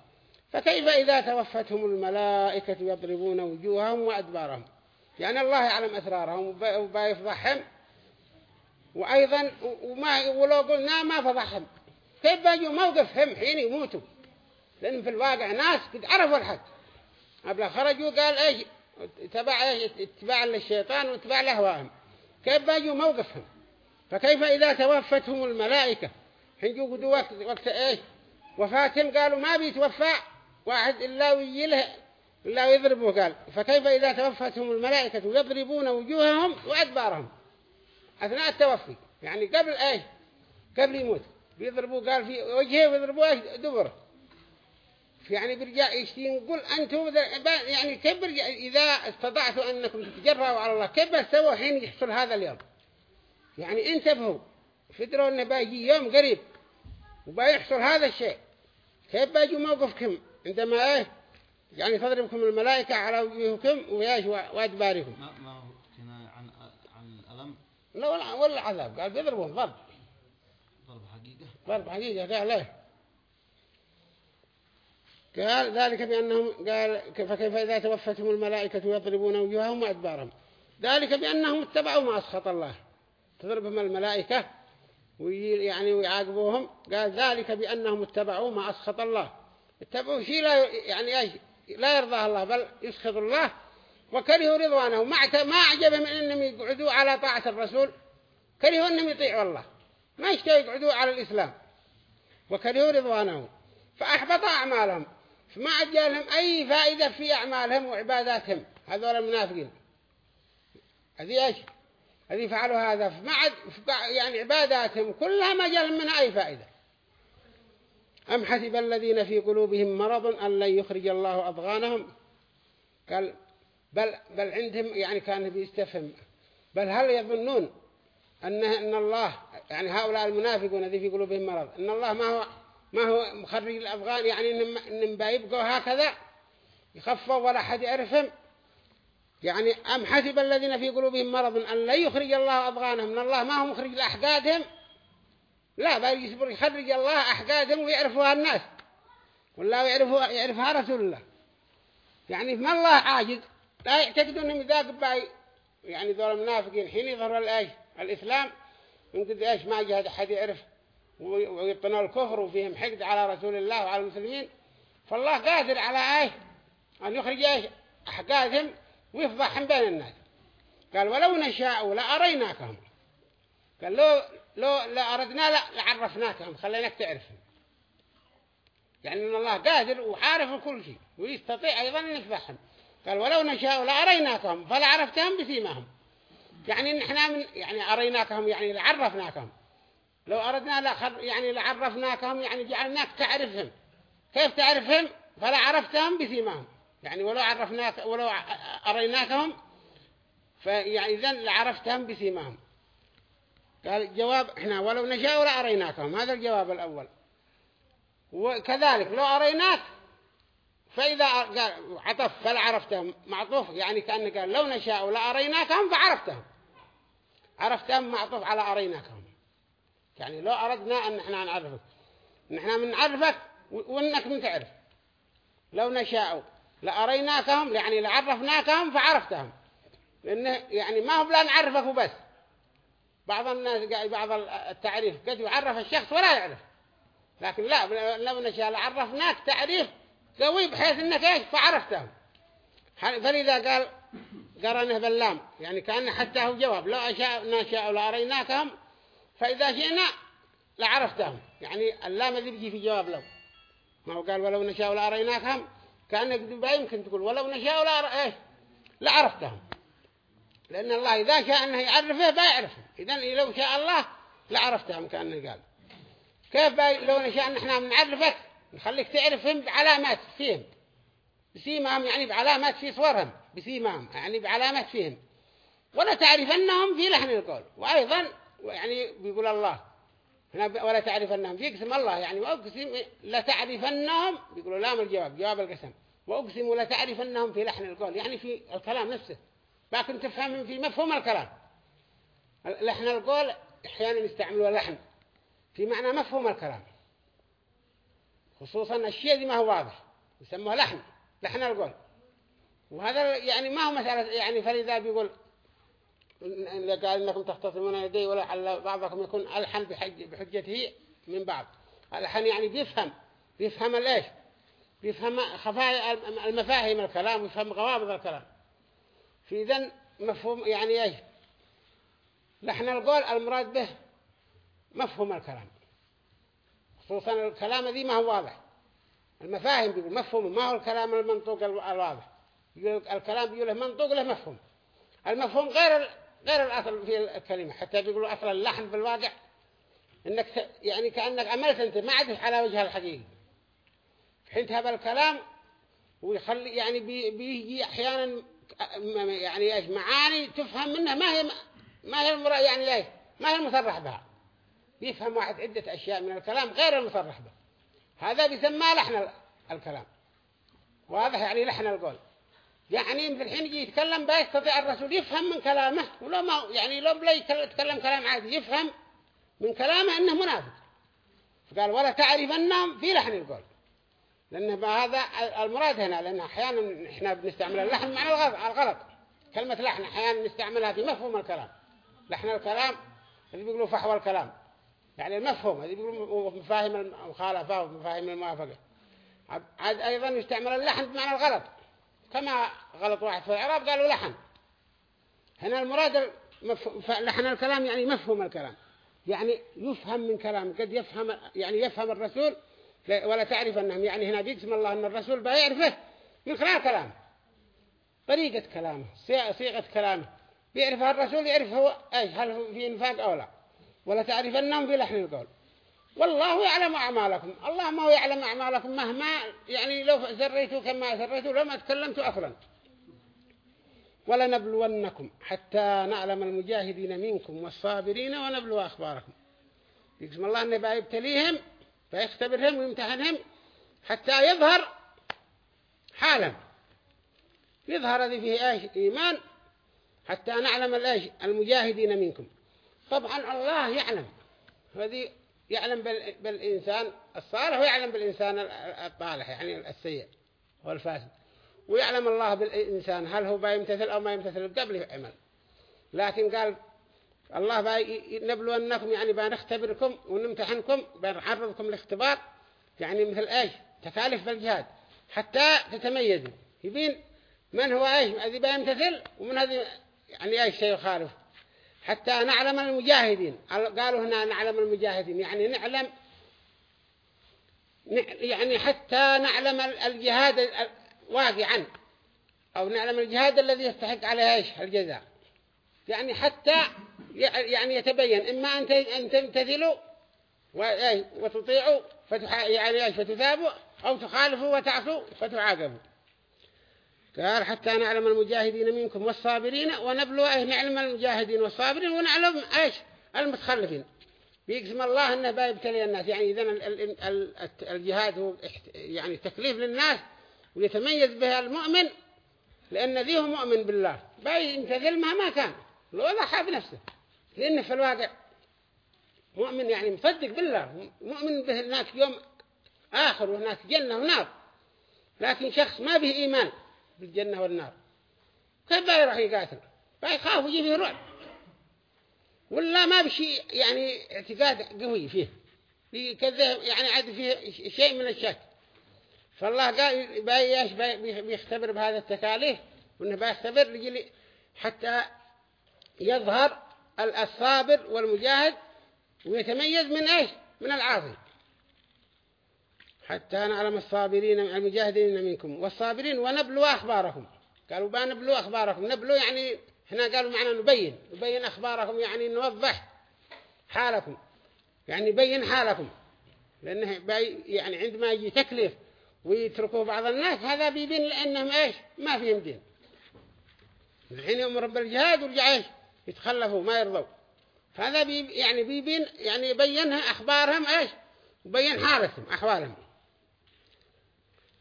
فكيف إذا توفتهم الملائكة يضربون وجوههم وأدبارهم؟ يعني الله يعلم أسرارهم وبيفضحهم وأيضا وما ولو قلنا ما فضحهم. كيف بيجوا موقفهم؟ حين يموتوا. لأن في الواقع ناس قد عرفوا الحق. قبل خرجوا قال إيش؟ تبع إيش؟ اتباع للشيطان واتباع لهواهم. كيف باجوا موقفهم؟ فكيف إذا توفتهم الملائكة؟ حين قدوا وقت, وقت إيش؟ وفاتهم قالوا ما بيتوفى واحد إلا ويله إلا يضربه قال. فكيف إذا توفتهم الملائكة يضربون وجوههم وأدبارهم؟ أثناء التوفي. يعني قبل إيش؟ قبل يموت. بيضربوا قال في وجهه ويضربوا دبره. يعني برجع يقول أنتم يعني كيف برجع إذا استطعتوا أنكم تتجرأوا على الله كيف بتسووا حين يحصل هذا اليوم؟ يعني انتبهوا. فدروا أنه باجي يوم قريب وبيحصل هذا الشيء. كيف باجوا موقفكم؟ عندما إيه؟ يعني تضربكم الملائكة على وجوهكم وياش وادباركم ما ما هو كنا عن عن الألم؟ لا ولا قال بيضربهم ضرب. ضرب حقيقة؟ ضرب حقيقة قال ليه قال ذلك بأنهم قال فكيف إذا توفتهم الملائكة يضربون وجوههم وأدبارهم؟ ذلك بأنهم اتبعوا ما أسخط الله. تضربهم الملائكة ويعني ويعاقبوهم. قال ذلك بأنهم اتبعوا ما أسخط الله. اتبعوا شيء لا يعني لا يرضى الله بل يسخط الله. وكرهوا رضوانه. ما ما عجبهم أنهم يقعدوا على طاعة الرسول. كرهوا أنهم يطيعوا الله. ما يشتهوا يقعدوا على الإسلام. وكرهوا رضوانه. فأحبط أعمالهم. فما عجلهم أي فائدة في أعمالهم وعباداتهم. هذول المنافقين هذه إيش؟ هذه فعلوا هذا. فما عد يعني عباداتهم كلها ما جالهم منها أي فائدة. أم حسب الذين في قلوبهم مرض أن لن يخرج الله أضغانهم؟ قال بل, بل عندهم يعني كان بيستفهم بل هل يظنون أن, أن الله يعني هؤلاء المنافقون الذي في قلوبهم مرض أن الله ما هو ما هو مخرج الأفغان يعني إن بيبقوا هكذا؟ يخفوا ولا حد يعرفهم. يعني أم حسب الذين في قلوبهم مرض أن لا يخرج الله أضغانهم من الله ما هو مخرج لأحقادهم لا بل يخرج الله أحقادهم ويعرفوها الناس. والله يعرفوا يعرفها رسول الله. يعني ما الله عاجز. لا يعتقدون انهم إذا قبعي يعني ذول المنافقين حين يظهر الإسلام. يمكن إيش ما جهد أحد يعرف؟ ويبطنوا الكفر وفيهم حقد على رسول الله وعلى المسلمين فالله قادر على إيه أن يخرج إيش؟ أحقادهم ويفضحهم بين الناس. قال ولو نشاء لأريناكهم. قال لو لو لأردنا لعرفناكهم. خليناك تعرفهم يعني أن الله قادر وعارف كل شيء ويستطيع أيضا أن يفضحهم. قال ولو نشاء لأريناكهم. فلعرفتهم بسيمهم يعني نحن من يعني أريناكهم يعني لعرفناكهم لو أردنا لخر يعني لعرفناكهم يعني جعلناك تعرفهم. كيف تعرفهم؟ فلا عرفتهم بسيماهم يعني ولو عرفناك ولو أريناكهم فيعني إذن لعرفتهم بسيماهم قال الجواب إحنا ولو نشاء لأريناكهم هذا الجواب الأول. وكذلك لو أريناك فإذا عطف فلا عرفتهم. معطوف يعني كأنه قال لو نشاء لأريناكهم فعرفتهم. عرفتهم معطوف على أريناكهم. يعني لو أردنا أن إحنا نعرفك. نحن من نعرفك وإنك من تعرف. لو نشاء لأريناكهم يعني لعرفناكهم فعرفتهم. لأنه يعني ما هو بلا نعرفك وبس. بعض الناس بعض التعريف قد يعرف الشخص ولا يعرف. لكن لا لو نشاء لعرفناك تعريف قوي بحيث إنك إيش؟ فعرفتهم. فلذا قال قرنه باللام. يعني كان حتى هو جواب. لو أشاء نشاء لأريناكهم فإذا شئنا لعرفتهم. يعني اللام ذي بيجي في جواب لو ما هو قال ولو نشاء لأريناكهم كأنك يمكن تقول ولو نشاء لا إيه لعرفتهم. لأن الله إذا شاء أنه يعرفه بيعرفه. إذن لو شاء الله لعرفتهم كأنه قال. كيف لو نشاء أن إحنا نعرفك؟ نخليك تعرفهم بعلامات فيهم. بسيمهم يعني بعلامات في صورهم. بسيمهم يعني بعلامات فيهم. ولا تعرفنهم في لحن القول. وأيضا يعني بيقول الله. هنا ولا تعرفنهم. يقسم الله يعني وأقسم لتعرفنهم بيقولوا لام الجواب؟ جواب القسم. وأقسم لتعرفنهم في لحن القول يعني في الكلام نفسه. لكن تفهم في مفهوم الكلام. لحن القول أحيانا يستعملوا لحن في معنى مفهوم الكلام. خصوصا الشيء دي ما هو واضح يسموه لحن لحن القول. وهذا يعني ما هو مسألة يعني فلذا بيقول إذا قال إنكم تختصمون يدي ولا بعضكم يكون ألحن بحج بحجته من بعض. ألحن يعني بيفهم. بيفهم الإيش؟ بيفهم خفايا المفاهيم الكلام ويفهم غوامض الكلام. في ذن مفهوم يعني إيش؟ لحن القول المراد به مفهوم الكلام. خصوصا الكلام ذي ما هو واضح. المفاهيم بيقول مفهوم ما هو الكلام المنطوق الواضح. يقول الكلام بيقول له منطوق له مفهوم. المفهوم غير غير الأصل في الكلمة حتى بيقولوا أصل اللحن في الواقع. إنك يعني كأنك عملت أنت ما عدت على وجه الحقيقي حين تهب الكلام ويخلي يعني بيجي أحيانا يعني إيش معاني تفهم منها ما هي ما هي المرا يعني إيش ما هي المصرح بها. يفهم واحد عدة أشياء من الكلام غير المصرح به هذا بيسمى لحن الكلام. واضح يعني لحن القول. يعني في الحين يجي يتكلم بقى يستطيع الرسول يفهم من كلامه ولو ما يعني لو بلا يتكلم كلام عادي يفهم من كلامه إنه منافق. فقال ولا تعرف النام في لحن القول. لأن هذا المراد هنا لأن أحيانا إحنا بنستعمل اللحن معنى الغلط كلمة لحن أحيانا نستعملها في مفهوم الكلام. لحن الكلام اللي بيقولوا فحوى الكلام. يعني المفهوم اللي بيقولوا مفاهيم المخالفة ومفاهيم الموافقة. عاد أيضا يستعمل اللحن بمعنى الغلط. كما غلط واحد في العرب قالوا لحن. هنا المراد لحن الكلام يعني مفهوم الكلام. يعني يفهم من كلام قد يفهم يعني يفهم الرسول ولا تعرف أنهم يعني هنا بيقسم الله أن الرسول بيعرفه من خلال كلامه طريقة كلامه صيغة كلامه. بيعرفها الرسول يعرف هو أي هل في إنفاق أو لا. ولا تعرف أنهم في لحن القول. والله يعلم أعمالكم. الله ما هو يعلم أعمالكم مهما يعني لو سريتوا كما سريتوا لو ما تكلمتوا أصلا ولنبلونكم حتى نعلم المجاهدين منكم والصابرين ونبلو أخباركم. يقسم الله أنه بيبتليهم فيختبرهم ويمتحنهم حتى يظهر حالا. يظهر هذه فيه إيش؟ إيمان حتى نعلم المجاهدين منكم. طبعا الله يعلم. هذه يعلم بالإنسان الصالح ويعلم بالإنسان الطالح يعني السيء والفاسد. ويعلم الله بالإنسان هل هو بيمتثل أو ما يمتثل قبل عمل لكن قال الله نبلونكم يعني بنختبركم ونمتحنكم بنعرضكم لاختبار يعني مثل إيش؟ تكاليف بالجهاد. حتى تتميزوا. يبين من هو إيش؟ الذي بيمتثل ومن هذه يعني إيش شيء يخالف. حتى نعلم المجاهدين. قالوا هنا نعلم المجاهدين. يعني نعلم يعني حتى نعلم الجهاد واقعا. أو نعلم الجهاد الذي يستحق عليه إيش؟ الجزاء. يعني حتى يعني يتبين. إما أن تمتثلوا وتطيعوا يعني فتثابوا أو تخالفوا وتعصوا فتعاقبوا. قال حتى نعلم المجاهدين منكم والصابرين ونبلو أيه نعلم المجاهدين والصابرين ونعلم إيش؟ المتخلفين. بيقسم الله أنه بيبتلي الناس. يعني إذن الجهاد هو يعني تكليف للناس ويتميز بها المؤمن لأن ذي هو مؤمن بالله. بيمتثل مهما كان. لو ضحى بنفسه. لأنه في الواقع مؤمن يعني مصدق بالله. مؤمن به هناك يوم آخر وهناك جنة ونار. لكن شخص ما به إيمان. بالجنة والنار. كيف يروح يقاتل؟ فيخاف ويجي فيه رعب ولا ما بشي يعني اعتقاد قوي فيه. كذا يعني عاد فيه شيء من الشك. فالله قال بايش بيختبر بهذا التكاليف؟ وإنه بيختبر لجلي حتى يظهر الصابر والمجاهد ويتميز من إيش؟ من العاصي. حتى نعلم الصابرين المجاهدين منكم. والصابرين ونبلو أخباركم قالوا بنبلو أخباركم نبلو يعني هنا قالوا معنا نبين. نبين أخباركم يعني نوضح حالكم. يعني نبين حالكم. لأنه يعني عندما يجي تكليف ويتركوا بعض الناس هذا بيبين لأنهم إيش؟ ما فيهم دين. الحين يوم رب الجهاد ورجع إيش؟ يتخلفوا ما يرضوا. هذا بي يعني بيبين يعني يبينها أخبارهم إيش؟ يبين حالتهم أحوالهم.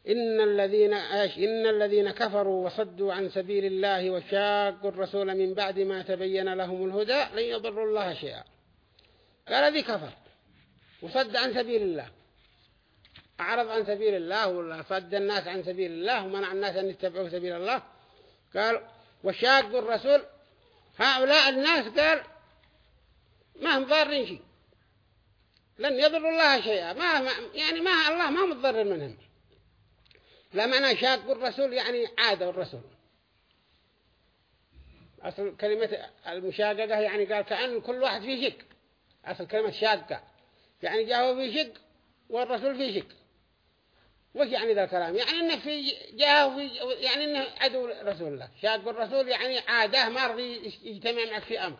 إن الذين إيش إن الذين كفروا وصدوا عن سبيل الله وشاقوا الرسول من بعد ما تبين لهم الهدى لن يضروا الله شيئا. قال ذي كفر وصد عن سبيل الله. أعرض عن سبيل الله ولا صد الناس عن سبيل الله ومنع الناس أن يتبعوا سبيل الله. قال وشاقوا الرسول. هؤلاء الناس قال ما هم ضارين شيء. لن يضر الله شيئا. ما يعني ما الله ما متضرر منهم. لا معنى شاق الرسول يعني عادة الرسول. أصل كلمة المشاققة يعني قال كأن كل واحد فيه شك. أصل كلمة شاقة. يعني جاءه في شك والرسول في شك. وش يعني ذا الكلام؟ يعني إنه في جاءه في يعني إنه عدو رسول الله شاق الرسول يعني عادة ما رضي يجتمع معك في أمر.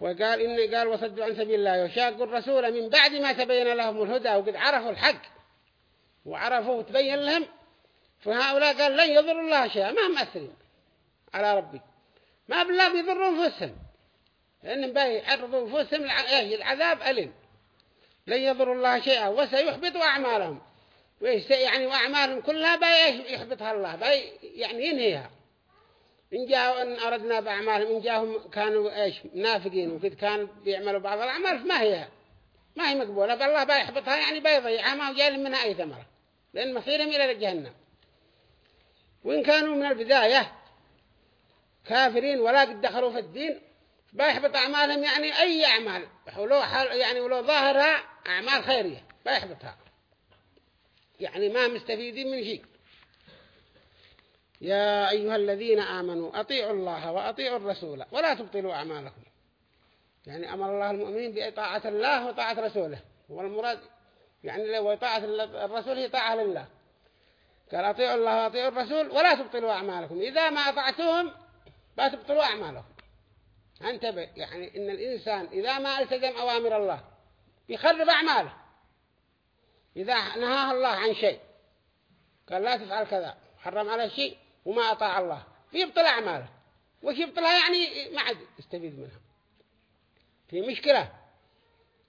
وقال إن قال وصدوا عن سبيل الله. وشاقوا الرسول من بعد ما تبين لهم الهدى وقد عرفوا الحق. وعرفوا وتبين لهم فهؤلاء قال لن يضروا الله شيئا ما هم أثرين على ربي. ما بالله بيضروا أنفسهم. لأنهم بيعرضوا أنفسهم العذاب ألم لن يضروا الله شيئا وسيحبط أعمالهم. يعني وأعمالهم كلها بيحبطها الله بي يعني ينهيها. إن جاءوا إن أردنا بأعمالهم إن جاءهم كانوا إيش منافقين وقد كانوا بيعملوا بعض الأعمال ما هي ما هي مقبولة. بالله بيحبطها يعني بيضيعها ما جاء منها أي ثمرة. لأن مصيرهم إلى جهنم. وإن كانوا من البداية كافرين ولا قد دخلوا في الدين بيحبط أعمالهم يعني أي أعمال ولو حال يعني ولو ظاهرها أعمال خيرية بيحبطها يعني ما مستفيدين من شيء. يا أيها الذين آمنوا أطيعوا الله وأطيعوا الرسول ولا تبطلوا أعمالكم. يعني أمر الله المؤمنين بطاعة الله وطاعة رسوله. والمراد يعني لو طاعة الرسول هي طاعة لله. قال أطيعوا الله وأطيعوا الرسول ولا تبطلوا أعمالكم. إذا ما أطعتوهم لا تبطلوا أعمالكم. أنتبه يعني إن الإنسان إذا ما التزم أوامر الله يخرب أعماله. إذا نهاه الله عن شيء قال لا تفعل كذا حرم على شيء وما أطاع الله. يبطل أعماله. وش يبطلها يعني ما عاد يستفيد منها. في مشكلة.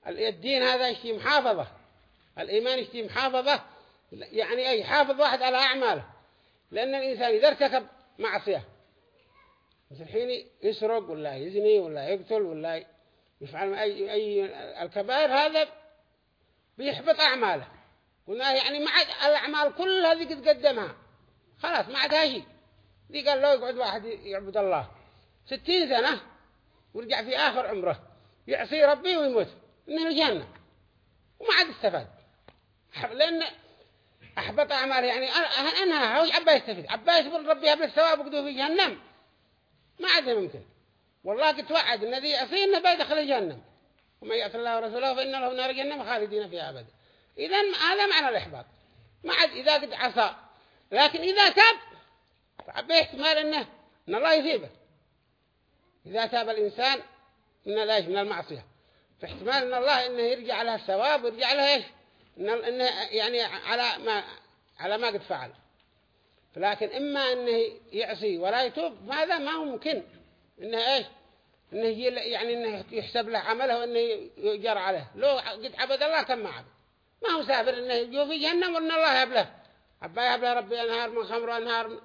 الدين هذا يشتي محافظة. الإيمان يشتي محافظة يعني أي حافظ واحد على أعماله. لأن الإنسان إذا ارتكب معصية مثل الحين يسرق ولا يزني ولا يقتل ولا يفعل أي, أي الكبائر هذا بيحبط أعماله. قلنا يعني ما عاد الأعمال كلها ذي قد قدمها. خلاص ما عاد شيء. ذي قال لو يقعد واحد يعبد الله ستين سنة ورجع في آخر عمره يعصي ربي ويموت إنه الجنة وما عاد استفاد. لأن أحبط أعماله يعني أنا هو عبا يستفيد. عبا يسبر ربي قبل الثواب وقدوة في جهنم. ما عاد ممكن والله قد توعد إن ذي يعصي إنه بيدخل جهنم. وما يعصي الله ورسوله فإن له نار جهنم خالدين فيها أبدا. إذا هذا معنى الإحباط. ما عاد إذا قد عصى. لكن إذا تاب فعبا احتمال إنه إن الله يثيبه. إذا تاب الإنسان من الايش من المعصية. فاحتمال إن الله إنه يرجع له الثواب ويرجع له إيش؟ انه يعني على ما على ما قد فعل. لكن إما إنه يعصي ولا يتوب هذا ما هو ممكن. إنه إيش؟ إنه يعني إنه يحسب له عمله وإنه يجر عليه. لو قد عبد الله كم ما عبد ما هو سافر إنه يجوا في جهنم وإن الله يبله عبا يبله ربي أنهار من خمر وأنهار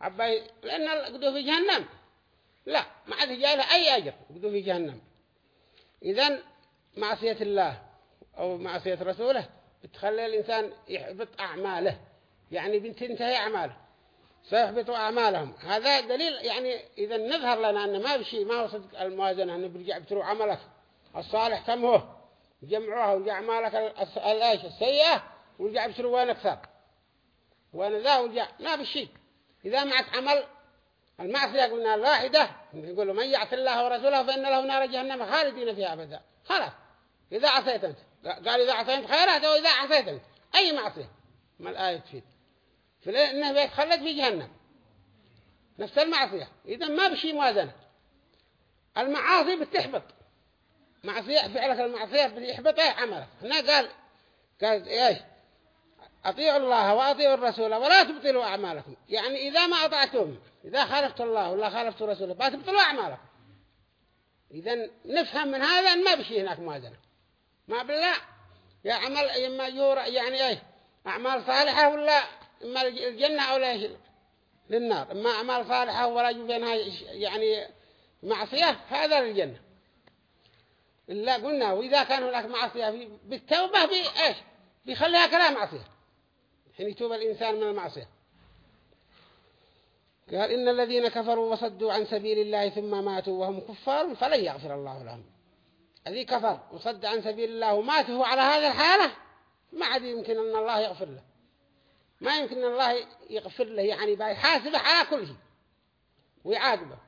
عبا لأن قدوا في جهنم. لا ما عاد جاي له أي أجر يقضوا في جهنم. إذن معصية الله أو معصية رسوله بتخلي الإنسان يحبط أعماله. يعني بتنتهي أعماله سيحبط أعمالهم. هذا دليل يعني إذا نظهر لنا أن ما بشيء ما هو صدق الموازنة أنه برجع بتروح عملك الصالح كم هو جمعوها ورجع أعمالك الأيش السيئة ورجع بتروح وين أكثر؟ وين ذا ورجع؟ ما بشيء إذا معك عمل المعصية قلنا الواحدة يقول من يعصي الله ورسوله فإن له نار جهنم خالدين فيها أبدا. خلاص. إذا عصيت أنت. قال إذا عصيت خيرات أو إذا عصيت أي معصية؟ ما الآية تفيد. فلأنه بيتخلد في جهنم. نفس المعصية. إذا ما بشي موازنة. المعاصي بتحبط. معصية فعلك المعصية بيحبط إيه عملك هنا قال قال إيش؟ أطيعوا الله وأطيعوا الرسول ولا تبطلوا أعمالكم. يعني إذا ما أطعتم إذا خالفت الله ولا خالفت رسوله بتبطلوا أعمالكم. إذا نفهم من هذا أن ما بشي هناك موازنة. ما بالله يا عمل إما يور يعني إيه؟ أعمال صالحة ولا إما الجنة أو لا للنار. إما أعمال صالحة ولا بينها يعني معصية هذا للجنة. إلا قلنا وإذا كان هناك معصية بالتوبة بإيش بيخليها كلام معصية. حين يتوب الإنسان من المعصية. قال إن الذين كفروا وصدوا عن سبيل الله ثم ماتوا وهم كفار فلن يغفر الله لهم. الذي كفر وصد عن سبيل الله وماته على هذا الحالة ما عاد يمكن أن الله يغفر له. ما يمكن الله يغفر له يعني يحاسبه على كل شيء ويعاقبه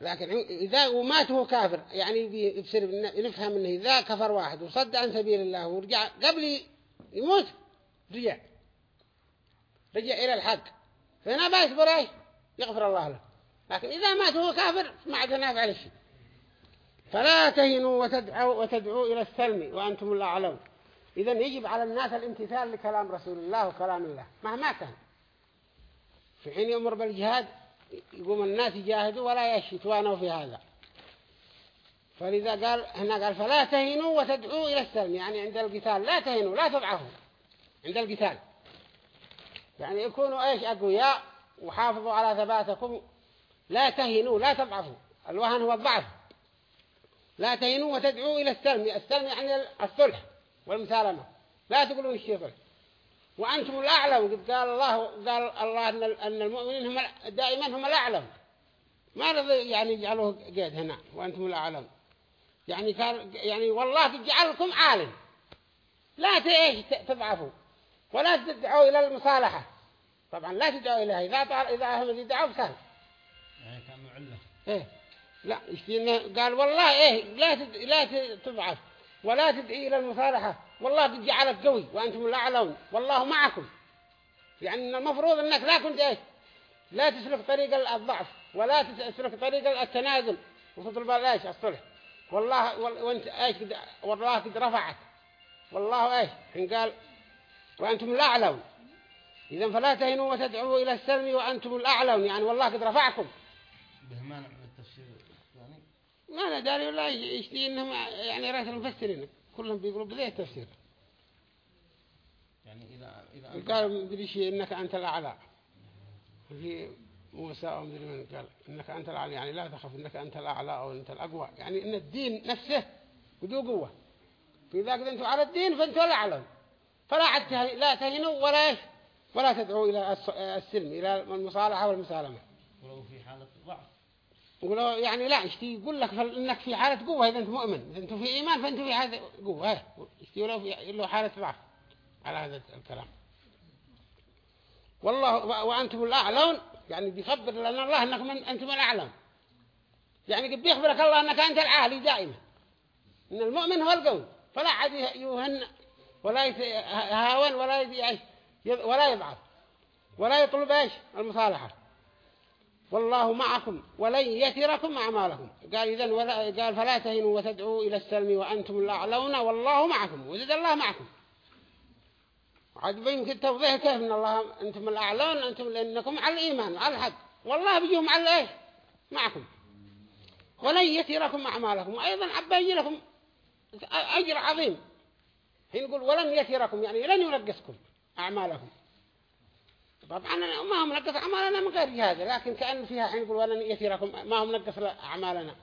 لكن إذا ومات هو كافر يعني يبصر نفهم إنه إذا كفر واحد وصد عن سبيل الله ورجع قبل يموت رجع. رجع إلى الحق. فهنا بيصبر يغفر الله له. لكن إذا مات هو كافر ما عاد نافع الشيء فلا تهنوا وتدعوا وتدعوا إلى السلم وأنتم الأعلون إذا يجب على الناس الامتثال لكلام رسول الله وكلام الله مهما كان. في حين يأمر بالجهاد يقوم الناس يجاهدوا ولا يشتوانوا في هذا. فلذا قال هنا قال فلا تهنوا وتدعوا إلى السلم. يعني عند القتال لا تهنوا لا تضعفوا عند القتال. يعني يكونوا إيش؟ أقوياء وحافظوا على ثباتكم لا تهنوا لا تضعفوا الوهن هو الضعف. لا تهنوا وتدعوا إلى السلم. السلم يعني الصلح والمسالمة لا تقولوا الشيطان وأنتم الأعلم. قد قال الله قال الله أن المؤمنين هم دائما هم الأعلم. ما رضي يعني يجعلوه قيد هنا. وأنتم الأعلم. يعني كان يعني والله تجعلكم عالم. لا تأيش تضعفوا. ولا تدعوا إلى المصالحة. طبعا لا تدعوا إليها. إذا إذا هم يدعوا سهل كانوا علة إيه. لا قال والله إيه لا لا تضعف ولا تدعي إلى المصالحة. والله قد جعلك قوي وأنتم الأعلون. والله معكم. يعني المفروض أنك لا كنت إيش لا تسلك طريق الضعف ولا تسلك طريق التنازل وتطلب إيش؟ الصلح. والله وأنت إيش والله قد رفعك والله إيش؟ حين قال وأنتم الأعلون. إذا فلا تهنوا وتدعوا إلى السلم وأنتم الأعلون. يعني والله قد رفعكم. ما أنا داري ولا يشتي إنهم يعني رأس المفسرين كلهم بيقولوا بذي التفسير. يعني إذا إذا قال مدري شيء إنك أنت الأعلى. في موسى أو مدري من قال إنك أنت الأعلى يعني لا تخف إنك أنت الأعلى أو أنت الأقوى. يعني إن الدين نفسه بدو قوة. في ذاك أنتم على الدين فأنتم الأعلى فلا عد لا تهنوا ولا ولا تدعوا إلى السلم إلى المصالحة والمسالمة. ولو في يقولوا يعني لا يشتي يقول لك إنك في حالة قوة إذا أنت مؤمن؟ إذا أنت في إيمان فأنت في حالة قوة. يشتي ولو في له حالة ضعف على هذا الكلام. والله وأنتم الأعلون يعني بيخبر لنا الله أنكم أنتم الأعلون. يعني بيخبرك الله أنك أنت العالي دائما. إن المؤمن هو القوي فلا عاد يهن ولا يهاون ولا ولا يضعف ولا يطلب إيش؟ المصالحة. والله معكم ولن يتركم أعمالكم. قال إذن ولا قال فلا تهنوا وتدعوا إلى السلم وأنتم الأعلون والله معكم وزد الله معكم. عاد يمكن توضيح كيف إن الله أنتم الأعلون أنتم لأنكم على الإيمان على الحق. والله بيجيهم على إيه؟ معكم. ولن يتركم أعمالكم. وأيضا عبا لكم أجر عظيم. حين يقول ولن يتركم يعني لن ينقصكم أعمالكم. طبعا ما هم نقص أعمالنا من غير هذا لكن كأن فيها حين يقول ولن يتركم ما هم نقص أعمالنا.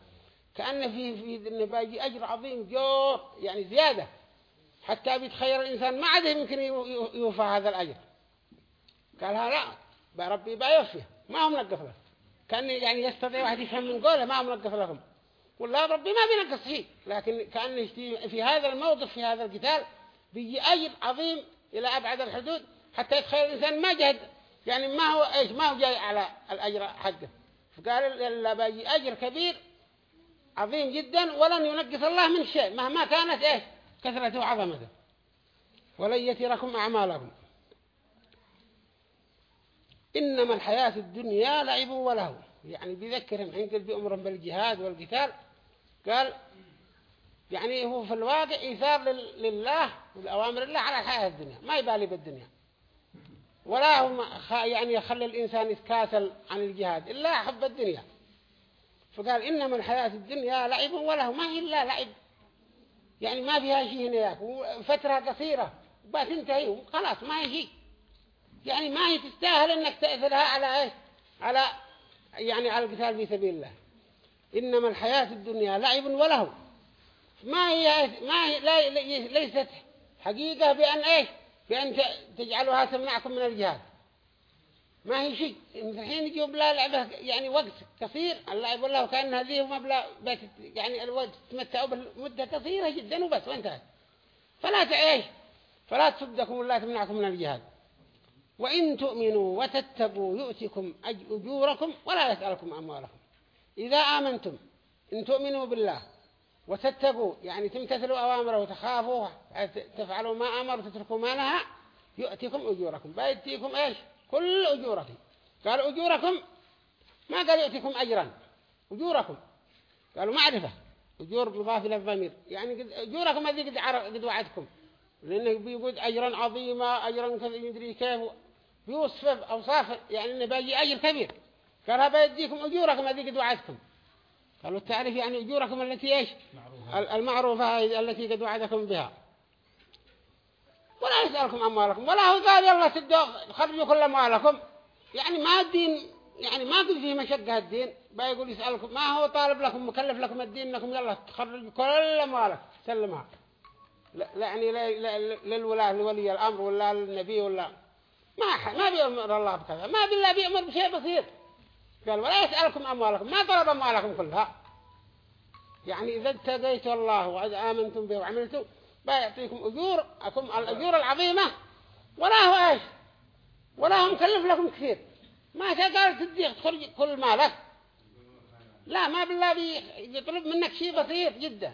كأن في في انه باجي أجر عظيم جو يعني زيادة. حتى بيتخير الإنسان ما عاد يمكن يوفى هذا الأجر. قالها لا بربي بيوفي ما هم نقف له. كأن يعني يستطيع واحد يفهم من قوله ما هم نقف لهم. والله ربي ما بينقص شيء. لكن كأن في هذا الموقف في هذا القتال بيجي أجر عظيم إلى أبعد الحدود. حتى يتخيل الإنسان ما جهد يعني ما هو إيش ما هو جاي على الأجر حقه. فقال إلا بيجي أجر كبير عظيم جدا ولن ينقص الله من شيء مهما كانت إيش كثرة وعظمته. ولن يتركم أعمالكم. إنما الحياة الدنيا لعب وله. يعني بيذكرهم حين قل بأمرهم بالجهاد والقتال قال يعني هو في الواقع إيثار لله والأوامر الله على الحياة الدنيا. ما يبالي بالدنيا. ولا هم يعني يخلي الإنسان يتكاسل عن الجهاد إلا حب الدنيا. فقال إنما الحياة الدنيا لعب وله ما هي إلا لعب. يعني ما فيها شيء هناك وفترة قصيرة وبتنتهي وخلاص ما هي شيء. يعني ما هي تستاهل إنك تأثرها على إيه على يعني على القتال في سبيل الله. إنما الحياة الدنيا لعب وله. ما هي ما هي ليست حقيقة بأن إيه بأن تجعلها تمنعكم من الجهاد. ما هي شيء. الحين يجيب لها لعبة يعني وقت قصير الله يقول له كأن هذه مبلغ يعني الوقت تمتعوا بالمدة قصيرة جدا وبس وانتهت. فلا تعيش فلا تصدكم ولا تمنعكم من الجهاد. وإن تؤمنوا وتتقوا يؤتكم أجوركم ولا يسألكم أموالكم. إذا آمنتم إن تؤمنوا بالله وتتقوا يعني تمتثلوا أوامره وتخافوا تفعلوا ما أمر وتتركوا ما نهى يؤتكم أجوركم. بيديكم إيش؟ كل أجوركم. قال أجوركم؟ ما قال يؤتكم أجرا. أجوركم. قالوا معرفة. أجور مضاف إلى الضمير. يعني أجوركم هذه قد, قد وعدكم لأنه بيقول أجرا عظيما أجرا كذا يدري كيف. بيوصف أوصاف يعني إنه باجي أجر كبير. قال هذا يديكم أجوركم هذه قد وعدكم قالوا التعريف يعني أجوركم التي إيش؟ المعروفة التي قد وعدكم بها. ولا يسألكم أموالكم ولا هو قال يلا سدوا خرجوا كل أموالكم. يعني ما الدين يعني ما قل فيه مشقة الدين. بيقول يسألكم ما هو طالب لكم مكلف لكم الدين إنكم يلا تخرجوا كل أموالك سلمها. لا يعني للولاة لولي الأمر ولا للنبي ولا ما ما بيأمر الله بكذا. ما بالله بيأمر بشيء بسيط. قال ولا يسألكم أموالكم ما طلب أموالكم كلها. يعني إذا اتقيتوا الله وإذا آمنتم به وعملتوا بيعطيكم أجور أكم الأجور العظيمة ولا هو إيش؟ ولا هو مكلف لكم كثير. ما قال تدي تخرج كل مالك. لا ما بالله بيطلب منك شيء بسيط جدا.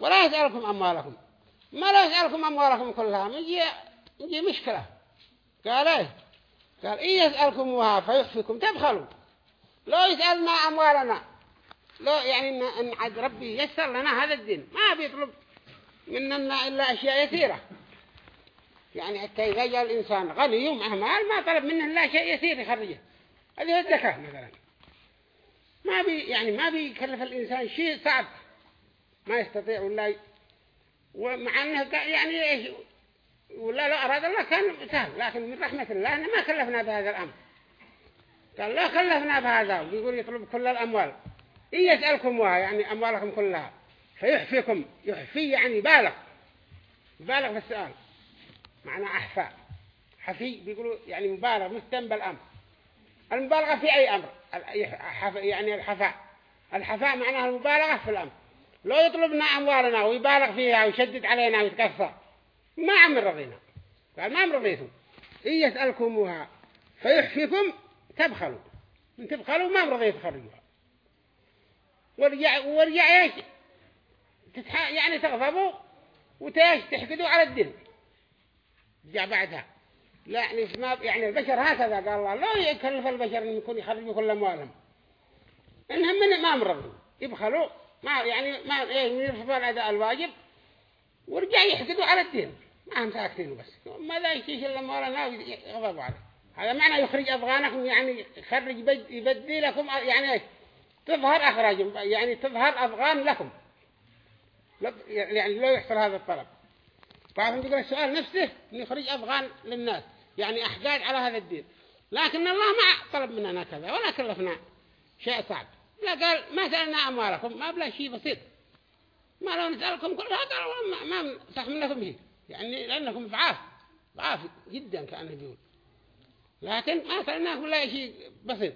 ولا يسألكم أموالكم. ما لا يسألكم أموالكم كلها يجي يجي مشكلة. قال إيه؟ قال إيه يسألكموها فيخفيكم تبخلوا. لو يسألنا أموالنا لو يعني إن, عد ربي يسر لنا هذا الدين ما بيطلب مننا إلا أشياء يسيرة. يعني حتى إذا جاء الإنسان غني ومعه مال ما طلب منه إلا شيء يسير يخرجه. هذه الزكاة مثلا. ما بي يعني ما بيكلف الإنسان شيء صعب. ما يستطيع ولا ومع أنه يعني ولا لو أراد الله كان سهل لكن من رحمة الله ما كلفنا بهذا الأمر. قال لا كلفنا بهذا. ويقول يطلب كل الأموال. إن يسألكم يعني أموالكم كلها فيحفيكم. يحفي يعني بالغ بالغ في السؤال. معنى أحفاء حفي بيقولوا يعني مبالغ مهتم بالأمر المبالغة في أي أمر؟ يعني الحفاء. الحفاء معناها المبالغة في الأمر. لو يطلبنا أموالنا ويبالغ فيها ويشدد علينا ويتكفى ما عم رضينا. قال ما عم رضيتم. إن يسألكموها فيحفيكم تبخلوا. من تبخلوا ما رضيت تخرجوها ورجع ورجع إيش؟ تتح... يعني تغضبوا وتاش تحقدوا على الدين. جاء بعدها. لا يعني ما يعني البشر هكذا قال الله لا يكلف البشر ان يكون يخرجوا كل اموالهم إنهم من ما مرضوا. يبخلوا ما يعني ما إيه يرفضوا الأداء الواجب ورجع يحقدوا على الدين. ما هم ساكتين بس. ما لا يشيش إلا اموالنا يغضبوا عليه. هذا معنى يخرج أضغانكم يعني يخرج يبدي لكم يعني تظهر أخراج يعني تظهر أضغان لكم. يعني لا يحصل هذا الطلب. فعشان يقول السؤال نفسه أن يخرج أضغان للناس يعني أحجاج على هذا الدين. لكن الله ما طلب مننا كذا ولا كلفنا شيء صعب. لا قال ما سألنا أموالكم ما بلا شيء بسيط. ما لو نسألكم كل هذا ما, ما صح منكم شيء يعني لأنكم ضعاف ضعاف جدا كأنه يقول. لكن ما سألناه ولا شيء بسيط.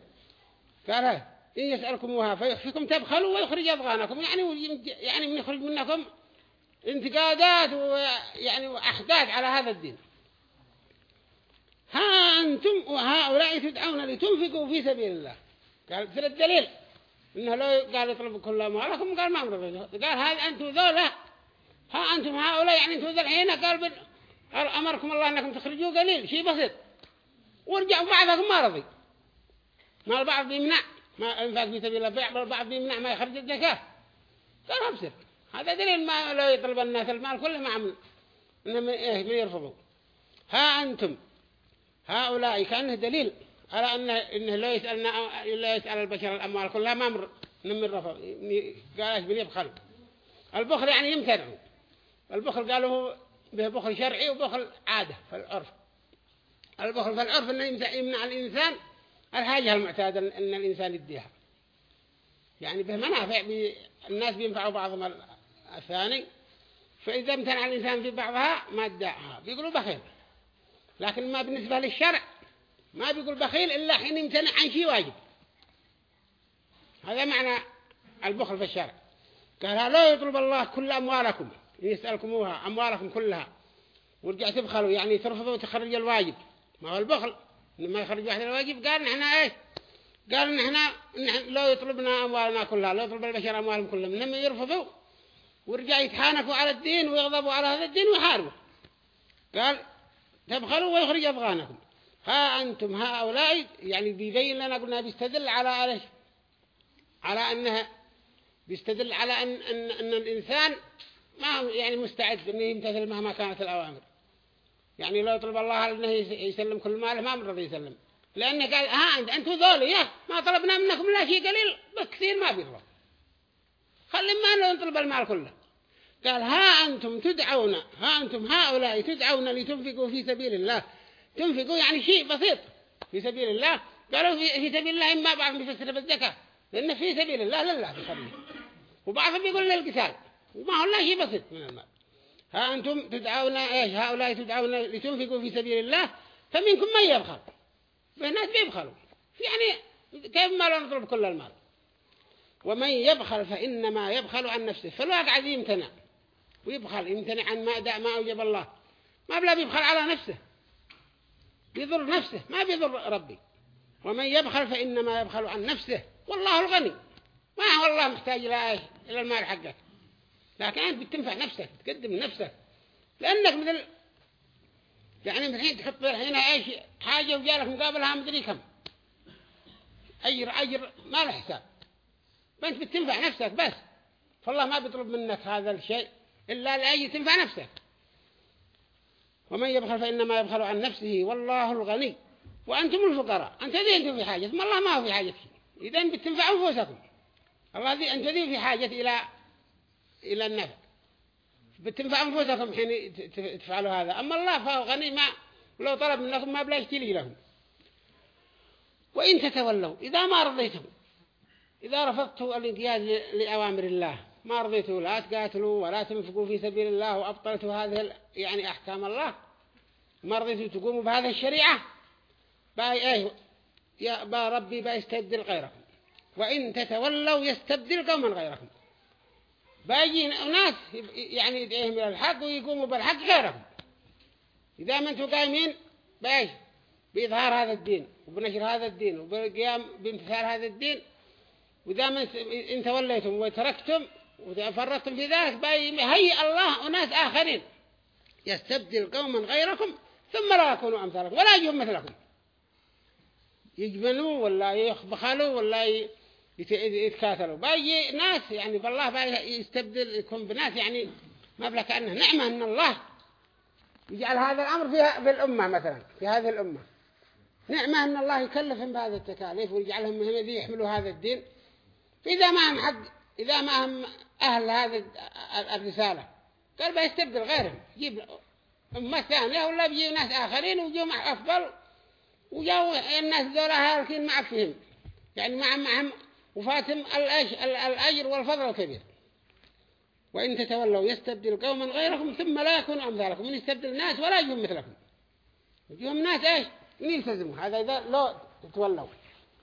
قال إن يسألكموها فيحفكم تبخلوا ويخرج أضغانكم. يعني يعني من يخرج منكم انتقادات ويعني وأحداث على هذا الدين. ها أنتم وهؤلاء تدعون لتنفقوا في سبيل الله. قال في الدليل. إنه لو قال يطلب كل أموالكم قال ما أمر قال هذا أنتم ذولا. ها أنتم هؤلاء يعني أنتم قال, قال أمركم الله أنكم تخرجوا قليل. شيء بسيط. ورجعوا بعضكم ما رضي ما البعض بيمنع ما انفاق في سبيل الله بيع البعض بيمنع ما يخرج الزكاة. قال أبصر هذا دليل ما لو يطلب الناس المال كله ما عمل. إنهم إيه يرفضوا ها أنتم. هؤلاء كأنه دليل على أنه إنه لا يسألنا لا يسأل البشر الأموال كلها ما مر من رفض. قال إيش بني بخل البخل يعني يمتنع البخل قالوا به بخل شرعي وبخل عادة في العرف. البخل. في العرف انه يمنع الإنسان الحاجة المعتادة أن الإنسان يديها. يعني به منافع بي الناس بينفعوا بعضهم الثاني. فإذا امتنع الإنسان في بعضها ما ادعها بيقولوا بخيل. لكن ما بالنسبة للشرع ما بيقول بخيل إلا حين يمتنع عن شيء واجب. هذا معنى البخل في الشرع. قال لا يطلب الله كل أموالكم. يسألكموها أموالكم كلها. ورجع تبخلوا. يعني ترفضوا وتخرج الواجب. ما هو البخل. لما يخرج واحد الواجب قال نحن إيش؟ قال نحن, نحن لو يطلبنا أموالنا كلها لو يطلب البشر أموالهم كلهم لما يرفضوا ورجع يتحانكوا على الدين ويغضبوا على هذا الدين ويحاربوا. قال تبخلوا ويخرج أفغانكم. ها أنتم هؤلاء يعني بيبين لنا قلنا بيستدل على إيش؟ على أنها بيستدل على أن, أن, أن الإنسان ما يعني مستعد أنه يمتثل مهما كانت الأوامر. يعني لو يطلب الله أنه يسلم كل ماله ما مرضي يسلم. لأنه قال ها أنتوا ذولي يا ما طلبنا منكم لا شيء قليل بس كثير ما بيرضى خلي ما نطلب المال كله. قال ها أنتم تدعون ها أنتم هؤلاء تدعون لتنفقوا في سبيل الله. تنفقوا يعني شيء بسيط في سبيل الله. قالوا في, سبيل الله إما بعضهم بيفسر بالزكاة لأن في سبيل الله لله سبيل وبعضهم يقول للقتال. وما هو الله شيء بسيط من المال. ها أنتم تدعون إيش؟ هؤلاء تدعون لتنفقوا في سبيل الله فمنكم من يبخل؟ فالناس بيبخلوا. يعني كيف ما لا نطلب كل المال؟ ومن يبخل فإنما يبخل عن نفسه. فالواقع عادي يمتنع. ويبخل يمتنع عن ما دع ما أوجب الله. ما بلا بيبخل على نفسه. بيضر نفسه ما بيضر ربي. ومن يبخل فإنما يبخل عن نفسه. والله الغني. ما هو الله محتاج إلى إلى المال حقك لكن أنت بتنفع نفسك تقدم نفسك لأنك مثل يعني الحين تحط الحين إيش؟ حاجة وجالك مقابلها مدري كم. أجر أجر ما له حساب. فأنت بتنفع نفسك بس. فالله ما بيطلب منك هذا الشيء إلا لأجل تنفع نفسك. ومن يبخل فإنما يبخل عن نفسه والله الغني. وأنتم الفقراء. أنت ذي أنتم في حاجة ما الله ما هو في حاجة. إذا بتنفعوا أنفسكم. الله ذي أنت ذي في حاجة إلى إلى النفع بتنفع أنفسكم حين تفعلوا هذا. أما الله فهو غني ما لو طلب منكم ما بلا يشتري لهم. وإن تتولوا إذا ما رضيتم إذا رفضتوا الانقياد لأوامر الله ما رضيتوا لا تقاتلوا ولا تنفقوا في سبيل الله وأبطلتوا هذه يعني أحكام الله. ما رضيتوا تقوموا بهذه الشريعة باي إيه يا با ربي بيستبدل غيركم. وإن تتولوا يستبدل قوما غيركم. باجي ناس يعني يدعيهم إلى الحق ويقوموا بالحق غيرهم. إذا ما أنتم قايمين بايش بإظهار هذا الدين وبنشر هذا الدين وبالقيام بامتثال هذا الدين. وإذا ما إن توليتم وتركتم وفرطتم في ذلك هيئ الله أناس آخرين. يستبدل قوما غيركم ثم لا يكونوا أمثالكم ولا يجهم مثلكم. يجبنوا ولا يخبخلوا ولا يتكاثروا. باجي ناس يعني بالله باجي يستبدل يكون بناس يعني ما بلا كأنه نعمة من الله يجعل هذا الأمر في, في الأمة مثلا في هذه الأمة. نعمة أن الله يكلفهم بهذه التكاليف ويجعلهم هم الذي يحملوا هذا الدين. إذا ما هم حق إذا ما هم أهل هذه الرسالة قال بيستبدل غيرهم. يجيب أمة ثانية ولا بيجي ناس آخرين ويجوا مع أفضل وجاوا الناس ذولا هالكين مع فيهم يعني مع معهم وفاتم الأجر والفضل الكبير. وإن تتولوا يستبدل قوما غيركم ثم لا يكون أمثالكم. من يستبدل ناس ولا يجهم مثلكم. يجهم ناس إيش؟ يلتزموا هذا إذا لا تتولوا.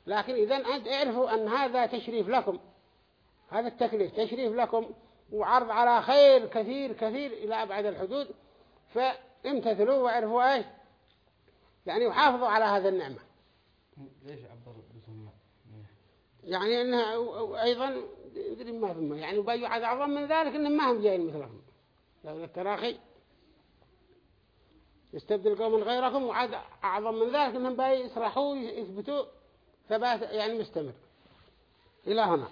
لكن إذا أنت اعرفوا أن هذا تشريف لكم. هذا التكليف تشريف لكم وعرض على خير كثير كثير إلى أبعد الحدود. فامتثلوا واعرفوا إيش؟ يعني وحافظوا على هذا النعمة. ليش يعني إنها أيضا ما ثم يعني وبيجوا عاد أعظم من ذلك إنهم ما هم جايين مثلهم. لو التراخي يستبدل قوم غيركم وعاد أعظم من ذلك إنهم باي يسرحوا يثبتوا ثبات يعني مستمر. إلى هنا.